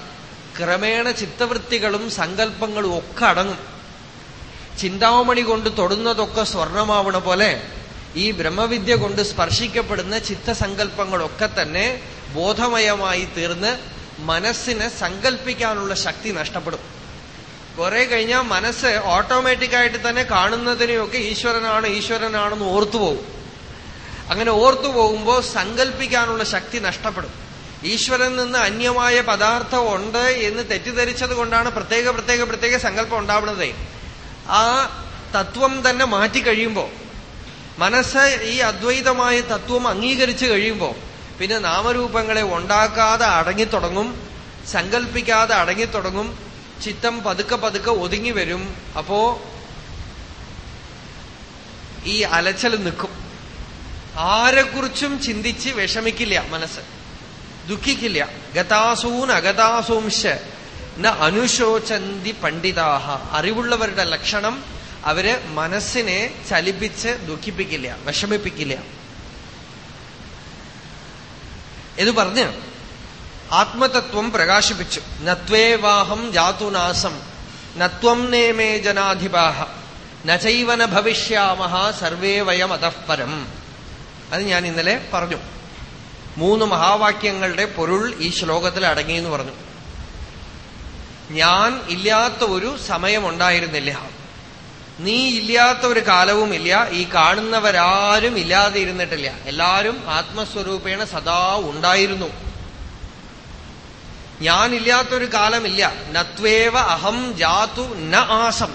ക്രമേണ ചിത്തവൃത്തികളും സങ്കല്പങ്ങളും ഒക്കെ അടങ്ങും. ചിന്താമണി കൊണ്ട് തൊടുന്നതൊക്കെ സ്വർണമാവണ പോലെ ഈ ബ്രഹ്മവിദ്യ കൊണ്ട് സ്പർശിക്കപ്പെടുന്ന ചിത്തസങ്കല്പങ്ങളൊക്കെ തന്നെ ബോധമയമായി തീർന്ന് മനസ്സിനെ സങ്കല്പിക്കാനുള്ള ശക്തി നഷ്ടപ്പെടും. കുറെ കഴിഞ്ഞാൽ മനസ്സ് ഓട്ടോമാറ്റിക്കായിട്ട് തന്നെ കാണുന്നതിനെയൊക്കെ ഈശ്വരനാണ് ഈശ്വരനാണെന്ന് ഓർത്തു പോകും. അങ്ങനെ ഓർത്തു പോകുമ്പോൾ സങ്കല്പിക്കാനുള്ള ശക്തി നഷ്ടപ്പെടും. ഈശ്വരൻ നിന്ന് അന്യമായ പദാർത്ഥം ഉണ്ട് എന്ന് തെറ്റിദ്ധരിച്ചത് കൊണ്ടാണ് പ്രത്യേക പ്രത്യേക പ്രത്യേക സങ്കല്പം ഉണ്ടാവുന്നതേ. ആ തത്വം തന്നെ മാറ്റി കഴിയുമ്പോൾ മനസ്സ് ഈ അദ്വൈതമായ തത്വം അംഗീകരിച്ചു കഴിയുമ്പോൾ പിന്നെ നാമരൂപങ്ങളെ ഉണ്ടാക്കാതെ അടങ്ങിത്തുടങ്ങും സങ്കല്പിക്കാതെ അടങ്ങിത്തുടങ്ങും ചിത്തം പതുക്കെ പതുക്കെ ഒതുങ്ങി വരും. അപ്പോ ഈ അലച്ചൽ നിൽക്കും. ആരെക്കുറിച്ചും ചിന്തിച്ച് വിഷമിക്കില്ല മനസ്സ്. ദുഃഖിക്കില്ല. ഗതാസൂൻ അഗതാസൂംശ അനുശോചന്തി പണ്ഡിതാഹ. അറിവുള്ളവരുടെ ലക്ഷണം അവർ മനസ്സിനെ ചലിപ്പിച്ച് ദുഃഖിപ്പിക്കില്ല വിഷമിപ്പിക്കില്ല. ഇത് പറഞ്ഞ് ആത്മതത്വം പ്രകാശിപ്പിച്ചു. നത്വേവാഹം ജാതുനാസം. നത്വം നേമേ ജനാധിപാഹ. നചൈവന ഭവിഷ്യാമഹ സർവേ വയം അതഃപരം. അത് ഞാൻ ഇന്നലെ പറഞ്ഞു. മൂന്ന് മഹാവാക്യങ്ങളുടെ പൊരുൾ ഈ ശ്ലോകത്തിൽ അടങ്ങിയെന്ന് പറഞ്ഞു. ഞാൻ ഇല്ലാത്ത ഒരു സമയമുണ്ടായിരുന്നില്ല നീ ഇല്ലാത്ത ഒരു കാലവുമില്ല ഈ കാണുന്നവരാരും ഇല്ലാതെ ഇരുന്നിട്ടില്ല. എല്ലാരും ആത്മസ്വരൂപേണ സദാ ഉണ്ടായിരുന്നു. ഞാനില്ലാത്തൊരു കാലമില്ല. നത്വേവ അഹം ജാതു ന ആസം.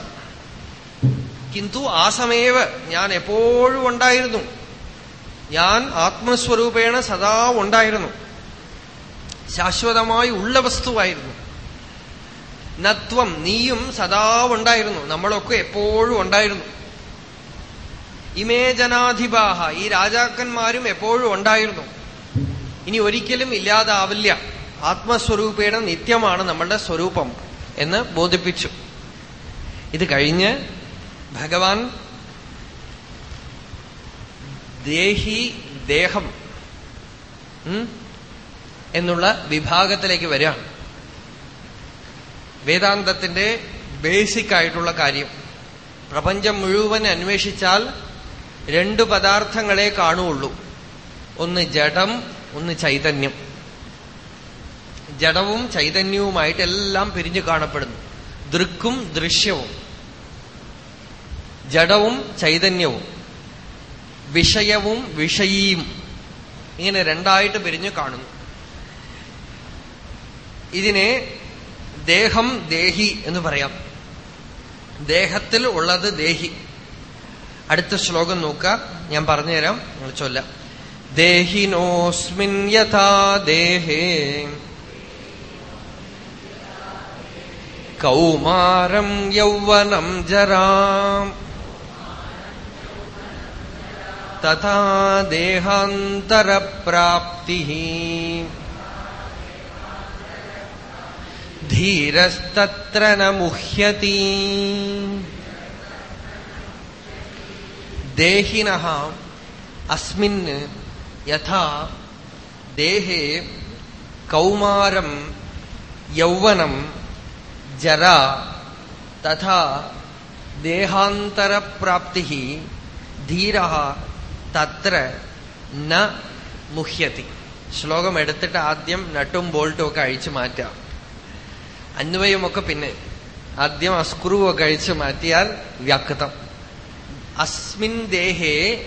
കിന്തു ആസമേവ ഞാൻ എപ്പോഴും ഉണ്ടായിരുന്നു. ഞാൻ ആത്മസ്വരൂപേണ സദാ ഉണ്ടായിരുന്നു. ശാശ്വതമായി ഉള്ള വസ്തുവായിരുന്നു. നത്വം നീയും സദാ ഉണ്ടായിരുന്നു നമ്മളൊക്കെ എപ്പോഴും ഉണ്ടായിരുന്നു. ഇമേ ജനാധിപാഹ ഈ രാജാക്കന്മാരും എപ്പോഴും ഉണ്ടായിരുന്നു. ഇനി ഒരിക്കലും ഇല്ലാതാവില്ല. ആത്മസ്വരൂപേണ നിത്യമാണ് നമ്മളുടെ സ്വരൂപം എന്ന് ബോധിപ്പിച്ചു. ഇത് കഴിഞ്ഞ് ഭഗവാൻ ദേഹി ദേഹം എന്നുള്ള വിഭാഗത്തിലേക്ക് വരികയാണ് വേദാന്തത്തിന്റെ ബേസിക് ആയിട്ടുള്ള കാര്യം. പ്രപഞ്ചം മുഴുവൻ അന്വേഷിച്ചാൽ രണ്ട് പദാർത്ഥങ്ങളെ കാണുള്ളൂ ഒന്ന് ജഡം ഒന്ന് ചൈതന്യം. ജഡവും ചൈതന്യവുമായിട്ട് എല്ലാം പിരിഞ്ഞു കാണപ്പെടുന്നു. ദൃക്കും ദൃശ്യവും. ജഡവും ചൈതന്യവും. വിഷയവും വിഷയിയും ഇങ്ങനെ രണ്ടായിട്ട് പിരിഞ്ഞു കാണുന്നു. ഇതിനെ ദേഹം ദേഹി എന്ന് പറയാം. ദേഹത്തിൽ ഉള്ളത് ദേഹി. അടുത്ത ശ്ലോകം നോക്കുക ഞാൻ പറഞ്ഞുതരാം. നിങ്ങൾ ചൊല്ലാം. ദേഹിനോസ്മിൻ യഥാ ദേഹേ. കൗമാരം യൗവനം ജരാം. തഥാ ദേഹാന്തരപ്രാപ്തി ധീരസ്തത്ര ന മുഹ്യതി ദേഹിന അസ്മിൻ യഥാ ദേഹേ കൗമാരം യൗവനം ജര തഥാ ദേഹാന്തരപ്രാപ്തി ധീര തത്ര ന മുഹ്യതി ശ്ലോകം എടുത്തിട്ട് ആദ്യം നട്ടും ബോൾട്ടും ഒക്കെ അഴിച്ചു മാറ്റാം അന്വയമൊക്കെ പിന്നെ ആദ്യം അസ്ക്രൂവ് കഴിച്ച് മാറ്റിയാൽ വ്യക്തം അസ്മിൻ ദേഹേ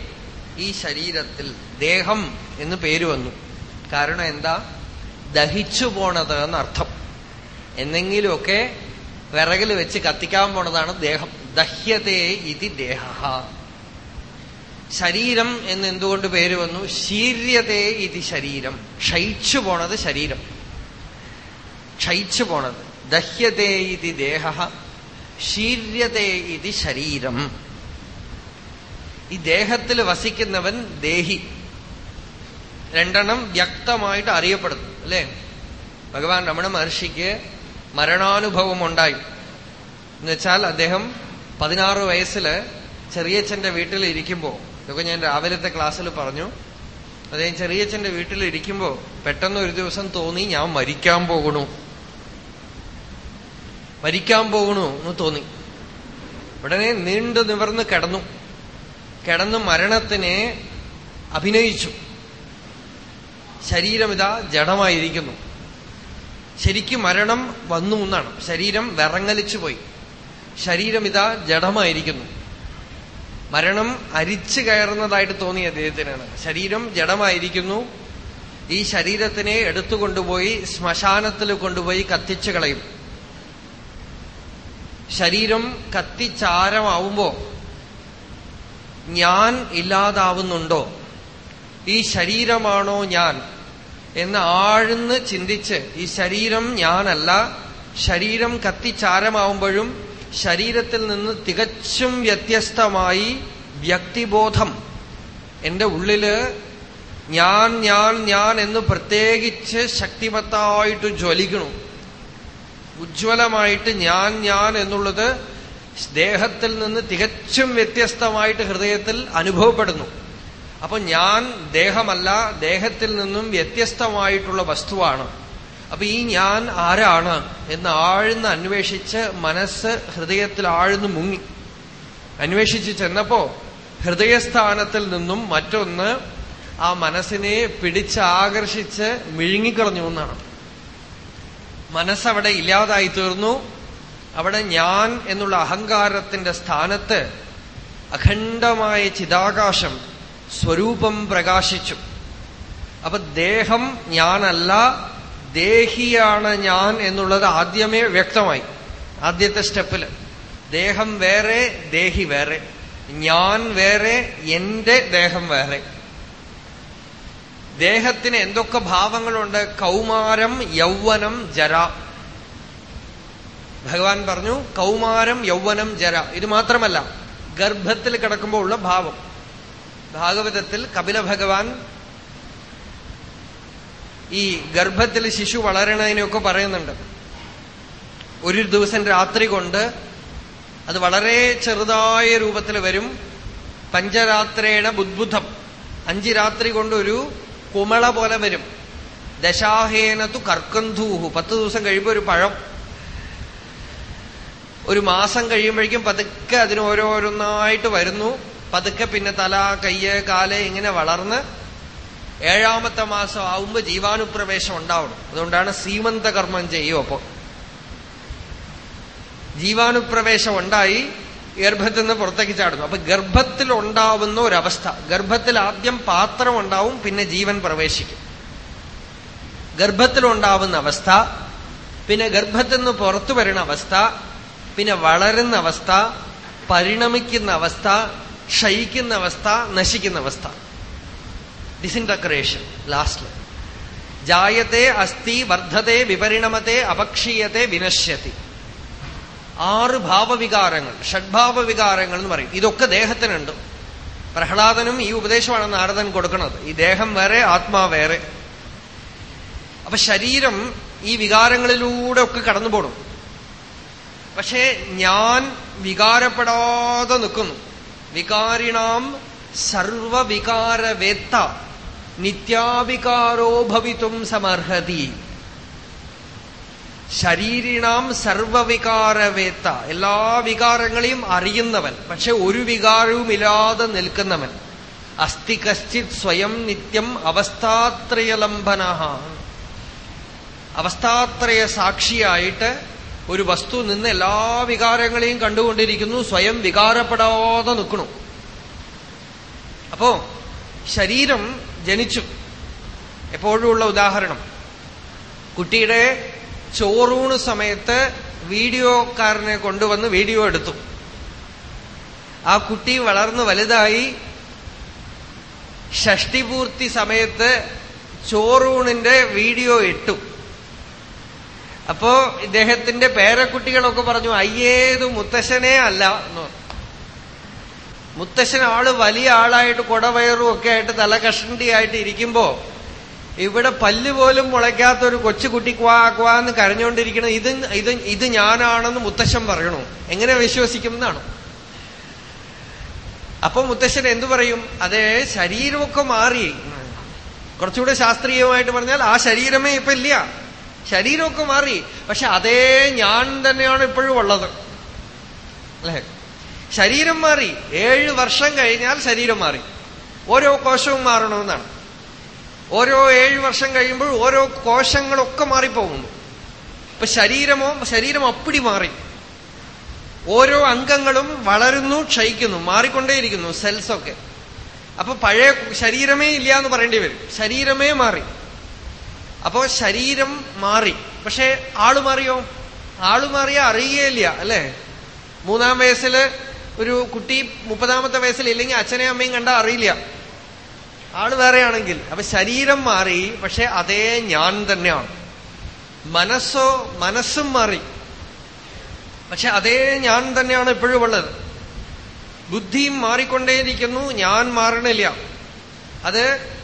ഈ ശരീരത്തിൽ ദേഹം എന്ന് പേര് വന്നു. കാരണം എന്താ? ദഹിച്ചു പോണത് എന്നർത്ഥം എന്തെങ്കിലുമൊക്കെ വിറകിൽ വെച്ച് കത്തിക്കാൻ പോണതാണ് ദേഹം. ദഹ്യതേ ഇതി ദേഹ ശരീരം എന്ന് എന്തുകൊണ്ട് പേര് വന്നു? ശീര്യതേ ഇതി ശരീരം. ക്ഷയിച്ചു പോണത് ശരീരം. ക്ഷയിച്ചു പോണത്. ദഹ്യതേ ഇതി ദേഹ ശീര്യതേ ഇതി ശരീരം. ഈ ദേഹത്തിൽ വസിക്കുന്നവൻ ദേഹി. രണ്ടെണ്ണം വ്യക്തമായിട്ട് അറിയപ്പെടുന്നു അല്ലേ? ഭഗവാൻ രമണ മഹർഷിക്ക് മരണാനുഭവം ഉണ്ടായി. എന്നുവെച്ചാൽ അദ്ദേഹം പതിനാറ് വയസ്സിൽ ചെറിയച്ഛന്റെ വീട്ടിൽ ഇരിക്കുമ്പോൾ ഇതൊക്കെ ഞാൻ രാവിലത്തെ ക്ലാസ്സിൽ പറഞ്ഞു. അദ്ദേഹം ചെറിയച്ഛന്റെ വീട്ടിൽ ഇരിക്കുമ്പോൾ പെട്ടെന്ന് ഒരു ദിവസം തോന്നി ഞാൻ മരിക്കാൻ പോകണു മരിക്കാൻ പോകണു എന്ന് തോന്നി. ഉടനെ നീണ്ടു നിവർന്ന് കിടന്നു. കിടന്ന് മരണത്തിനെ അഭിനയിച്ചു. ശരീരം ഇതാ ജഡമായിരിക്കുന്നു. ശരിക്കും മരണം വന്നു എന്നാണ്. ശരീരം വിറങ്ങലിച്ചു പോയി. ശരീരം ഇതാ ജഡമായിരിക്കുന്നു. മരണം അരിച്ചു കയറുന്നതായിട്ട് തോന്നി അദ്ദേഹത്തിനാണ്. ശരീരം ജഡമായിരിക്കുന്നു. ഈ ശരീരത്തിനെ എടുത്തുകൊണ്ടുപോയി ശ്മശാനത്തിൽ കൊണ്ടുപോയി കത്തിച്ചു കളയും. ശരീരം കത്തിച്ചാരമാവുമ്പോ ഞാൻ ഇല്ലാതാവുന്നുണ്ടോ? ഈ ശരീരമാണോ ഞാൻ? എന്ന് ആഴ്ന്ന് ചിന്തിച്ച് ഈ ശരീരം ഞാനല്ല. ശരീരം കത്തിച്ചാരമാവുമ്പോഴും ശരീരത്തിൽ നിന്ന് തികച്ചും വ്യത്യസ്തമായി വ്യക്തിബോധം. എന്റെ ഉള്ളിൽ ഞാൻ ഞാൻ ഞാൻ എന്ന് പ്രത്യേകിച്ച് ശക്തിമത്തായിട്ട് ജ്വലിക്കണു ഉജ്ജ്വലമായിട്ട് ഞാൻ ഞാൻ എന്നുള്ളത് ദേഹത്തിൽ നിന്ന് തികച്ചും വ്യത്യസ്തമായിട്ട് ഹൃദയത്തിൽ അനുഭവപ്പെടുന്നു. അപ്പൊ ഞാൻ ദേഹമല്ല ദേഹത്തിൽ നിന്നും വ്യത്യസ്തമായിട്ടുള്ള വസ്തുവാണ്. അപ്പൊ ഈ ഞാൻ ആരാണ് എന്ന് ആഴ്ന്ന് അന്വേഷിച്ച് മനസ്സ് ഹൃദയത്തിൽ ആഴ്ന്ന് മുങ്ങി. അന്വേഷിച്ച് ചെന്നപ്പോ ഹൃദയസ്ഥാനത്തിൽ നിന്നും മറ്റൊന്ന് ആ മനസ്സിനെ പിടിച്ച് ആകർഷിച്ച് മിഴുങ്ങിക്കളഞ്ഞു എന്നാണ്. മനസ്സവിടെ ഇല്ലാതായി തീർന്നു. അവിടെ ഞാൻ എന്നുള്ള അഹങ്കാരത്തിന്റെ സ്ഥാനത്ത് അഖണ്ഡമായ ചിതാകാശം സ്വരൂപം പ്രകാശിച്ചു. അപ്പൊ ദേഹം ഞാനല്ല ദേഹിയാണ് ഞാൻ എന്നുള്ളത് ആദ്യമേ വ്യക്തമായി. ആദ്യത്തെ സ്റ്റെപ്പിൽ ദേഹം വേറെ ദേഹി വേറെ. ഞാൻ വേറെ എന്റെ ദേഹം വേറെ. ദേഹത്തിന് എന്തൊക്കെ ഭാവങ്ങളുണ്ട്? കൗമാരം യൗവനം ജര. ഭഗവാൻ പറഞ്ഞു കൗമാരം യൗവനം ജര. ഇത് മാത്രമല്ല ഗർഭത്തിൽ കിടക്കുമ്പോൾ ഉള്ള ഭാവം. ഭാഗവതത്തിൽ കപില ഭഗവാൻ ഈ ഗർഭത്തിൽ ശിശു വളരണതിനെയൊക്കെ പറയുന്നുണ്ട്. ഒരു ദിവസം രാത്രി കൊണ്ട് അത് വളരെ ചെറുതായ രൂപത്തിൽ വരും. പഞ്ചരാത്രേണ ബുദ്ബുദ്ധം അഞ്ച് രാത്രി കൊണ്ട് ഒരു കുമള പോലെ വരും. ദശാഹേനത്തു കർക്കന്ധൂഹു. പത്ത് ദിവസം കഴിയുമ്പോൾ ഒരു പഴം. ഒരു മാസം കഴിയുമ്പോഴേക്കും പതുക്കെ അതിന് ഓരോരോന്നായിട്ട് വരുന്നു. പതുക്കെ പിന്നെ തല കയ്യ് കാൽ ഇങ്ങനെ വളർന്ന് ഏഴാമത്തെ മാസം ആവുമ്പോ ജീവാനുപ്രവേശം ഉണ്ടാവണം. അതുകൊണ്ടാണ് സീമന്ത കർമ്മം ചെയ്യും അപ്പോ ജീവാനുപ്രവേശം ഉണ്ടായി. ഗർഭത്തിൽ നിന്ന് പുറത്തേക്ക് ചാടുന്നു. അപ്പൊ ഗർഭത്തിൽ ഉണ്ടാവുന്ന ഒരവസ്ഥ. ഗർഭത്തിൽ ആദ്യം പാത്രം ഉണ്ടാവും പിന്നെ ജീവൻ പ്രവേശിക്കും. ഗർഭത്തിലുണ്ടാവുന്ന അവസ്ഥ പിന്നെ ഗർഭത്തിൽ നിന്ന് പുറത്തു വരുന്ന അവസ്ഥ പിന്നെ വളരുന്ന അവസ്ഥ പരിണമിക്കുന്ന അവസ്ഥ ക്ഷയിക്കുന്ന അവസ്ഥ നശിക്കുന്ന അവസ്ഥ. ഡിസിൻടക്രേഷൻ ലാസ്റ്റ് ജായത്തെ അസ്ഥി വർദ്ധത്തെ വിപരിണമത്തെ അപക്ഷീയത്തെ വിനശ്യത്തി ആറ് ഭാവവികാരങ്ങൾ ഷഡ്ഭാവവികാരങ്ങൾ എന്ന് പറയും. ഇതൊക്കെ ദേഹത്തിനുണ്ട്. പ്രഹ്ലാദനും ഈ ഉപദേശമാണ് നാരദൻ കൊടുക്കുന്നത്. ഈ ദേഹം വേറെ ആത്മാ വേറെ. അപ്പൊ ശരീരം ഈ വികാരങ്ങളിലൂടെ ഒക്കെ കടന്നു പോടും പക്ഷേ ഞാൻ വികാരപ്പെടാതെ നിൽക്കുന്നു. വികാരിണാം സർവവികാരവേത്ത നിത്യാവികാരോ ഭവിത്തും സമർഹതി. ശരീരിണാം സർവവികാരവേത്ത. എല്ലാ വികാരങ്ങളെയും അറിയുന്നവൻ. പക്ഷെ ഒരു വികാരവും ഇല്ലാതെ നിൽക്കുന്നവൻ. അസ്ഥി കശ്ചിത് സ്വയം നിത്യം അവസ്ഥാത്രയലംബന. അവസ്ഥാത്രയ സാക്ഷിയായിട്ട് ഒരു വസ്തു നിന്ന് എല്ലാ വികാരങ്ങളെയും കണ്ടുകൊണ്ടിരിക്കുന്നു. സ്വയം വികാരപ്പെടാതെ നിൽക്കണു അപ്പോ ശരീരം ജനിച്ചു. എപ്പോഴുമുള്ള ഉദാഹരണം. കുട്ടിയുടെ ചോറൂണ് സമയത്ത് വീഡിയോക്കാരനെ കൊണ്ടുവന്ന് വീഡിയോ എടുത്തു. ആ കുട്ടി വളർന്ന് വലുതായി. ഷഷ്ടിപൂർത്തി സമയത്ത് ചോറൂണിന്റെ വീഡിയോ ഇട്ടു. അപ്പോ ഇദ്ദേഹത്തിന്റെ പേരക്കുട്ടികളൊക്കെ പറഞ്ഞു അയ്യേതു മുത്തശ്ശനെ അല്ല എന്ന് മുത്തശ്ശൻ ആൾ വലിയ ആളായിട്ട് കുടവയറും ഒക്കെ ആയിട്ട് തലകഷണ്ടിയായിട്ട് ഇരിക്കുമ്പോ ഇവിടെ പല്ല് പോലും മുളയ്ക്കാത്ത ഒരു കൊച്ചുകുട്ടി ക്വാ ക്വാ എന്ന് കരഞ്ഞുകൊണ്ടിരിക്കണം ഇത് ഇത് ഇത് ഞാനാണെന്ന് മുത്തശ്ശൻ പറയണു. എങ്ങനെ വിശ്വസിക്കും എന്നാണ്. അപ്പൊ മുത്തശ്ശൻ എന്തു പറയും? അതെ ശരീരമൊക്കെ മാറി. കുറച്ചുകൂടെ ശാസ്ത്രീയമായിട്ട് പറഞ്ഞാൽ ആ ശരീരമേ ഇപ്പൊ ഇല്ല. ശരീരമൊക്കെ മാറി. പക്ഷെ അതേ ഞാൻ തന്നെയാണ് ഇപ്പോഴും ഉള്ളത്. അല്ലെ? ശരീരം മാറി. ഏഴ് വർഷം കഴിഞ്ഞാൽ ശരീരം മാറി. ഓരോ കോശവും മാറണമെന്നാണ്. ഓരോ ഏഴ് വർഷം കഴിയുമ്പോൾ ഓരോ കോശങ്ങളൊക്കെ മാറിപ്പോകുന്നു. ഇപ്പൊ ശരീരമോ ശരീരം അപ്പിടി മാറി. ഓരോ അംഗങ്ങളും വളരുന്നു ക്ഷയിക്കുന്നു മാറിക്കൊണ്ടേയിരിക്കുന്നു സെൽസൊക്കെ. അപ്പൊ പഴയ ശരീരമേ ഇല്ല എന്ന് പറയേണ്ടി വരും. ശരീരമേ മാറി. അപ്പോ ശരീരം മാറി. പക്ഷെ ആൾ മാറിയോ? ആൾ മാറിയ അറിയുകയില്ല അല്ലെ? മൂന്നാം വയസ്സിൽ ഒരു കുട്ടി മുപ്പതാമത്തെ വയസ്സിൽ ഇല്ലെങ്കിൽ അച്ഛനെയും അമ്മയും കണ്ടാൽ അറിയില്ല. ആൾ വേറെയാണെങ്കിൽ. അപ്പൊ ശരീരം മാറി പക്ഷെ അതേ ഞാൻ തന്നെയാണ്. മനസ്സോ മനസ്സും മാറി. പക്ഷെ അതേ ഞാൻ തന്നെയാണ് എപ്പോഴും ഉള്ളത്. ബുദ്ധിയും മാറിക്കൊണ്ടേയിരിക്കുന്നു ഞാൻ മാറണില്ല. അത്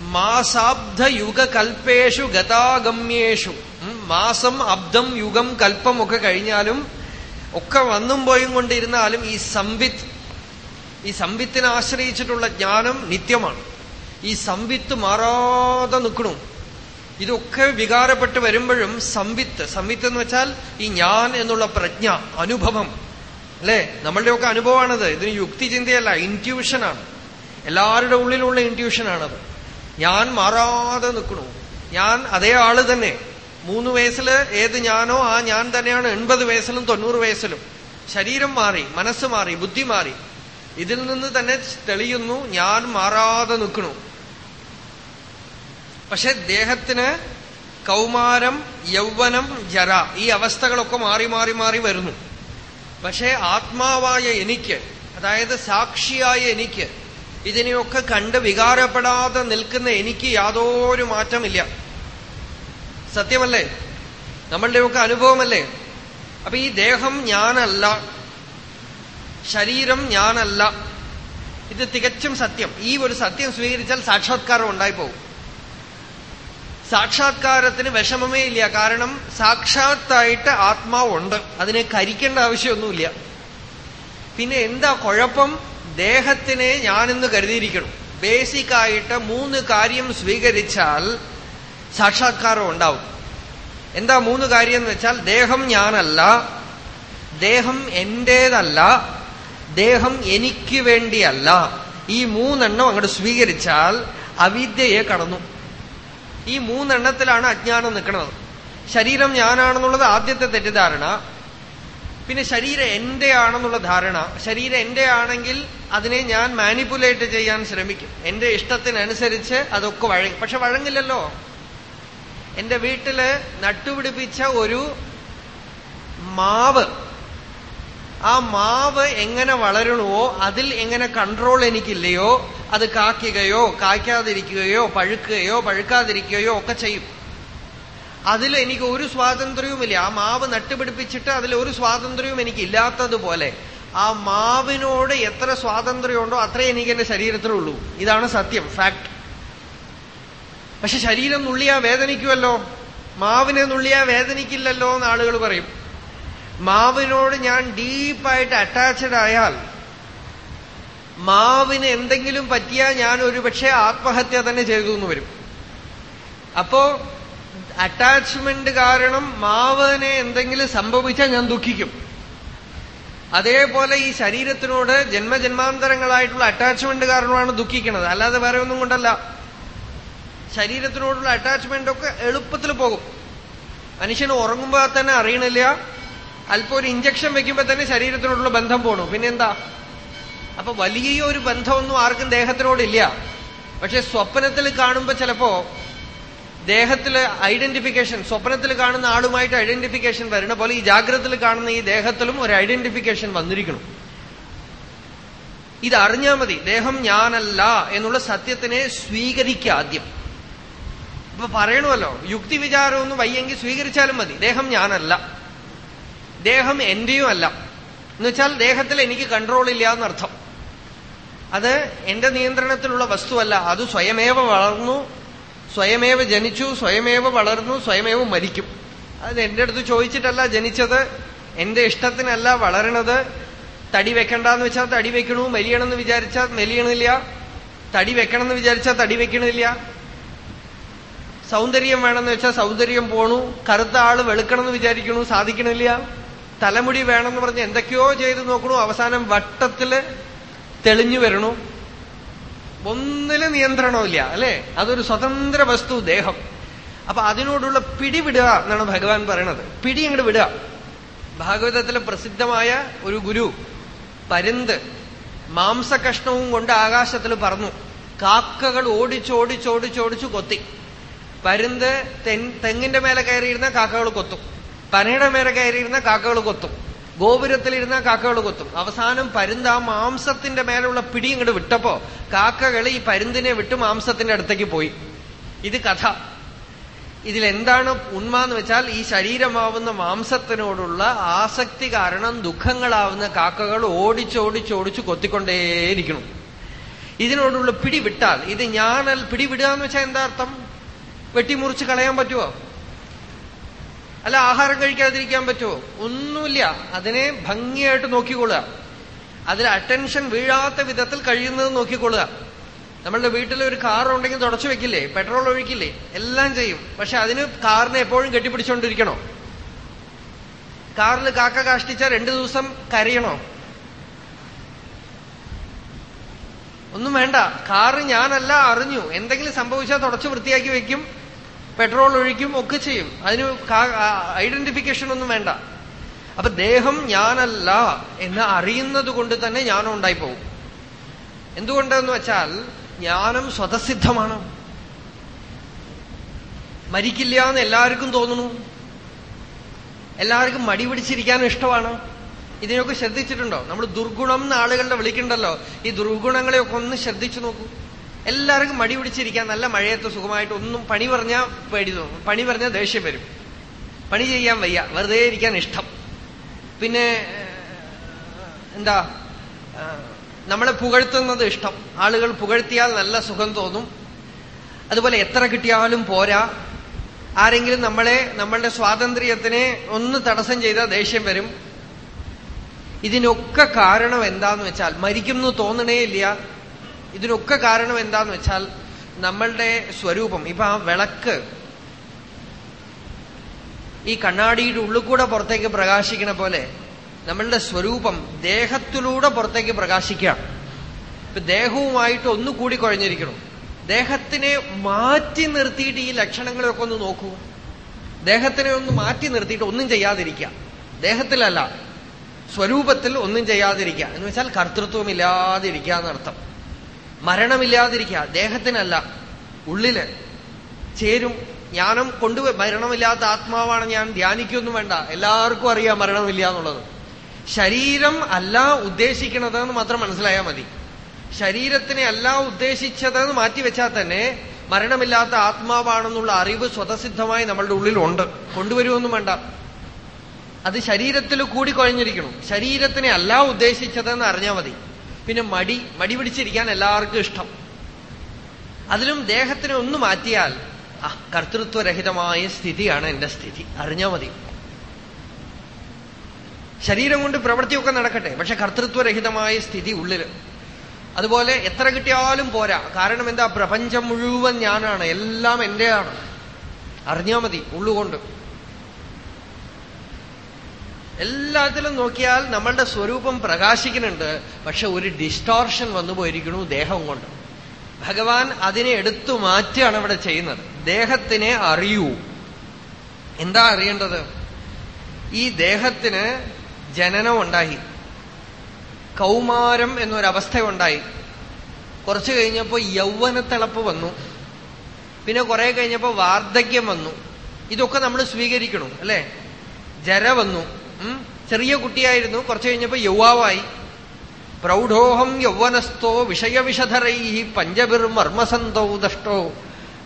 മാസാബ്ദ യുഗ കൽപ്പേഷു ഗതാഗമ്യേഷു മാസം അബ്ദം യുഗം കൽപ്പം ഒക്കെ കഴിഞ്ഞാലും ഒക്കെ വന്നും പോയും കൊണ്ടിരുന്നാലും ഈ സംവിത്ത് ഈ സംവിത്തിനെ ആശ്രയിച്ചിട്ടുള്ള ജ്ഞാനം നിത്യമാണ്. ഈ സംവിത്ത് മാറാതെ നിൽക്കണു. ഇതൊക്കെ വികാരപ്പെട്ട് വരുമ്പോഴും സംവിത്ത് സംവിത്ത് എന്ന് വെച്ചാൽ ഈ ഞാൻ എന്നുള്ള പ്രജ്ഞ അനുഭവം. അല്ലെ? നമ്മളുടെയൊക്കെ അനുഭവമാണത്. ഇതിന് യുക്തി ചിന്തയല്ല ഇന്റ്യൂഷനാണ് എല്ലാവരുടെ ഉള്ളിലുള്ള ഇന്റ്യൂഷനാണത് ഞാൻ മാറാതെ നിൽക്കണു. ഞാൻ അതേ ആൾ തന്നെ. മൂന്ന് വയസ്സിൽ ഏത് ഞാനോ ആ ഞാൻ തന്നെയാണ് എൺപത് വയസ്സിലും തൊണ്ണൂറ് വയസ്സിലും. ശരീരം മാറി മനസ്സ് മാറി ബുദ്ധി മാറി. ഇതിൽ നിന്ന് തന്നെ തെളിയുന്നു ഞാൻ മാറാതെ നിൽക്കണു. പക്ഷെ ദേഹത്തിന് കൗമാരം യൗവനം ജര ഈ അവസ്ഥകളൊക്കെ മാറി മാറി മാറി വരുന്നു. പക്ഷേ ആത്മാവായ എനിക്ക് അതായത് സാക്ഷിയായ എനിക്ക് ഇതിനെയൊക്കെ കണ്ട് വികാരപ്പെടാതെ നിൽക്കുന്ന എനിക്ക് യാതൊരു മാറ്റമില്ല. സത്യമല്ലേ? നമ്മളുടെയൊക്കെ അനുഭവമല്ലേ? അപ്പൊ ഈ ദേഹം ഞാനല്ല ശരീരം ഞാനല്ല ഇത് തികച്ചും സത്യം. ഈ ഒരു സത്യം സ്വീകരിച്ചാൽ സാക്ഷാത്കാരം ഉണ്ടായിപ്പോവും. സാക്ഷാത്കാരത്തിന് വിഷമമേ ഇല്ല. കാരണം സാക്ഷാത്തായിട്ട് ആത്മാവുണ്ട്. അതിനെ കരിക്കേണ്ട ആവശ്യമൊന്നുമില്ല. പിന്നെ എന്താ കുഴപ്പം? ദേഹത്തിനെ ഞാനെന്ന് കരുതിയിരിക്കണം. ബേസിക്കായിട്ട് മൂന്ന് കാര്യം സ്വീകരിച്ചാൽ സാക്ഷാത്കാരം ഉണ്ടാവും. എന്താ മൂന്ന് കാര്യം എന്ന് വെച്ചാൽ ദേഹം ഞാനല്ല ദേഹം എന്റേതല്ല ദേഹം എനിക്ക് വേണ്ടിയല്ല. ഈ മൂന്നെണ്ണം അങ്ങോട്ട് സ്വീകരിച്ചാൽ അവിദ്യയെ കടന്നു. ഈ മൂന്നെണ്ണത്തിലാണ് അജ്ഞാനം നിൽക്കുന്നത്. ശരീരം ഞാനാണെന്നുള്ളത് ആദ്യത്തെ തെറ്റിദ്ധാരണ. പിന്നെ ശരീരം എന്റെ ആണെന്നുള്ള ധാരണ. ശരീരം എന്റെ ആണെങ്കിൽ അതിനെ ഞാൻ മാനിപ്പുലേറ്റ് ചെയ്യാൻ ശ്രമിക്കും. എന്റെ ഇഷ്ടത്തിനനുസരിച്ച് അതൊക്കെ വഴങ്ങും. പക്ഷെ വഴങ്ങില്ലല്ലോ. എന്റെ വീട്ടിൽ നട്ടുപിടിപ്പിച്ച ഒരു മാവ് ആ മാവ് എങ്ങനെ വളരണമോ അതിൽ എങ്ങനെ കൺട്രോൾ എനിക്കില്ലയോ അത് കാക്കുകയോ കായ്ക്കാതിരിക്കുകയോ പഴുക്കുകയോ പഴുക്കാതിരിക്കുകയോ ഒക്കെ ചെയ്യും. അതിൽ എനിക്ക് ഒരു സ്വാതന്ത്ര്യവുമില്ല. ആ മാവ് നട്ടുപിടിപ്പിച്ചിട്ട് അതിൽ ഒരു സ്വാതന്ത്ര്യവും എനിക്ക് ഇല്ലാത്തതുപോലെ ആ മാവിനോട് എത്ര സ്വാതന്ത്ര്യമുണ്ടോ അത്രേ എനിക്ക് എന്റെ ശരീരത്തിലുള്ളൂ. ഇതാണ് സത്യം ഫാക്ട് പക്ഷെ ശരീരം നുള്ളിയാ വേദനിക്കുമല്ലോ മാവിനെ നുള്ളിയാ വേദനിക്കില്ലല്ലോ എന്ന് ആളുകൾ പറയും. മാവിനോട് ഞാൻ ഡീപ്പായിട്ട് അറ്റാച്ച്ഡ് ആയാൽ മാവിന് എന്തെങ്കിലും പറ്റിയാൽ ഞാൻ ഒരുപക്ഷെ ആത്മഹത്യ തന്നെ ചെയ്തു എന്ന് വരും. അപ്പോ അറ്റാച്ച്മെന്റ് കാരണം മാവിനെ എന്തെങ്കിലും സംഭവിച്ചാൽ ഞാൻ ദുഃഖിക്കും. അതേപോലെ ഈ ശരീരത്തിനോട് ജന്മജന്മാന്തരങ്ങളായിട്ടുള്ള അറ്റാച്ച്മെന്റ് കാരണമാണ് ദുഃഖിക്കുന്നത്. അല്ലാതെ വേറെ ഒന്നും കൊണ്ടല്ല. ശരീരത്തിനോടുള്ള അറ്റാച്ച്മെന്റ് ഒക്കെ എളുപ്പത്തിൽ പോകും. മനുഷ്യന് ഉറങ്ങുമ്പോൾ തന്നെ അറിയണില്ല. അല്പം ഒരു ഇഞ്ചക്ഷൻ വെക്കുമ്പോ തന്നെ ശരീരത്തിനോടുള്ള ബന്ധം പോണു. പിന്നെന്താ? അപ്പൊ വലിയ ഒരു ബന്ധമൊന്നും ആർക്കും ദേഹത്തിനോടില്ല. പക്ഷെ സ്വപ്നത്തിൽ കാണുമ്പോ ചിലപ്പോ ദേഹത്തിൽ ഐഡന്റിഫിക്കേഷൻ സ്വപ്നത്തിൽ കാണുന്ന ആളുമായിട്ട് ഐഡന്റിഫിക്കേഷൻ വരുന്ന പോലെ ഈ ജാഗ്രതയിൽ കാണുന്ന ഈ ദേഹത്തിലും ഒരു ഐഡന്റിഫിക്കേഷൻ വന്നിരിക്കണം. ഇത് അറിഞ്ഞാൽ മതി. ദേഹം ഞാനല്ല എന്നുള്ള സത്യത്തിനെ സ്വീകരിക്കുക ആദ്യം. ഇപ്പൊ പറയണമല്ലോ. യുക്തി വിചാരമൊന്നും വയ്യെങ്കിൽ സ്വീകരിച്ചാലും മതി. ദേഹം ഞാനല്ല. ദേഹം എന്റെയും അല്ല. എന്നുവെച്ചാൽ ദേഹത്തിൽ എനിക്ക് കൺട്രോൾ ഇല്ല എന്നർത്ഥം അത് എന്റെ നിയന്ത്രണത്തിലുള്ള വസ്തുവല്ല. അത് സ്വയമേവ വളർന്നു സ്വയമേവ ജനിച്ചു സ്വയമേവ വളർന്നു സ്വയമേവ മരിക്കും. അത് എന്റെ അടുത്ത് ചോദിച്ചിട്ടല്ല ജനിച്ചത്. എന്റെ ഇഷ്ടത്തിനല്ല വളരണത്. തടി വെക്കണ്ടെന്ന് വെച്ചാൽ തടി വെക്കണു. മെലിയണമെന്ന് വിചാരിച്ചാൽ മെലിയണില്ല. തടി വെക്കണമെന്ന് വിചാരിച്ചാൽ തടി വെക്കണില്ല. സൗന്ദര്യം വേണമെന്ന് വെച്ചാൽ സൗന്ദര്യം പോണു. കറുത്ത ആൾ വെളുക്കണമെന്ന് വിചാരിക്കണു. സാധിക്കണില്ല. തലമുടി വേണമെന്ന് പറഞ്ഞ് എന്തൊക്കെയോ ചെയ്ത് നോക്കണു. അവസാനം വട്ടത്തിൽ തെളിഞ്ഞു വരണു. ഒന്നിൽ നിയന്ത്രണമില്ല അല്ലെ? അതൊരു സ്വതന്ത്ര വസ്തു ദേഹം. അപ്പൊ അതിനോടുള്ള പിടി വിടുക എന്നാണ് ഭഗവാൻ പറയണത്. പിടി അങ്ങോട്ട് വിടുക. ഭാഗവതത്തിലെ പ്രസിദ്ധമായ ഒരു ഗുരു പരുന്ത് മാംസകഷ്ണവും കൊണ്ട് ആകാശത്തിൽ പറന്നു. കാക്കകൾ ഓടിച്ചോടിച്ചോടിച്ചോടിച്ചു കൊത്തി. പരുന്ത് തെങ്ങിന്റെ മേലെ കയറിയിരുന്ന കാക്കകൾ കൊത്തും. പനയുടെ മേലെ കയറിയിരുന്ന കാക്കകൾ കൊത്തും. ഗോപുരത്തിലിരുന്ന കാക്കകൾ കൊത്തും. അവസാനം പരുന്ത് ആ മാംസത്തിന്റെ മേലുള്ള പിടി ഇങ്ങോട്ട് വിട്ടപ്പോ കാക്കകൾ ഈ പരുന്തിനെ വിട്ട് മാംസത്തിന്റെ അടുത്തേക്ക് പോയി. ഇത് കഥ. ഇതിലെന്താണ് ഉണ്മ എന്ന് വെച്ചാൽ ഈ ശരീരമാവുന്ന മാംസത്തിനോടുള്ള ആസക്തി കാരണം ദുഃഖങ്ങളാവുന്ന കാക്കകൾ ഓടിച്ചോടിച്ചോടിച്ചു കൊത്തിക്കൊണ്ടേയിരിക്കണം. ഇതിനോടുള്ള പിടി വിട്ടാൽ ഇത് ഞാനൽ പിടി വിടുക എന്ന് വെച്ചാൽ എന്താ അർത്ഥം? വെട്ടിമുറിച്ച് കളയാൻ പറ്റുമോ അല്ല ആഹാരം കഴിക്കാതിരിക്കാൻ പറ്റുമോ? ഒന്നുമില്ല. അതിനെ ഭംഗിയായിട്ട് നോക്കിക്കൊള്ളുക. അതിൽ അറ്റൻഷൻ വീഴാത്ത വിധത്തിൽ കഴിയുന്നത് നോക്കിക്കൊള്ളുക. നമ്മളുടെ വീട്ടിൽ ഒരു കാർ ഉണ്ടെങ്കിൽ തുടച്ചു വെക്കില്ലേ? പെട്രോൾ ഒഴിക്കില്ലേ? എല്ലാം ചെയ്യും. പക്ഷെ അതിന് കാറിനെ എപ്പോഴും കെട്ടിപ്പിടിച്ചുകൊണ്ടിരിക്കണോ? കാറിൽ കാക്ക കാഷ്ടിച്ച രണ്ടു ദിവസം കരയണോ? ഒന്നും വേണ്ട. കാറ് ഞാനല്ല അറിഞ്ഞു. എന്തെങ്കിലും സംഭവിച്ചാൽ തുടച്ചു വൃത്തിയാക്കി വെക്കും. പെട്രോൾ ഒഴിക്കും ഒക്കെ ചെയ്യും. അതിന് ഐഡന്റിഫിക്കേഷൻ ഒന്നും വേണ്ട. അപ്പൊ ദേഹം ഞാനല്ല എന്ന് അറിയുന്നത് കൊണ്ട് തന്നെ ജ്ഞാനം ഉണ്ടായി പോകും എന്തുകൊണ്ടെന്ന് വെച്ചാൽ ജ്ഞാനം സ്വതസിദ്ധമാണ്. മരിക്കില്ല എന്ന് എല്ലാവർക്കും തോന്നുന്നു. എല്ലാവർക്കും മടി പിടിച്ചിരിക്കാൻ ഇഷ്ടമാണ്. ഇതിനെയൊക്കെ ശ്രദ്ധിച്ചിട്ടുണ്ടോ? നമ്മൾ ദുർഗുണം എന്ന് ആളുകളുടെ വിളിക്കണ്ടല്ലോ ഈ ദുർഗുണങ്ങളെയൊക്കെ ഒന്ന് ശ്രദ്ധിച്ചു നോക്കൂ. എല്ലാവർക്കും മടി പിടിച്ചിരിക്കാൻ നല്ല മഴയത്ത് സുഖമായിട്ട് ഒന്നും പണി പറഞ്ഞാൽ പേടി തോന്നും. പണി പറഞ്ഞാൽ ദേഷ്യം വരും. പണി ചെയ്യാൻ വയ്യ. വെറുതെ ഇരിക്കാൻ ഇഷ്ടം. പിന്നെ എന്താ നമ്മളെ പുകഴ്ത്തുന്നത് ഇഷ്ടം. ആളുകൾ പുകഴ്ത്തിയാൽ നല്ല സുഖം തോന്നും. അതുപോലെ എത്ര കിട്ടിയാലും പോരാ. ആരെങ്കിലും നമ്മളെ നമ്മളുടെ സ്വാതന്ത്ര്യത്തിനെ ഒന്ന് തടസ്സം ചെയ്താൽ ദേഷ്യം വരും. ഇതിനൊക്കെ കാരണം എന്താന്ന് വെച്ചാൽ മരിക്കും എന്ന് തോന്നണേ ഇല്ല. ഇതിനൊക്കെ കാരണം എന്താന്ന് വെച്ചാൽ നമ്മളുടെ സ്വരൂപം. ഇപ്പൊ ആ വിളക്ക് ഈ കണ്ണാടിയുടെ ഉള്ളിൽ കൂടെ പുറത്തേക്ക് പ്രകാശിക്കണ പോലെ നമ്മളുടെ സ്വരൂപം ദേഹത്തിലൂടെ പുറത്തേക്ക് പ്രകാശിക്കുകയാണ്. ഇപ്പൊ ദേഹവുമായിട്ട് ഒന്ന് കൂടി കുഴഞ്ഞിരിക്കണം ദേഹത്തിനെ മാറ്റി നിർത്തിയിട്ട് ഈ ലക്ഷണങ്ങളൊക്കെ ഒന്ന് നോക്കൂ. ദേഹത്തിനെ ഒന്ന് മാറ്റി നിർത്തിയിട്ട് ഒന്നും ചെയ്യാതിരിക്കുക. ദേഹത്തിലല്ല സ്വരൂപത്തിൽ ഒന്നും ചെയ്യാതിരിക്കുക. എന്ന് വെച്ചാൽ കർത്തൃത്വം ഇല്ലാതിരിക്കുക എന്നർത്ഥം. മരണമില്ലാതിരിക്കുക. ദേഹത്തിനല്ല ഉള്ളിൽ. ചേരും ജ്ഞാനം കൊണ്ടു മരണമില്ലാത്ത ആത്മാവാണ് ഞാൻ. ധ്യാനിക്കൊന്നും വേണ്ട. എല്ലാവർക്കും അറിയാം മരണമില്ല എന്നുള്ളത്. ശരീരം അല്ല ഉദ്ദേശിക്കണതെന്ന് മാത്രം മനസ്സിലായാൽ മതി. ശരീരത്തിനെ അല്ല ഉദ്ദേശിച്ചതെന്ന് മാറ്റിവെച്ചാൽ തന്നെ മരണമില്ലാത്ത ആത്മാവാണെന്നുള്ള അറിവ് സ്വതസിദ്ധമായി നമ്മളുടെ ഉള്ളിലുണ്ട്. കൊണ്ടുവരുമൊന്നും വേണ്ട. അത് ശരീരത്തിൽ കൂടി കുഴഞ്ഞിരിക്കണം. ശരീരത്തിനെ അല്ല ഉദ്ദേശിച്ചതെന്ന് അറിഞ്ഞാൽ മതി. പിന്നെ മടി മടി പിടിച്ചിരിക്കാൻ എല്ലാവർക്കും ഇഷ്ടം. അതിലും ദേഹത്തിനെ ഒന്ന് മാറ്റിയാൽ ആ കർത്തൃത്വരഹിതമായ സ്ഥിതിയാണ് എന്റെ സ്ഥിതി. അറിഞ്ഞാൽ മതി. ശരീരം കൊണ്ട് പ്രവൃത്തിയൊക്കെ നടക്കട്ടെ പക്ഷെ കർത്തൃത്വരഹിതമായ സ്ഥിതി ഉള്ളിൽ. അതുപോലെ എത്ര കിട്ടിയാലും പോരാ. കാരണം എന്താ? പ്രപഞ്ചം മുഴുവൻ ഞാനാണ് എല്ലാം എന്റെയാണ്. അറിഞ്ഞാൽ മതി ഉള്ളുകൊണ്ട്. എല്ലാത്തിലും നോക്കിയാൽ നമ്മളുടെ സ്വരൂപം പ്രകാശിക്കുന്നുണ്ട്. പക്ഷെ ഒരു ഡിസ്റ്റോർഷൻ വന്നു പോയിരിക്കണു ദേഹം കൊണ്ട്. ഭഗവാൻ അതിനെ എടുത്തു മാറ്റുകയാണ് ഇവിടെ ചെയ്യുന്നത്. ദേഹത്തിനെ അറിയൂ. എന്താ അറിയേണ്ടത്? ഈ ദേഹത്തിന് ജനനം ഉണ്ടായി. കൗമാരം എന്നൊരവസ്ഥ ഉണ്ടായി കുറച്ചു കഴിഞ്ഞപ്പോ യൗവനത്തിളപ്പ് വന്നു. പിന്നെ കുറെ കഴിഞ്ഞപ്പോ വാർദ്ധക്യം വന്നു. ഇതൊക്കെ നമ്മൾ സ്വീകരിക്കണം അല്ലെ? ജര വന്നു. ചെറിയ കുട്ടിയായിരുന്നു. കുറച്ചു കഴിഞ്ഞപ്പോ യൗവാവായി. പ്രൗഢോഹം യൗവനസ്ഥോ വിഷയവിഷധരൈ പഞ്ചബിർ മർമ്മസന്തോ ദഷ്ടോ.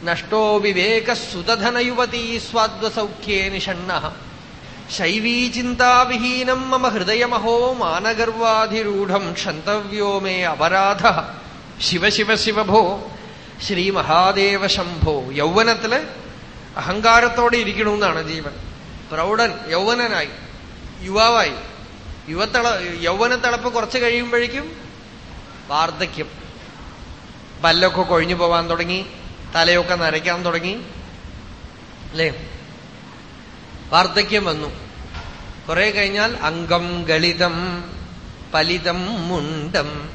നഷ്ടോ വിവേക സുതധനയുവതീ സ്വാദ്വസൗഖ്യേ നിഷണ്ണ ശൈവീചിന്താവിഹീനം മമ ഹൃദയമഹോ മാനഗർവാധിരൂഢം ക്ഷന്തവ്യോ മേ അപരാധ. ശിവ ശിവ ശിവഭോ ശ്രീ മഹാദേവ ശംഭോ. യൗവനത്തിൽ അഹങ്കാരത്തോടെ ഇരിക്കണമെന്നാണ് ജീവൻ. പ്രൗഢൻ യൗവനനായി. യുവാവായി. യുവത്തള യൗവനത്തളപ്പ് കുറച്ച് കഴിയുമ്പോഴേക്കും വാർദ്ധക്യം. പല്ലൊക്കെ കൊഴിഞ്ഞു പോവാൻ തുടങ്ങി തലയൊക്കെ നരയ്ക്കാൻ തുടങ്ങി അല്ലേ? വാർദ്ധക്യം വന്നു. കുറെ കഴിഞ്ഞാൽ അംഗം ഗളിതം പലിതം മുണ്ടം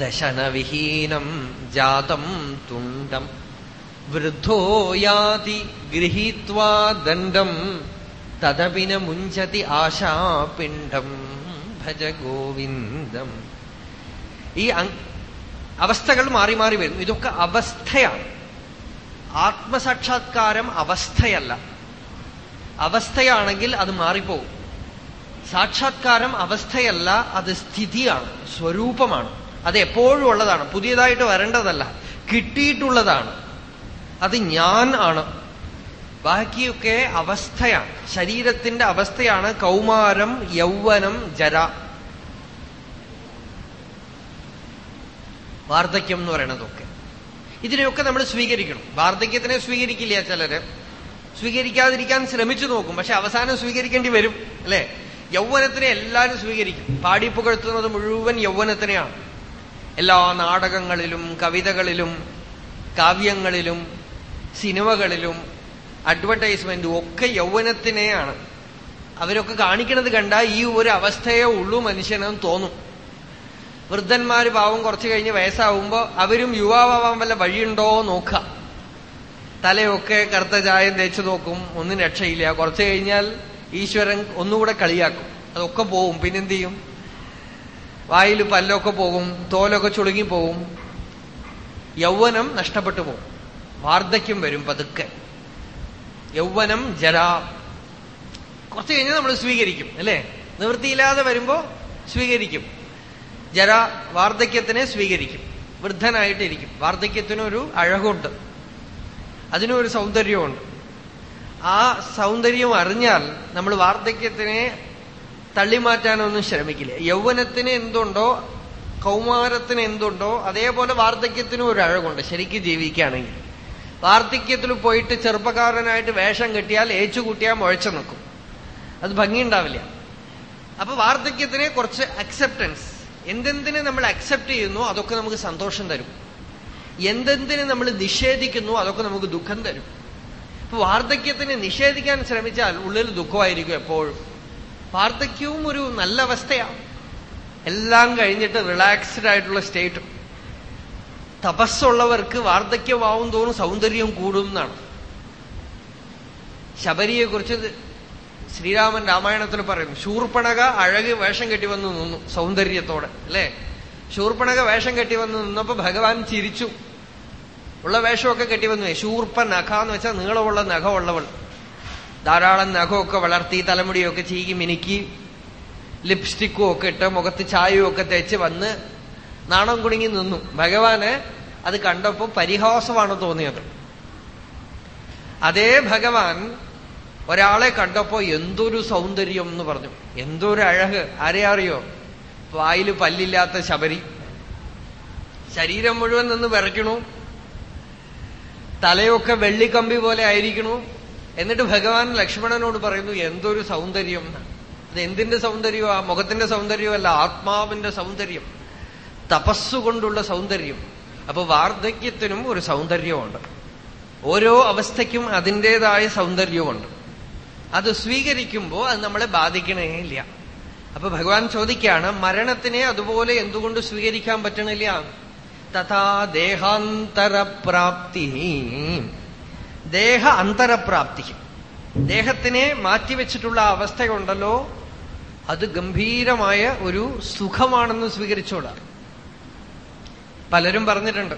ദശനവിഹീനം ജാതം തുണ്ടം. വൃദ്ധോയാതി ഗൃഹീത്വാ ദണ്ഡം തദപിന മുഞ്ചതി ആശാപിണ്ഡം ഭജ ഗോവിന്ദം. ഈ അവസ്ഥകൾ മാറി മാറി വരുന്നു. ഇതൊക്കെ അവസ്ഥയാണ്. ആത്മസാക്ഷാത്കാരം അവസ്ഥയല്ല. അവസ്ഥയാണെങ്കിൽ അത് മാറിപ്പോകും സാക്ഷാത്കാരം അവസ്ഥയല്ല അത് സ്ഥിതിയാണ് സ്വരൂപമാണ്. അത് എപ്പോഴും ഉള്ളതാണ്. പുതിയതായിട്ട് വരേണ്ടതല്ല. കിട്ടിയിട്ടുള്ളതാണ്. അത് ഞാൻ ആണ്. ബാക്കിയൊക്കെ അവസ്ഥയാണ് ശരീരത്തിന്റെ അവസ്ഥയാണ് കൗമാരം യൗവനം ജര. വാർദ്ധക്യം എന്ന് പറയണതൊക്കെ ഇതിനെയൊക്കെ നമ്മൾ സ്വീകരിക്കണം. വാർദ്ധക്യത്തിനെ സ്വീകരിക്കില്ല ചിലര്. സ്വീകരിക്കാതിരിക്കാൻ ശ്രമിച്ചു നോക്കും. പക്ഷെ അവസാനം സ്വീകരിക്കേണ്ടി വരും അല്ലെ? യൗവനത്തിനെ എല്ലാവരും സ്വീകരിക്കും. പാടിപ്പുകഴ്ത്തുന്നത് മുഴുവൻ യൗവനത്തിനെയാണ്. എല്ലാ നാടകങ്ങളിലും കവിതകളിലും കാവ്യങ്ങളിലും സിനിമകളിലും അഡ്വർടൈസ്മെന്റും ഒക്കെ യൗവനത്തിനെയാണ്. അവരൊക്കെ കാണിക്കുന്നത് കണ്ടാൽ ഈ ഒരു അവസ്ഥയെ ഉള്ളൂ മനുഷ്യനെന്ന് തോന്നും. വൃദ്ധന്മാര് പാവം കുറച്ചു കഴിഞ്ഞ് വയസ്സാവുമ്പോ അവരും യുവാവാൻ വല്ല വഴിയുണ്ടോ നോക്കുക. തലയൊക്കെ കറുത്ത ചായം തേച്ചു നോക്കും ഒന്നും രക്ഷയില്ല. കുറച്ചു കഴിഞ്ഞാൽ ഈശ്വരൻ ഒന്നുകൂടെ കളിയാക്കും. അതൊക്കെ പോവും. പിന്നെന്ത് ചെയ്യും വായിൽ പല്ലൊക്കെ പോകും തോലൊക്കെ ചുളുങ്ങി പോവും. യൗവനം നഷ്ടപ്പെട്ടു പോകും. വാർദ്ധക്യം വരും പതുക്കെ. യൗവനം ജര. കുറച്ച് കഴിഞ്ഞാൽ നമ്മൾ സ്വീകരിക്കും അല്ലേ? നിവൃത്തിയില്ലാതെ വരുമ്പോ സ്വീകരിക്കും. ജര വാർദ്ധക്യത്തിനെ സ്വീകരിക്കും. വൃദ്ധനായിട്ടിരിക്കും. വാർദ്ധക്യത്തിനൊരു അഴകുണ്ട്. അതിനൊരു സൗന്ദര്യമുണ്ട് ആ സൗന്ദര്യം അറിഞ്ഞാൽ നമ്മൾ വാർദ്ധക്യത്തിനെ തള്ളിമാറ്റാനൊന്നും ശ്രമിക്കില്ല. യൗവനത്തിന് എന്തുണ്ടോ കൗമാരത്തിന് എന്തുണ്ടോ അതേപോലെ വാർദ്ധക്യത്തിനും ഒരു അഴകുണ്ട്. ശരിക്കും ജീവിക്കുകയാണെങ്കിൽ. വാർദ്ധക്യത്തിൽ പോയിട്ട് ചെറുപ്പക്കാരനായിട്ട് വേഷം കെട്ടിയാൽ ഏച്ചു കൂട്ടിയാൽ മുഴച്ചു നിൽക്കും. അത് ഭംഗിയുണ്ടാവില്ല. അപ്പൊ വാർദ്ധക്യത്തിനെ കുറച്ച് അക്സെപ്റ്റൻസ് എന്തെന്തിനെ നമ്മൾ അക്സെപ്റ്റ് ചെയ്യുന്നു അതൊക്കെ നമുക്ക് സന്തോഷം തരും. എന്തെന്തിനെ നമ്മൾ നിഷേധിക്കുന്നു അതൊക്കെ നമുക്ക് ദുഃഖം തരും. അപ്പൊ വാർദ്ധക്യത്തിനെ നിഷേധിക്കാൻ ശ്രമിച്ചാൽ ഉള്ളിൽ ദുഃഖമായിരിക്കും എപ്പോഴും. വാർദ്ധക്യവും ഒരു നല്ല അവസ്ഥയാണ്. എല്ലാം കഴിഞ്ഞിട്ട് റിലാക്സ്ഡ് ആയിട്ടുള്ള സ്റ്റേറ്റ് തപസ്സുള്ളവർക്ക് വാർദ്ധക്യമാവും തോറും സൗന്ദര്യം കൂടും എന്നാണ്. ശബരിയെക്കുറിച്ച് ശ്രീരാമൻ രാമായണത്തിൽ പറയും ശൂർപ്പണക അഴക് വേഷം കെട്ടി വന്ന് നിന്നു സൗന്ദര്യത്തോടെ അല്ലേ? ശൂർപ്പണക വേഷം കെട്ടി വന്ന് നിന്നപ്പോ ഭഗവാൻ ചിരിച്ചു. ഉള്ള വേഷമൊക്കെ കെട്ടി വന്നു ശൂർപ്പ നഖ എന്ന് വെച്ചാൽ നീളമുള്ള നഖ ഉള്ളവൾ. ധാരാളം നഖമൊക്കെ വളർത്തി തലമുടിയൊക്കെ ചീകി മിനുക്കി ലിപ്സ്റ്റിക്കും ഒക്കെ ഇട്ട് മുഖത്ത് ചായയും ഒക്കെ തേച്ച് വന്ന് നാണം കുടുങ്ങി നിന്നു. ഭഗവാന് അത് കണ്ടപ്പോ പരിഹാസമാണ് തോന്നിയത്. അതേ ഭഗവാൻ ഒരാളെ കണ്ടപ്പോ എന്തൊരു സൗന്ദര്യം എന്ന് പറഞ്ഞു. എന്തൊരു അഴക്. ആരെ അറിയോ? വായിൽ പല്ലില്ലാത്ത ശബരി. ശരീരം മുഴുവൻ നിന്ന് വിറയ്ക്കണു. തലയൊക്കെ വെള്ളിക്കമ്പി പോലെ ആയിരിക്കണു. എന്നിട്ട് ഭഗവാൻ ലക്ഷ്മണനോട് പറയുന്നു എന്തൊരു സൗന്ദര്യം. അത് എന്തിന്റെ സൗന്ദര്യമോ? ആ മുഖത്തിന്റെ സൗന്ദര്യമല്ല ആത്മാവിന്റെ സൗന്ദര്യം. തപസ്സുകൊണ്ടുള്ള സൗന്ദര്യം. അപ്പൊ വാർദ്ധക്യത്തിനും ഒരു സൗന്ദര്യമുണ്ട് ഓരോ അവസ്ഥയ്ക്കും അതിന്റെതായ സൗന്ദര്യമുണ്ട് അത് സ്വീകരിക്കുമ്പോൾ അത് നമ്മളെ ബാധിക്കണേ ഇല്ല. അപ്പൊ ഭഗവാൻ ചോദിക്കുകയാണ് മരണത്തിനെ അതുപോലെ എന്തുകൊണ്ട് സ്വീകരിക്കാൻ പറ്റണില്ല? തഥാ ദേഹാന്തരപ്രാപ്തി. ദേഹ അന്തരപ്രാപ്തി. ദേഹത്തിനെ മാറ്റിവെച്ചിട്ടുള്ള അവസ്ഥയുണ്ടല്ലോ. അത് ഗംഭീരമായ ഒരു സുഖമാണെന്ന് സ്വീകരിച്ചോളാം. പലരും പറഞ്ഞിട്ടുണ്ട്.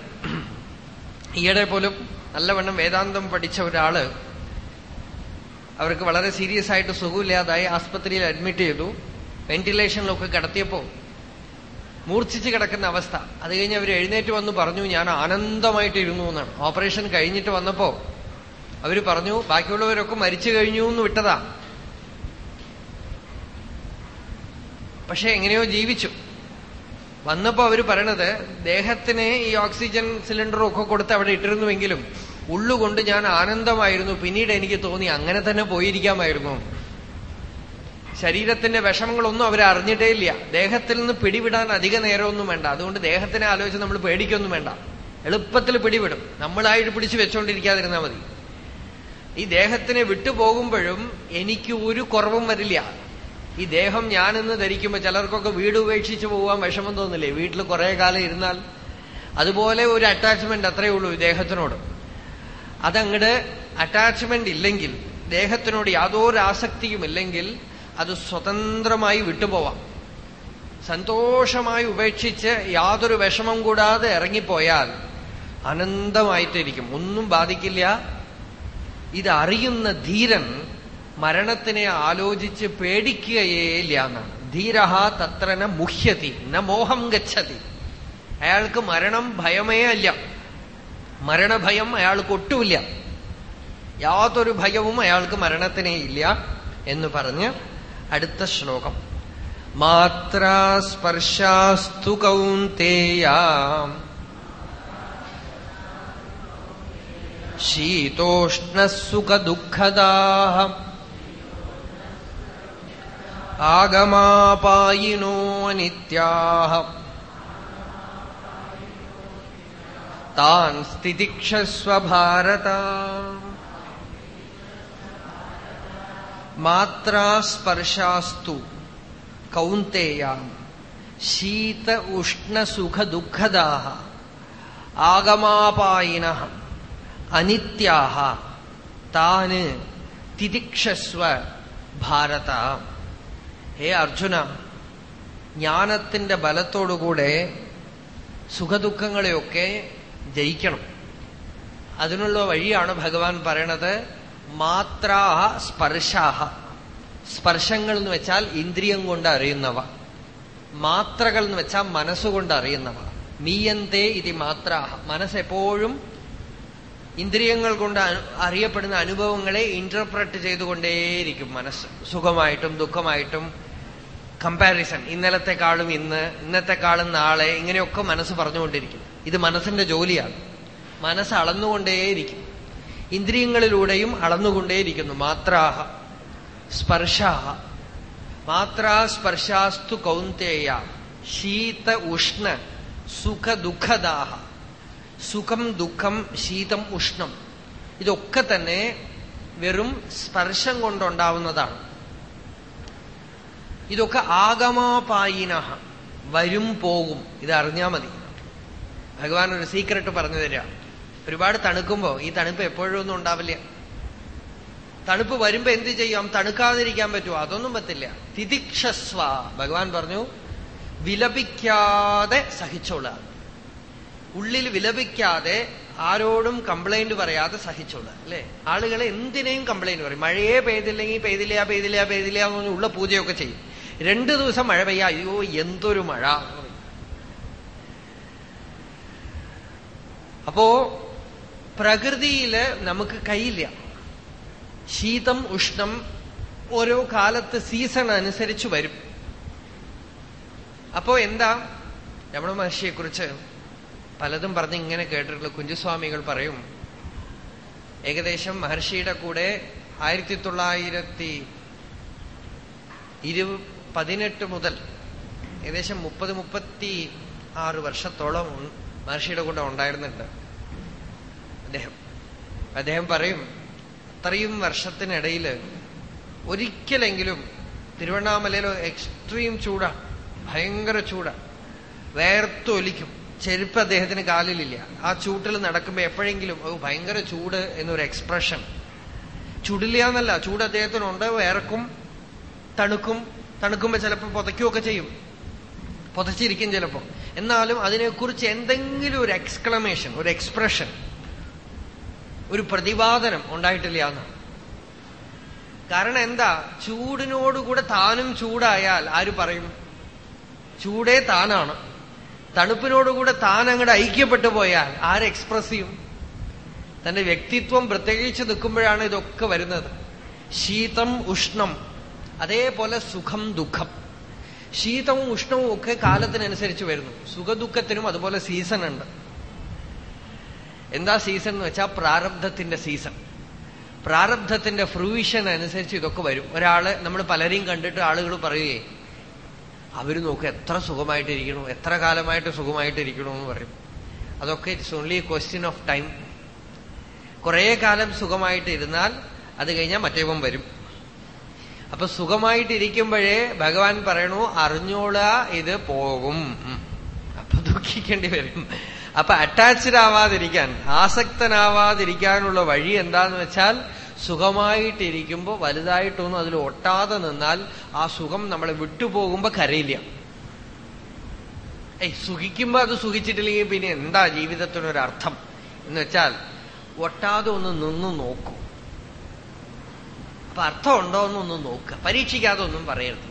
ഈയിടെ പോലും നല്ലവണ്ണം വേദാന്തം പഠിച്ച ഒരാൾ അവർക്ക് വളരെ സീരിയസ് ആയിട്ട് സുഖമില്ലാതായി ആസ്പത്രിയിൽ അഡ്മിറ്റ് ചെയ്തു. വെന്റിലേഷനിലൊക്കെ കിടത്തിയപ്പോ മൂർച്ഛിച്ച് കിടക്കുന്ന അവസ്ഥ. അത് കഴിഞ്ഞ് അവർ എഴുന്നേറ്റ് വന്ന് പറഞ്ഞു ഞാൻ ആനന്ദമായിട്ട് ഇരുന്നു എന്നാണ്. ഓപ്പറേഷൻ കഴിഞ്ഞിട്ട് വന്നപ്പോ അവർ പറഞ്ഞു ബാക്കിയുള്ളവരൊക്കെ മരിച്ചു കഴിഞ്ഞു എന്ന് വിട്ടതാ. പക്ഷെ എങ്ങനെയോ ജീവിച്ചു. വന്നപ്പോ അവർ പറയണത് ദേഹത്തിന് ഈ ഓക്സിജൻ സിലിണ്ടറും ഒക്കെ കൊടുത്ത് അവിടെ ഇട്ടിരുന്നുവെങ്കിലും ഉള്ളുകൊണ്ട് ഞാൻ ആനന്ദമായിരുന്നു. പിന്നീട് എനിക്ക് തോന്നി അങ്ങനെ തന്നെ പോയിരിക്കാമായിരുന്നു. ശരീരത്തിന്റെ വിഷമങ്ങളൊന്നും അവർ അറിഞ്ഞിട്ടേ ഇല്ല. ദേഹത്തിൽ നിന്ന് പിടിവിടാൻ അധിക നേരമൊന്നും വേണ്ട. അതുകൊണ്ട് ദേഹത്തിനെ ആലോചിച്ച് നമ്മൾ പേടിക്കൊന്നും വേണ്ട. എളുപ്പത്തിൽ പിടിവിടും. നമ്മളായിട്ട് പിടിച്ചു വെച്ചോണ്ടിരിക്കാതിരുന്നാൽ മതി. ഈ ദേഹത്തിനെ വിട്ടുപോകുമ്പോഴും എനിക്ക് ഒരു കുറവും വരില്ല. ഈ ദേഹം ഞാനെന്ന് ധരിക്കുമ്പോൾ ചിലർക്കൊക്കെ വീട് ഉപേക്ഷിച്ച് പോകാൻ വിഷമം തോന്നില്ലേ? വീട്ടിൽ കുറെ കാലം ഇരുന്നാൽ അതുപോലെ ഒരു അറ്റാച്ച്മെന്റ് അത്രയേ ഉള്ളൂ ഈ ദേഹത്തിനോട്. അതങ്ങട് അറ്റാച്ച്മെന്റ് ഇല്ലെങ്കിൽ ദേഹത്തിനോട് യാതൊരു ആസക്തിയും ഇല്ലെങ്കിൽ അത് സ്വതന്ത്രമായി വിട്ടുപോവാം. സന്തോഷമായി ഉപേക്ഷിച്ച് യാതൊരു വിഷമം കൂടാതെ ഇറങ്ങിപ്പോയാൽ അനന്തമായിട്ടിരിക്കും. ഒന്നും ബാധിക്കില്ല. ഇത് അറിയുന്ന ധീരൻ മരണത്തിനെ ആലോചിച്ച് പേടിക്കുകയേയില്ല എന്നാണ്. ധീരഹ തത്രന മുഹ്യതി ന മോഹം ഗച്ഛതി. അയാൾക്ക് മരണം ഭയമേ അല്ല. മരണഭയം അയാൾക്ക് ഒട്ടുമില്ല. യാതൊരു ഭയവും അയാൾക്ക് മരണത്തിനെ ഇല്ല എന്ന് പറഞ്ഞ് അടുത്ത ശ്ലോകം. മാത്രാസ്പർശാസ്തു കൗന്തേയ ശീതോഷ്ണസുഖദുഃഖദാ ആഗമാപായിനോ നിത്യാഹ താൻ സ്ഥിതിക്ഷസ്വ ഭാരത മാത്രാസ്പർശാസ്തു കൗന്തേയ ശീത ഉഷ്ണസുഖദുഃഖദാ ആഗമാപായിന അനിത്യാഹ താന് തിതിക്ഷസ്വ ഭാരത ഹേ അർജുന ജ്ഞാനത്തിന്റെ ബലത്തോടുകൂടെ സുഖദുഃഖങ്ങളെയൊക്കെ ജയിക്കണം. അതിനുള്ള വഴിയാണ് ഭഗവാൻ പറയണത് മാത്രാഹ സ്പർശാഹ. സ്പർശങ്ങൾ എന്ന് വെച്ചാൽ ഇന്ദ്രിയം കൊണ്ട് അറിയുന്നവ. മാത്രകൾ എന്ന് വെച്ചാൽ മനസ്സുകൊണ്ട് അറിയുന്നവ. മീയന്തേ ഇതി മാത്രാഹ. മനസ്സെപ്പോഴും ഇന്ദ്രിയങ്ങൾ കൊണ്ട് അറിയപ്പെടുന്ന അനുഭവങ്ങളെ ഇന്റർപ്രറ്റ് ചെയ്തുകൊണ്ടേയിരിക്കും മനസ്സ്. സുഖമായിട്ടും ദുഃഖമായിട്ടും കമ്പാരിസൺ ഇന്നലത്തെക്കാളും ഇന്ന് ഇന്നത്തെക്കാളും നാളെ ഇങ്ങനെയൊക്കെ മനസ്സ് പറഞ്ഞുകൊണ്ടിരിക്കും ഇത് മനസ്സിന്റെ ജോലിയാണ്. മനസ്സ് അളന്നുകൊണ്ടേയിരിക്കും. ഇന്ദ്രിയങ്ങളിലൂടെയും അളന്നുകൊണ്ടേയിരിക്കുന്നു. മാത്രാഹ സ്പർശാഹ. മാത്രാ സ്പർശാസ്തു കൗന്തേയ ശീത ഉഷ്ണ സുഖ ദുഃഖദാഹ. സുഖം ദുഃഖം ശീതം ഉഷ്ണം. ഇതൊക്കെ തന്നെ വെറും സ്പർശം കൊണ്ടുണ്ടാവുന്നതാണ്. ഇതൊക്കെ ആഗമാപായിന വരും പോകും. ഇത് അറിഞ്ഞാൽ മതി. ഭഗവാൻ ഒരു സീക്രട്ട് പറഞ്ഞു തരിക ഒരുപാട് തണുക്കുമ്പോ ഈ തണുപ്പ് എപ്പോഴും ഒന്നും ഉണ്ടാവില്ല. തണുപ്പ് വരുമ്പോ എന്ത് ചെയ്യാം? തണുക്കാതിരിക്കാൻ പറ്റുമോ? അതൊന്നും പറ്റില്ല. തിദിക്ഷസ്വ ഭഗവാൻ പറഞ്ഞു വിലപിക്കാതെ സഹിച്ചോളാം. ഉള്ളിൽ വിലപിക്കാതെ ആരോടും കംപ്ലൈന്റ് പറയാതെ സഹിച്ചോളാം. അല്ലെ? ആളുകളെ എന്തിനേയും കംപ്ലൈന്റ് പറയും. മഴയെ പെയ്തില്ലെങ്കിൽ പെയ്തില്ല പെയ്തില്ല പെയ്തില്ല എന്ന് ഉള്ള പൂജയൊക്കെ ചെയ്യും. രണ്ടു ദിവസം മഴ പെയ്യ. അയ്യോ എന്തൊരു മഴ. അപ്പോ പ്രകൃതിയിൽ നമുക്ക് കയ്യില്ല. ശീതം ഉഷ്ണം ഓരോ കാലത്ത് സീസൺ അനുസരിച്ച് വരും. അപ്പോ എന്താ? രമണ മഹർഷിയെ കുറിച്ച് പലതും പറഞ്ഞ് ഇങ്ങനെ കേട്ടിട്ടുള്ള കുഞ്ചുസ്വാമികൾ പറയും ഏകദേശം മഹർഷിയുടെ കൂടെ ആയിരത്തി തൊള്ളായിരത്തി ഇരു പതിനെട്ട് മുതൽ ഏകദേശം മുപ്പത് മുപ്പത്തി ആറ് വർഷത്തോളം മഹർഷിയുടെ കൂടെ ഉണ്ടായിരുന്നുണ്ട് അദ്ദേഹം. അദ്ദേഹം പറയും അത്രയും വർഷത്തിനിടയിൽ ഒരിക്കലെങ്കിലും തിരുവണ്ണാമലയിലോ എക്സ്ട്രീം ചൂടാ ഭയങ്കര ചൂടാ വേർത്തൊലിക്കും ചെരുപ്പ് അദ്ദേഹത്തിന് കാലിലില്ല. ആ ചൂട്ടിൽ നടക്കുമ്പോൾ എപ്പോഴെങ്കിലും ഭയങ്കര ചൂട് എന്നൊരു എക്സ്പ്രഷൻ ചൂടില്ല എന്നല്ല ചൂട് അദ്ദേഹത്തിനുണ്ട് വേർക്കും തണുക്കും തണുക്കുമ്പോ ചിലപ്പോ പുതയ്ക്കുകയൊക്കെ ചെയ്യും. പുതച്ചിരിക്കും ചിലപ്പോ. എന്നാലും അതിനെക്കുറിച്ച് എന്തെങ്കിലും ഒരു എക്സ്ക്ലമേഷൻ ഒരു എക്സ്പ്രഷൻ ഒരു പ്രതിപാദനം ഉണ്ടായിട്ടില്ല എന്ന്. കാരണം എന്താ? ചൂടിനോടുകൂടെ താനും ചൂടായാൽ ആര് പറയും? ചൂടേ താനാണ്. തണുപ്പിനോടുകൂടെ താൻ അങ്ങോട്ട് ഐക്യപ്പെട്ടു പോയാൽ ആര് എക്സ്പ്രസ് ചെയ്യും? തന്റെ വ്യക്തിത്വം പ്രത്യേകിച്ച് നിൽക്കുമ്പോഴാണ് ഇതൊക്കെ വരുന്നത്. ശീതം ഉഷ്ണം അതേപോലെ സുഖം ദുഃഖം. ശീതവും ഉഷ്ണവും ഒക്കെ കാലത്തിനനുസരിച്ച് വരുന്നു. സുഖദുഃഖത്തിനും അതുപോലെ സീസൺ ഉണ്ട്. എന്താ സീസൺ എന്ന് വെച്ചാൽ പ്രാരബ്ധത്തിന്റെ സീസൺ പ്രാരബ്ധത്തിന്റെ ഫ്രൂവിഷൻ അനുസരിച്ച് ഇതൊക്കെ വരും. ഒരാൾ നമ്മൾ പലരെയും കണ്ടിട്ട് ആളുകൾ പറയുകയെ അവർ നോക്കുക എത്ര സുഖമായിട്ടിരിക്കണു എത്ര കാലമായിട്ട് സുഖമായിട്ടിരിക്കണു എന്ന് പറയും. അതൊക്കെ it's only question of time കുറേ കാലം സുഖമായിട്ട് ഇരുന്നാൽ അത് കഴിഞ്ഞാൽ മറ്റേവം വരും. അപ്പൊ സുഖമായിട്ടിരിക്കുമ്പോഴേ ഭഗവാൻ പറയണു അറിഞ്ഞോള ഇത് പോകും. അപ്പൊ ദുഃഖിക്കേണ്ടി വരും. അപ്പൊ അറ്റാച്ച്ഡ് ആവാതിരിക്കാൻ ആസക്തനാവാതിരിക്കാനുള്ള വഴി എന്താന്ന് വെച്ചാൽ സുഖമായിട്ടിരിക്കുമ്പോ വലുതായിട്ടൊന്നും അതിൽ ഒട്ടാതെ നിന്നാൽ ആ സുഖം നമ്മളെ വിട്ടുപോകുമ്പോ കരയില്ല. ഏയ് സുഖിക്കുമ്പോ അത് സുഖിച്ചിട്ടില്ലെങ്കിൽ പിന്നെ എന്താ ജീവിതത്തിനൊരർത്ഥം? എന്ന് വെച്ചാൽ ഒട്ടാതെ ഒന്ന് നിന്ന് നോക്കൂ. അപ്പൊ അർത്ഥമുണ്ടോ എന്നൊന്ന് നോക്കുക. പരീക്ഷിക്കാതെ ഒന്നും പറയരുത്.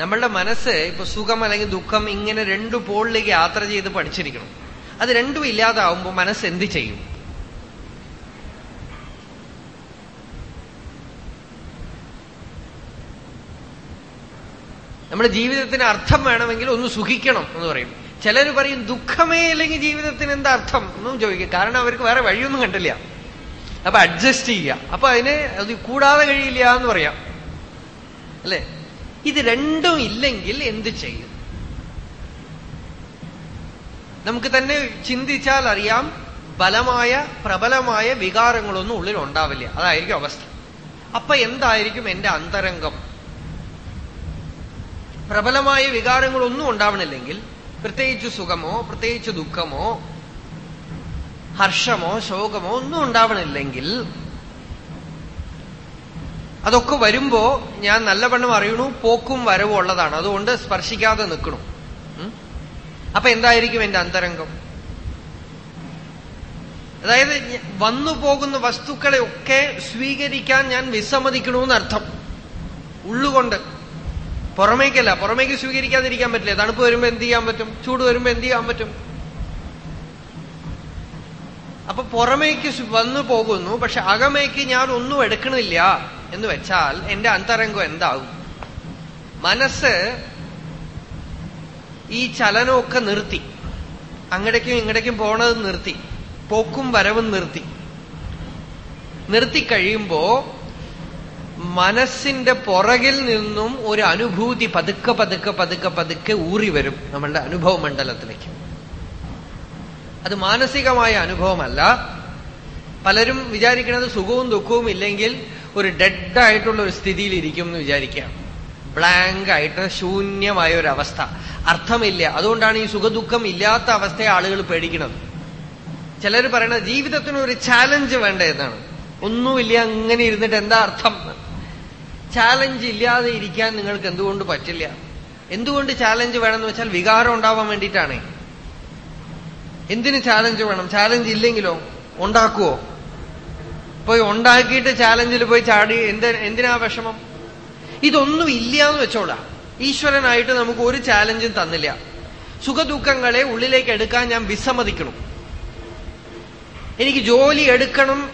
നമ്മളുടെ മനസ്സ് ഇപ്പൊ സുഖം അല്ലെങ്കിൽ ദുഃഖം ഇങ്ങനെ രണ്ടു പോളിലേക്ക് യാത്ര ചെയ്ത് പഠിച്ചിരിക്കണം. അത് രണ്ടും ഇല്ലാതാവുമ്പോ മനസ്സ് എന്ത് ചെയ്യും? നമ്മുടെ ജീവിതത്തിന് അർത്ഥം വേണമെങ്കിൽ ഒന്ന് സുഖിക്കണം എന്ന് പറയും. ചിലർ പറയും ദുഃഖമേ ഇല്ലെങ്കിൽ ജീവിതത്തിന് എന്താ അർത്ഥം? എന്നും ചോദിക്കും കാരണം അവർക്ക് വേറെ വഴിയൊന്നും കണ്ടില്ല. അപ്പൊ അഡ്ജസ്റ്റ് ചെയ്യുക അപ്പൊ അതിന് അത് കൂടാതെ കഴിയില്ല എന്ന് പറയാം. അല്ലെ? ഇത് രണ്ടും ഇല്ലെങ്കിൽ എന്ത് ചെയ്യും? നമുക്ക് തന്നെ ചിന്തിച്ചാൽ അറിയാം ബലമായ പ്രബലമായ വികാരങ്ങളൊന്നും ഉള്ളിൽ ഉണ്ടാവില്ല. അതായിരിക്കും അവസ്ഥ. അപ്പൊ എന്തായിരിക്കും എന്റെ അന്തരംഗം? പ്രബലമായ വികാരങ്ങളൊന്നും ഉണ്ടാവണില്ലെങ്കിൽ പ്രത്യേകിച്ച് സുഖമോ പ്രത്യേകിച്ച് ദുഃഖമോ ഹർഷമോ ശോകമോ ഒന്നും ഉണ്ടാവണില്ലെങ്കിൽ അതൊക്കെ വരുമ്പോ ഞാൻ നല്ലവണ്ണം അറിയണു പോക്കും വരവും ഉള്ളതാണ്. അതുകൊണ്ട് സ്പർശിക്കാതെ നിൽക്കണു. അപ്പൊ എന്തായിരിക്കും എന്റെ അന്തരംഗം? അതായത് വന്നു പോകുന്ന വസ്തുക്കളെ ഒക്കെ സ്വീകരിക്കാൻ ഞാൻ വിസമ്മതിക്കണമെന്നർത്ഥം ഉള്ളുകൊണ്ട്. പുറമേക്കല്ല പുറമേക്ക് സ്വീകരിക്കാതിരിക്കാൻ പറ്റില്ല. തണുപ്പ് വരുമ്പോ എന്ത് ചെയ്യാൻ പറ്റും? ചൂട് വരുമ്പോ എന്ത് ചെയ്യാൻ പറ്റും? അപ്പൊ പുറമേക്ക് വന്നു പോകുന്നു പക്ഷെ അകമേക്ക് ഞാൻ ഒന്നും എടുക്കണില്ല എന്ന് വെച്ചാൽ എന്റെ അന്തരംഗം എന്താകും? മനസ്സ് ഈ ചലനമൊക്കെ നിർത്തി. അങ്ങടേക്കും ഇങ്ങടേക്കും പോണത് നിർത്തി. പോക്കും വരവും നിർത്തി. നിർത്തി കഴിയുമ്പോ മനസ്സിന്റെ പുറകിൽ നിന്നും ഒരു അനുഭൂതി പതുക്കെ പതുക്കെ പതുക്കെ പതുക്കെ ഊറി വരും നമ്മളുടെ അനുഭവ മണ്ഡലത്തിലേക്ക്. അത് മാനസികമായ അനുഭവമല്ല. പലരും വിചാരിക്കുന്നത് സുഖവും ദുഃഖവും ഇല്ലെങ്കിൽ ഒരു ഡെഡ് ആയിട്ടുള്ള ഒരു സ്ഥിതിയിൽ ഇരിക്കും എന്ന് വിചാരിക്കുക. ബ്ലാങ്ക് ആയിട്ട് ശൂന്യമായ ഒരു അവസ്ഥ. അർത്ഥമില്ല. അതുകൊണ്ടാണ് ഈ സുഖദുഃഖം ഇല്ലാത്ത അവസ്ഥയെ ആളുകൾ പേടിക്കുന്നത്. ചിലർ പറയണത് ജീവിതത്തിന് ഒരു ചാലഞ്ച് വേണ്ട എന്നാണ്. ഒന്നുമില്ല അങ്ങനെ ഇരുന്നിട്ട് എന്താ അർത്ഥം? ചാലഞ്ച് ഇല്ലാതെ ഇരിക്കാൻ നിങ്ങൾക്ക് എന്തുകൊണ്ട് പറ്റില്ല? എന്തുകൊണ്ട് ചാലഞ്ച് വേണമെന്ന് വെച്ചാൽ വികാരം ഉണ്ടാവാൻ വേണ്ടിയിട്ടാണ്. എന്തിന് ചാലഞ്ച് വേണം? ചാലഞ്ച് ഇല്ലെങ്കിലോ? ഉണ്ടാക്കുവോ? പോയി ഉണ്ടാക്കിയിട്ട് ചാലഞ്ചിൽ പോയി ചാടി എന്ത് എന്തിനാ വിഷമം? ഇതൊന്നും ഇല്ല എന്ന് വെച്ചോളാം. ഈശ്വരനായിട്ട് നമുക്ക് ഒരു ചാലഞ്ചും തന്നില്ല. സുഖദുഃഖങ്ങളെ ഉള്ളിലേക്ക് എടുക്കാൻ ഞാൻ വിസമ്മതിക്കണം. എനിക്ക് ജോലി എടുക്കണം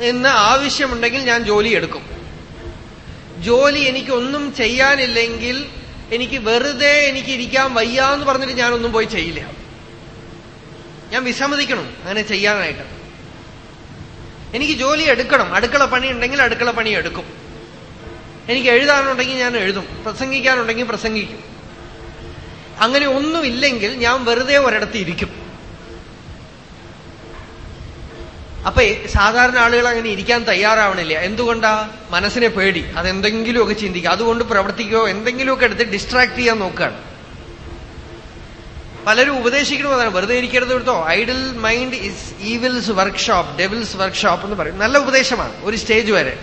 എന്ന് ആവശ്യമുണ്ടെങ്കിൽ ഞാൻ ജോലി എടുക്കും. ജോലി എനിക്കൊന്നും ചെയ്യാനില്ലെങ്കിൽ എനിക്ക് വെറുതെ എനിക്ക് ഇരിക്കാൻ വയ്യ എന്ന് പറഞ്ഞിട്ട് ഞാനൊന്നും പോയി ചെയ്യില്ല. ഞാൻ വിസമ്മതിക്കണം. അങ്ങനെ ചെയ്യാനായിട്ട്. എനിക്ക് ജോലി എടുക്കണം. അടുക്കള പണി ഉണ്ടെങ്കിൽ അടുക്കള പണി എടുക്കും. എനിക്ക് എഴുതാനുണ്ടെങ്കിൽ ഞാൻ എഴുതും. പ്രസംഗിക്കാനുണ്ടെങ്കിൽ പ്രസംഗിക്കും. അങ്ങനെ ഒന്നുമില്ലെങ്കിൽ ഞാൻ വെറുതെ ഒരിടത്ത് ഇരിക്കും. അപ്പൊ സാധാരണ ആളുകൾ അങ്ങനെ ഇരിക്കാൻ തയ്യാറാവണില്ല. എന്തുകൊണ്ടാ? മനസ്സിനെ പേടി. അതെന്തെങ്കിലുമൊക്കെ ചിന്തിക്കുക. അതുകൊണ്ട് പ്രവർത്തിക്കുകയോ എന്തെങ്കിലുമൊക്കെ എടുത്ത് ഡിസ്ട്രാക്ട് ചെയ്യാൻ നോക്കുകയാണ്. പലരും ഉപദേശിക്കണമെന്നാണ് വെറുതെ ഇരിക്കരുത് എടുത്തോ idle mind is evil's workshop devil's workshop എന്ന് പറയും. നല്ല ഉപദേശമാണ്. ഒരു സ്റ്റേജ് വരെ.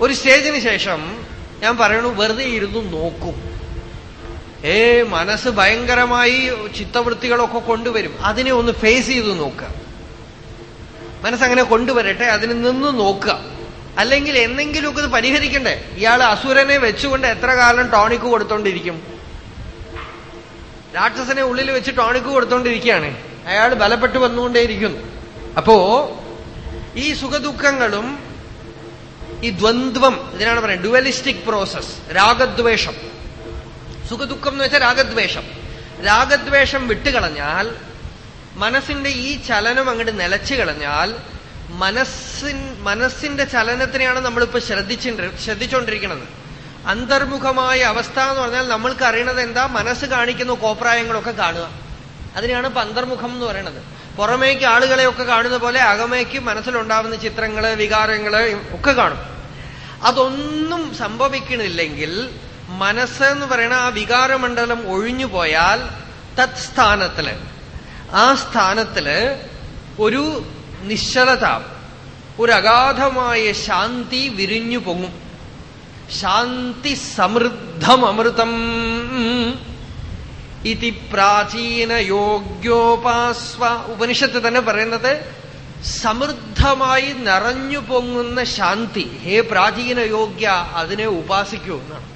ഒരു സ്റ്റേജിന് ശേഷം ഞാൻ പറയണു വെറുതെ ഇരുന്നു നോക്കും. ഏ മനസ്സ് ഭയങ്കരമായി ചിത്തവൃത്തികളൊക്കെ കൊണ്ടുവരും. അതിനെ ഒന്ന് ഫേസ് ചെയ്ത് നോക്കുക. മനസ്സങ്ങനെ കൊണ്ടുവരട്ടെ അതിന് നിന്ന് നോക്കുക. അല്ലെങ്കിൽ എന്തെങ്കിലുമൊക്കെ ഇത് പരിഹരിക്കണ്ടേ? ഇയാൾ അസുരനെ വെച്ചുകൊണ്ട് എത്ര കാലം ടോണിക്ക് കൊടുത്തോണ്ടിരിക്കും? രാക്ഷസനെ ഉള്ളിൽ വെച്ച് ടോണിക്ക് കൊടുത്തോണ്ടിരിക്കുകയാണ്. അയാൾ ബലപ്പെട്ടു വന്നുകൊണ്ടേയിരിക്കുന്നു. അപ്പോ ഈ സുഖദുഃഖങ്ങളും ഈ ദ്വന്ദ്വം ഇതിനാണ് പറയുന്നത് ഡുവലിസ്റ്റിക് പ്രോസസ് രാഗദ്വേഷം. സുഖദുഃഖം എന്ന് വെച്ചാൽ രാഗദ്വേഷം. രാഗദ്വേഷം വിട്ടുകളഞ്ഞാൽ മനസ്സിന്റെ ഈ ചലനം അങ്ങോട്ട് നിലച്ചു കളഞ്ഞാൽ മനസ്സിൻ മനസ്സിന്റെ ചലനത്തിനെയാണ് നമ്മളിപ്പോ ശ്രദ്ധിച്ചു ശ്രദ്ധിച്ചുകൊണ്ടിരിക്കുന്നത് അന്തർമുഖമായ അവസ്ഥ എന്ന് പറഞ്ഞാൽ നമ്മൾക്ക് അറിയണത് എന്താ? മനസ്സ് കാണിക്കുന്ന കോപ്രായങ്ങളൊക്കെ കാണുക. അതിനെയാണ് ഇപ്പൊ അന്തർമുഖം എന്ന് പറയുന്നത് പുറമേക്ക് ആളുകളെയൊക്കെ കാണുന്ന പോലെ അകമേക്ക് മനസ്സിലുണ്ടാവുന്ന ചിത്രങ്ങൾ വികാരങ്ങൾ ഒക്കെ കാണും. അതൊന്നും സംഭവിക്കണില്ലെങ്കിൽ മനസ്സ് എന്ന് പറയുന്ന ആ വികാരമണ്ഡലം ഒഴിഞ്ഞു പോയാൽ തത് സ്ഥാനത്തിൽ ആ സ്ഥാനത്തിൽ ഒരു നിശ്ചലത ഒരു അഗാധമായ ശാന്തി വിരിഞ്ഞു പൊങ്ങും. ശാന്തി സമൃദ്ധം അമൃതം ഇതി പ്രാചീന യോഗ്യോപാസ്വ ഉപനിഷത്ത് തന്നെ പറയുന്നത് സമൃദ്ധമായി നിറഞ്ഞു പൊങ്ങുന്ന ശാന്തി. ഹേ പ്രാചീന യോഗ്യ അതിനെ ഉപാസിക്കൂ എന്നാണ്.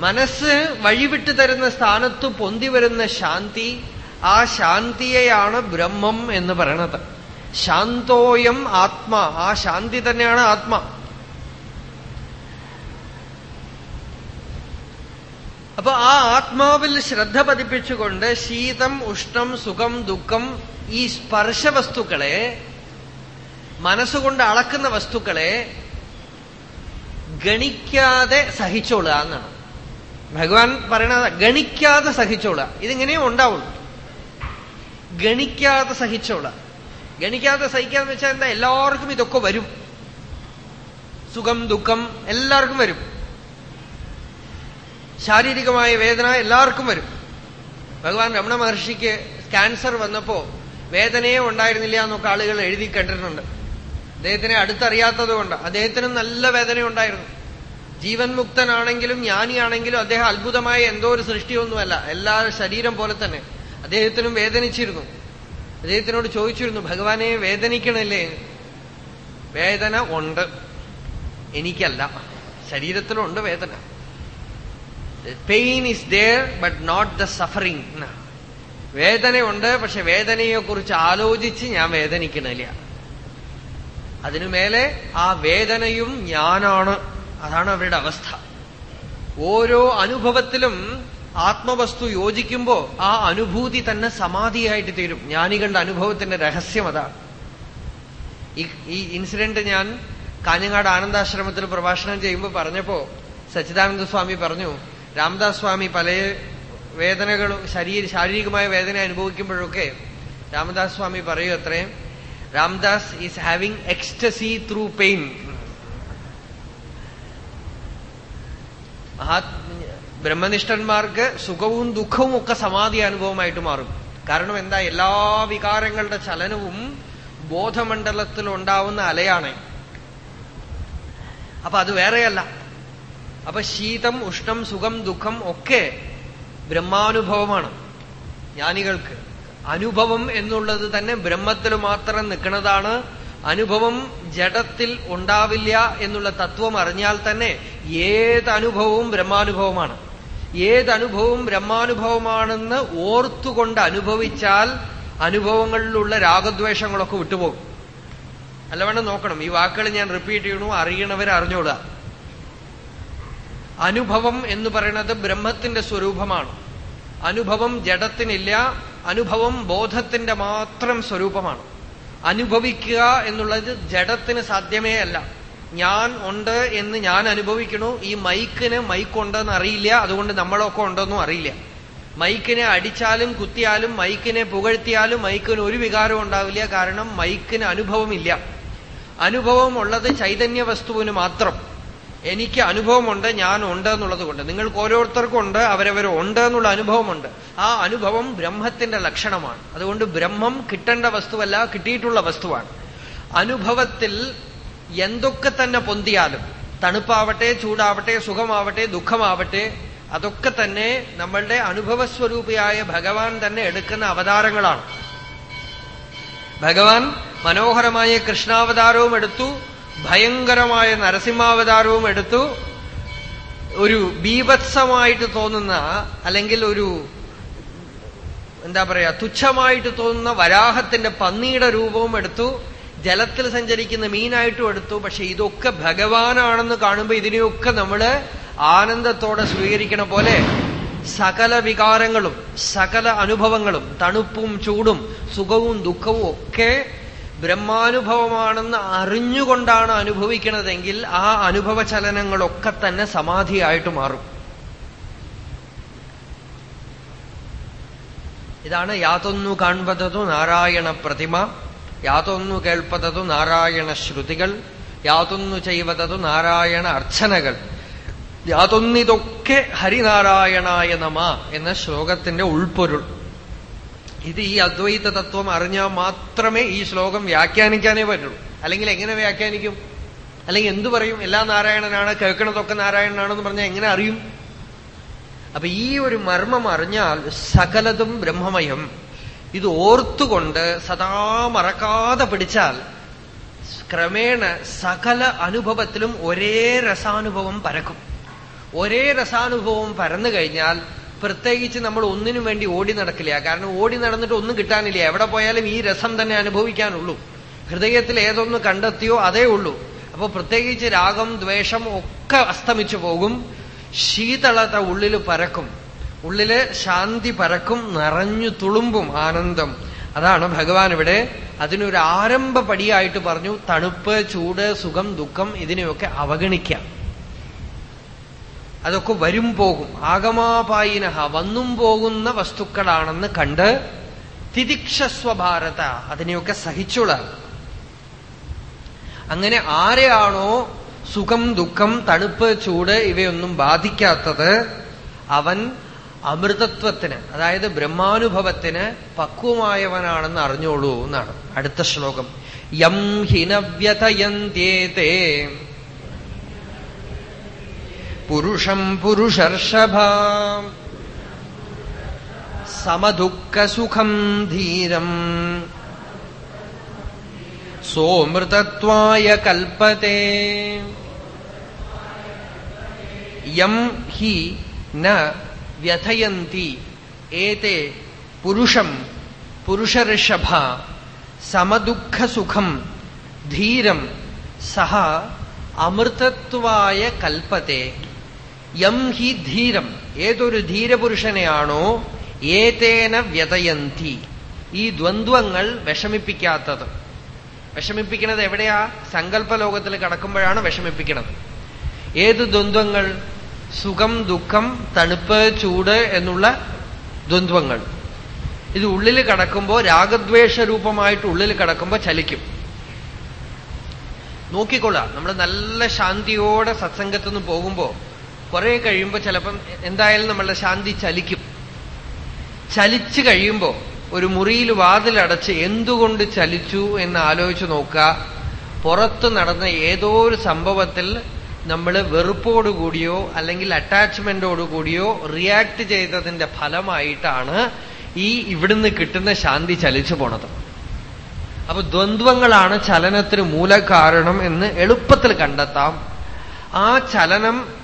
മനസ്സ് വഴിവിട്ടു തരുന്ന സ്ഥാനത്ത് പൊന്തി വരുന്ന ശാന്തി ആ ശാന്തിയെയാണ് ബ്രഹ്മം എന്ന് പറയണത്. ശാന്തോയം ആത്മാ ആ ശാന്തി തന്നെയാണ് ആത്മ. അപ്പൊ ആ ആത്മാവിൽ ശ്രദ്ധ പതിപ്പിച്ചുകൊണ്ട് ശീതം ഉഷ്ണം സുഖം ദുഃഖം ഈ സ്പർശ വസ്തുക്കളെ മനസ്സുകൊണ്ട് അളക്കുന്ന വസ്തുക്കളെ ഗണിക്കാതെ സഹിച്ചോളുക എന്നാണ്. ഭഗവാൻ പറയണത് ഗണിക്കാതെ സഹിച്ചോളുക. ഇതിങ്ങനെയും ഉണ്ടാവുള്ളൂ. ഗണിക്കാതെ സഹിച്ചോളുക. ഗണിക്കാതെ സഹിക്കാന്ന് വെച്ചാൽ എന്താ? എല്ലാവർക്കും ഇതൊക്കെ വരും. സുഖം ദുഃഖം എല്ലാവർക്കും വരും. ശാരീരികമായ വേദന എല്ലാവർക്കും വരും. ഭഗവാൻ രമണ മഹർഷിക്ക് ക്യാൻസർ വന്നപ്പോ വേദനയെ ഉണ്ടായിരുന്നില്ല എന്നൊക്കെ ആളുകൾ എഴുതി കണ്ടിട്ടുണ്ട് അദ്ദേഹത്തിനെ അടുത്തറിയാത്തത് കൊണ്ട് അദ്ദേഹത്തിനും നല്ല വേദന ഉണ്ടായിരുന്നു ജീവൻ മുക്തനാണെങ്കിലും ജ്ഞാനിയാണെങ്കിലും അദ്ദേഹം അത്ഭുതമായ എന്തോ ഒരു സൃഷ്ടിയൊന്നുമല്ല. എല്ലാ ശരീരം പോലെ തന്നെ അദ്ദേഹത്തിനും വേദനിച്ചിരുന്നു. അദ്ദേഹത്തിനോട് ചോദിച്ചിരുന്നു ഭഗവാനെ വേദനിക്കണല്ലേ? വേദന ഉണ്ട്. എനിക്കല്ല. ശരീരത്തിലുണ്ട് വേദന. Pain is there but not the suffering വേദനയുണ്ട് പക്ഷെ വേദനയെക്കുറിച്ച് ആലോചിച്ച് ഞാൻ വേദനിക്കണില്ല. അതിനു മേലെ ആ വേദനയും ഞാനാണ്. അതാണ് അവരുടെ അവസ്ഥ. ഓരോ അനുഭവത്തിലും ആത്മവസ്തു യോജിക്കുമ്പോ ആ അനുഭൂതി തന്നെ സമാധിയായിട്ട് തീരും. ജ്ഞാനികളുടെ അനുഭവത്തിന്റെ രഹസ്യം അതാണ്. ഈ ഇൻസിഡന്റ് ഞാൻ കാഞ്ഞങ്ങാട് ആനന്ദാശ്രമത്തിൽ പ്രഭാഷണം ചെയ്യുമ്പോൾ പറഞ്ഞപ്പോ സച്ചിദാനന്ദ സ്വാമി പറഞ്ഞു രാംദാസ് സ്വാമി പല വേദനകളും ശരീര ശാരീരികമായ വേദന അനുഭവിക്കുമ്പോഴൊക്കെ രാമദാസ് സ്വാമി പറയൂ അത്രയും Ramdas is having ecstasy through pain. ബ്രഹ്മനിഷ്ഠന്മാർക്ക് സുഖവും ദുഃഖവും ഒക്കെ സമാധി അനുഭവമായിട്ട് മാറും. കാരണം എന്താ എല്ലാ വികാരങ്ങളുടെ ചലനവും ബോധമണ്ഡലത്തിൽ ഉണ്ടാവുന്ന അലയാണ്. അപ്പൊ അത് വേറെയല്ല. അപ്പൊ ശീതം ഉഷ്ണം സുഖം ദുഃഖം ഒക്കെ ബ്രഹ്മാനുഭവമാണ്. ജ്ഞാനികൾക്ക് അനുഭവം എന്നുള്ളത് തന്നെ ബ്രഹ്മത്തിൽ മാത്രം നിൽക്കുന്നതാണ്. അനുഭവം ജഡത്തിൽ ഉണ്ടാവില്ല എന്നുള്ള തത്വം അറിഞ്ഞാൽ തന്നെ ഏത് അനുഭവവും ബ്രഹ്മാനുഭവമാണ്. ഏത് അനുഭവവും ബ്രഹ്മാനുഭവമാണെന്ന് ഓർത്തുകൊണ്ട് അനുഭവിച്ചാൽ അനുഭവങ്ങളിലുള്ള രാഗദ്വേഷങ്ങളൊക്കെ വിട്ടുപോകും. അല്ലവണ്ണം നോക്കണം. ഈ വാക്കുകൾ ഞാൻ റിപ്പീറ്റ് ചെയ്യണു അറിയണവരെ അറിഞ്ഞോളുക അനുഭവം എന്ന് പറയുന്നത് ബ്രഹ്മത്തിന്റെ സ്വരൂപമാണ്. അനുഭവം ജഡത്തിനില്ല അനുഭവം ബോധത്തിന്റെ മാത്രം സ്വരൂപമാണ്. അനുഭവിക്കുക എന്നുള്ളത് ജഡത്തിന് സാധ്യമേ അല്ല. ഞാൻ ഉണ്ട് എന്ന് ഞാൻ അനുഭവിക്കണു ഈ മൈക്കിന് മൈക്കുണ്ടെന്ന് അറിയില്ല അതുകൊണ്ട് നമ്മളൊക്കെ ഉണ്ടെന്നും അറിയില്ല. മൈക്കിനെ അടിച്ചാലും കുത്തിയാലും മൈക്കിനെ പുകഴ്ത്തിയാലും മൈക്കിന് ഒരു വികാരവും ഉണ്ടാവില്ല കാരണം മൈക്കിന് അനുഭവമില്ല. അനുഭവം ഉള്ളത് ചൈതന്യ വസ്തുവിന് മാത്രം. എനിക്ക് അനുഭവമുണ്ട് ഞാൻ ഉണ്ട് എന്നുള്ളത് കൊണ്ട്. നിങ്ങൾക്ക് ഓരോരുത്തർക്കും ഉണ്ട് അവരവർ ഉണ്ട് എന്നുള്ള അനുഭവമുണ്ട്. ആ അനുഭവം ബ്രഹ്മത്തിന്റെ ലക്ഷണമാണ്. അതുകൊണ്ട് ബ്രഹ്മം കിട്ടേണ്ട വസ്തുവല്ല കിട്ടിയിട്ടുള്ള വസ്തുവാണ്. അനുഭവത്തിൽ എന്തൊക്കെ തന്നെ പൊന്തിയാലും തണുപ്പാവട്ടെ ചൂടാവട്ടെ സുഖമാവട്ടെ ദുഃഖമാവട്ടെ അതൊക്കെ തന്നെ നമ്മളുടെ അനുഭവസ്വരൂപിയായ ഭഗവാൻ തന്നെ എടുക്കുന്ന അവതാരങ്ങളാണ്. ഭഗവാൻ മനോഹരമായ കൃഷ്ണാവതാരവും എടുത്തു ഭയങ്കരമായ നരസിംഹാവതാരവും എടുത്തു. ഒരു ബീഭത്സമായിട്ട് തോന്നുന്ന അല്ലെങ്കിൽ ഒരു എന്താ പറയാ തുച്ഛമായിട്ട് തോന്നുന്ന വരാഹത്തിന്റെ പന്നിയുടെ രൂപവും എടുത്തു. ജലത്തിൽ സഞ്ചരിക്കുന്ന മീനായിട്ടും എടുത്തു. പക്ഷെ ഇതൊക്കെ ഭഗവാനാണെന്ന് കാണുമ്പോൾ ഇതിനെയൊക്കെ നമ്മൾ ആനന്ദത്തോടെ സ്വീകരിക്കണ പോലെ സകല വികാരങ്ങളും സകല അനുഭവങ്ങളും തണുപ്പും ചൂടും സുഖവും ദുഃഖവും ഒക്കെ ബ്രഹ്മാനുഭവമാണെന്ന് അറിഞ്ഞുകൊണ്ടാണ് അനുഭവിക്കുന്നതെങ്കിൽ ആ അനുഭവ ചലനങ്ങളൊക്കെ തന്നെ സമാധിയായിട്ട് മാറും. ഇതാണ് യാതൊന്നു കാൺപതതു നാരായണ പ്രതിമ യാതൊന്നു കേൾപ്പതതു നാരായണ ശ്രുതികൾ യാതൊന്നു ചെയ്വതതു നാരായണ അർച്ചനകൾ. യാതൊന്നിതൊക്കെ ഹരിനാരായണായ നമ എന്ന ശ്ലോകത്തിന്റെ ഉൾപ്പൊരുൾ ഇത് ഈ അദ്വൈത തത്വം അറിഞ്ഞാൽ മാത്രമേ ഈ ശ്ലോകം വ്യാഖ്യാനിക്കാനേ പറ്റുള്ളൂ. അല്ലെങ്കിൽ എങ്ങനെ വ്യാഖ്യാനിക്കും? അല്ലെങ്കിൽ എന്തു പറയും? എല്ലാ നാരായണനാണ് കേൾക്കണതൊക്കെ നാരായണനാണെന്ന് പറഞ്ഞാൽ എങ്ങനെ അറിയും? അപ്പൊ ഈ ഒരു മർമ്മം അറിഞ്ഞാൽ സകലതും ബ്രഹ്മമയം. ഇത് ഓർത്തുകൊണ്ട് സദാ മറക്കാതെ പിടിച്ചാൽ ക്രമേണ സകല അനുഭവത്തിലും ഒരേ രസാനുഭവം പരക്കും. ഒരേ രസാനുഭവം പരന്നു കഴിഞ്ഞാൽ പ്രത്യേകിച്ച് നമ്മൾ ഒന്നിനും വേണ്ടി ഓടി നടക്കില്ല. കാരണം ഓടി നടന്നിട്ട് ഒന്നും കിട്ടാനില്ല. എവിടെ പോയാലും ഈ രസം തന്നെ അനുഭവിക്കാനുള്ളൂ. ഹൃദയത്തിൽ ഏതൊന്ന് കണ്ടെത്തിയോ അതേ ഉള്ളൂ. അപ്പൊ പ്രത്യേകിച്ച് രാഗം ദ്വേഷം ഒക്കെ അസ്തമിച്ചു പോകും. ശീതളത ഉള്ളിൽ പരക്കും. ഉള്ളിൽ ശാന്തി പരക്കും. നിറഞ്ഞു തുളുമ്പും ആനന്ദം. അതാണ് ഭഗവാൻ ഇവിടെ അതിനൊരു ആരംഭ പടിയായിട്ട് പറഞ്ഞു. തണുപ്പ് ചൂട് സുഖം ദുഃഖം ഇതിനെയൊക്കെ അവഗണിക്കാം. അതൊക്കെ വരും പോകും. ആഗമാപായിനഹ വന്നും പോകുന്ന വസ്തുക്കളാണെന്ന് കണ്ട് തിദിക്ഷസ്വഭാരത അതിനെയൊക്കെ സഹിച്ചുള്ള അങ്ങനെ ആരെയാണോ സുഖം ദുഃഖം തണുപ്പ് ചൂട് ഇവയൊന്നും ബാധിക്കാത്തത് അവൻ അമൃതത്വത്തിന് അതായത് ബ്രഹ്മാനുഭവത്തിന് പക്വമായവനാണെന്ന് അറിഞ്ഞോളൂ എന്നാണ് അടുത്ത ശ്ലോകം. യം ഹിനവ്യതയന്ത്യേതേ पुरुषम् पुरुषर्षभा। समदुःखसुखम् धीरम्। सोमृतत्वाय कल्पते। यम हि न व्यथयन्ति एते पुरुषम् पुरुषर्षभा। समदुःखसुखम् धीरम्। सः अमृतत्वाय कल्पते। യം ഹി ധീരം. ഏതൊരു ധീരപുരുഷനെയാണോ ഏതേന വ്യതയന്തി. ഈ ദ്വന്ദ്വങ്ങൾ വിഷമിപ്പിക്കാത്തത്. വിഷമിപ്പിക്കുന്നത് എവിടെയാ? സങ്കല്പ ലോകത്തിൽ കടക്കുമ്പോഴാണ് വിഷമിപ്പിക്കുന്നത്. ഏത് ദ്വന്ദ്വങ്ങൾ? സുഖം ദുഃഖം തണുപ്പ് ചൂട് എന്നുള്ള ദ്വന്ദ്വങ്ങൾ. ഇത് ഉള്ളിൽ കടക്കുമ്പോ രാഗദ്വേഷ രൂപമായിട്ട് ഉള്ളിൽ കടക്കുമ്പോ ചലിക്കും. നോക്കിക്കൊള്ളാം നമ്മൾ നല്ല ശാന്തിയോടെ സത്സംഗത്തുനിന്ന് പോകുമ്പോ കുറെ കഴിയുമ്പോ ചിലപ്പം എന്തായാലും നമ്മളുടെ ശാന്തി ചലിക്കും. ചലിച്ചു കഴിയുമ്പോ ഒരു മുറിയിൽ വാതിലടച്ച് എന്തുകൊണ്ട് ചലിച്ചു എന്ന് ആലോചിച്ച് നോക്കുക. പുറത്ത് നടന്ന ഏതോ ഒരു സംഭവത്തിൽ നമ്മൾ വെറുപ്പോടുകൂടിയോ അല്ലെങ്കിൽ അറ്റാച്ച്മെന്റോടുകൂടിയോ റിയാക്ട് ചെയ്തതിന്റെ ഫലമായിട്ടാണ് ഈ ഇവിടുന്ന് കിട്ടുന്ന ശാന്തി ചലിച്ചു പോണത്. അപ്പൊ ദ്വന്ദ്വങ്ങളാണ് ചലനത്തിന് മൂലകാരണം എന്ന് എളുപ്പത്തിൽ കണ്ടെത്താം. ആ ചലനം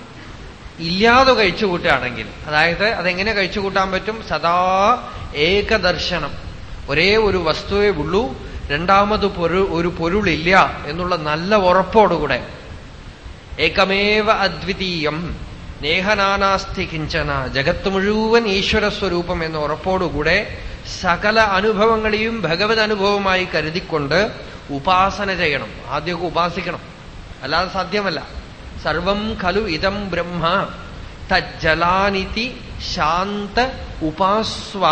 ഇല്ലാതെ കഴിച്ചുകൂട്ടുകയാണെങ്കിൽ അതായത് അതെങ്ങനെ കഴിച്ചുകൂട്ടാൻ പറ്റും? സദാ ഏകദർശനം. ഒരേ ഒരു വസ്തുവേ ഉള്ളൂ രണ്ടാമത് പൊരു ഒരു പൊരുളില്ല എന്നുള്ള നല്ല ഉറപ്പോടുകൂടെ. ഏകമേവ അദ്വിതീയം നേഹനാനാസ്തി കിഞ്ചന ജഗത്ത് മുഴുവൻ ഈശ്വര സ്വരൂപം എന്ന ഉറപ്പോടുകൂടെ സകല അനുഭവങ്ങളെയും ഭഗവത് അനുഭവമായി കരുതിക്കൊണ്ട് ഉപാസന ചെയ്യണം. ആദ്യമൊക്കെ ഉപാസിക്കണം. അല്ലാതെ സാധ്യമല്ല. സർവം ഖലു ഇതം ബ്രഹ്മ. തജ്ജലാനിതി ശാന്ത ഉപാസ്വ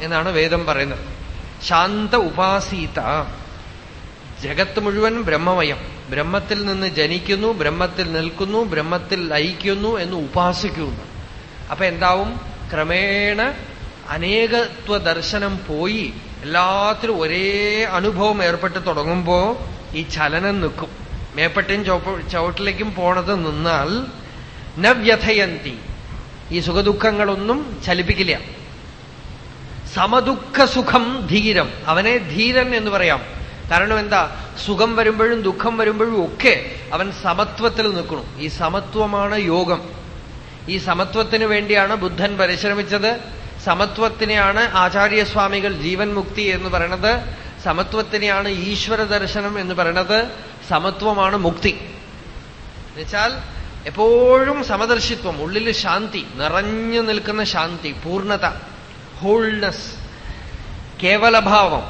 എന്നാണ് വേദം പറയുന്നത്. ശാന്ത ഉപാസീത. ജഗത്ത് മുഴുവൻ ബ്രഹ്മമയം. ബ്രഹ്മത്തിൽ നിന്ന് ജനിക്കുന്നു ബ്രഹ്മത്തിൽ നിൽക്കുന്നു ബ്രഹ്മത്തിൽ ലയിക്കുന്നു എന്ന് ഉപാസിക്കുന്നു. അപ്പൊ എന്താവും? ക്രമേണ അനേകത്വ ദർശനം പോയി എല്ലാത്തിലും ഒരേ അനുഭവം ഏർപ്പെട്ട് തുടങ്ങുമ്പോ ഈ ചലനം നിൽക്കും. മേപ്പട്ടയും ചവിട്ടിലേക്കും പോണത് നിന്നാൽ നവ്യഥയന്തി ഈ സുഖദുഃഖങ്ങളൊന്നും ചലിപ്പിക്കില്ല. സമദുഃഖ സുഖം ധീരം. അവനെ ധീരൻ എന്ന് പറയാം. കാരണം എന്താ? സുഖം വരുമ്പോഴും ദുഃഖം വരുമ്പോഴും ഒക്കെ അവൻ സമത്വത്തിൽ നിൽക്കണം. ഈ സമത്വമാണ് യോഗം. ഈ സമത്വത്തിന് വേണ്ടിയാണ് ബുദ്ധൻ പരിശ്രമിച്ചത്. സമത്വത്തിനെയാണ് ആചാര്യസ്വാമികൾ ജീവൻ മുക്തി എന്ന് പറയണത്. സമത്വത്തിനെയാണ് ഈശ്വര ദർശനം എന്ന് പറയണത്. സമത്വമാണ് മുക്തി. എന്നുവെച്ചാൽ എപ്പോഴും സമദർശിത്വം ഉള്ളിൽ ശാന്തി നിറഞ്ഞു നിൽക്കുന്ന ശാന്തി പൂർണത ഹോൾനെസ് കേവലഭാവം.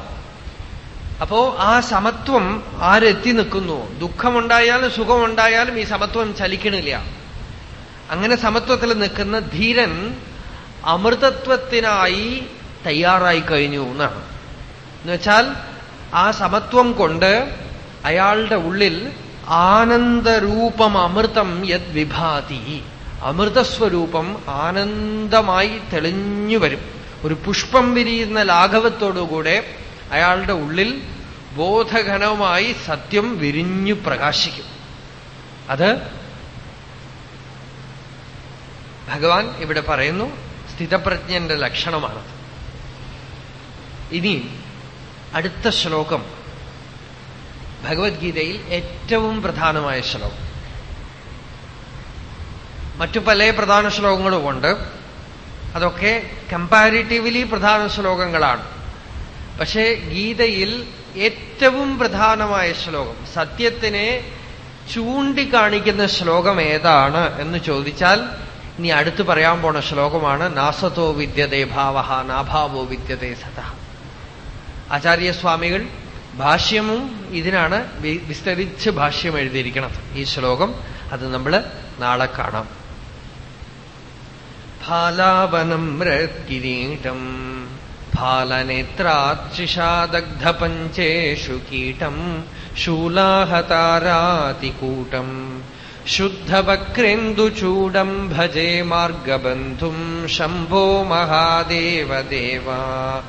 അപ്പോ ആ സമത്വം ആരെത്തി നിൽക്കുന്നു? ദുഃഖമുണ്ടായാലും സുഖമുണ്ടായാലും ഈ സമത്വം ചലിക്കണില്ല. അങ്ങനെ സമത്വത്തിൽ നിൽക്കുന്ന ധീരൻ അമൃതത്വത്തിനായി തയ്യാറായി കഴിഞ്ഞു എന്നാണ്. എന്നുവെച്ചാൽ ആ സമത്വം കൊണ്ട് അയാളുടെ ഉള്ളിൽ ആനന്ദരൂപം അമൃതം യത് വിഭാതി. അമൃതസ്വരൂപം ആനന്ദമായി തെളിഞ്ഞു വരും. ഒരു പുഷ്പം വിരിയുന്ന ലാഘവത്തോടുകൂടെ അയാളുടെ ഉള്ളിൽ ബോധഘനമായി സത്യം വിരിഞ്ഞു പ്രകാശിക്കും. അത് ഭഗവാൻ ഇവിടെ പറയുന്നു സ്ഥിതപ്രജ്ഞന്റെ ലക്ഷണമാണത്. ഇനി അടുത്ത ശ്ലോകം. ഭഗവത്ഗീതയിൽ ഏറ്റവും പ്രധാനമായ ശ്ലോകം. മറ്റു പല പ്രധാന ശ്ലോകങ്ങളുമുണ്ട് അതൊക്കെ കമ്പാരിറ്റീവ്ലി പ്രധാന ശ്ലോകങ്ങളാണ്. പക്ഷേ ഗീതയിൽ ഏറ്റവും പ്രധാനമായ ശ്ലോകം സത്യത്തിനെ ചൂണ്ടിക്കാണിക്കുന്ന ശ്ലോകം ഏതാണ് എന്ന് ചോദിച്ചാൽ ഇനി അടുത്ത് പറയാൻ പോണ ശ്ലോകമാണ് നാസതോ വിദ്യതേ ഭാവ നാഭാവോ വിദ്യതേ സത ആചാര്യസ്വാമികൾ ഭാഷ്യമും ഇതിനാണ് വിസ്തരിച്ച് ഭാഷ്യം എഴുതിയിരിക്കണം ഈ ശ്ലോകം അത് നമ്മൾ നാളെ കാണാം. ഫാലാവനം കിരീടം ഫാലനേത്രാർച്ചിഷാദഗ്ധ പഞ്ചേഷു കീടം ശൂലാഹതാരാതികൂട്ടം ശുദ്ധവക്രേന്ദുചൂടം ഭജേ മാർഗബന്ധും ശംഭോ മഹാദേവദേവാ.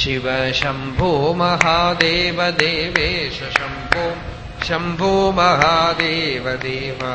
शिव शम्भो महादेव देवेश शम्भो शम्भो महादेव देवा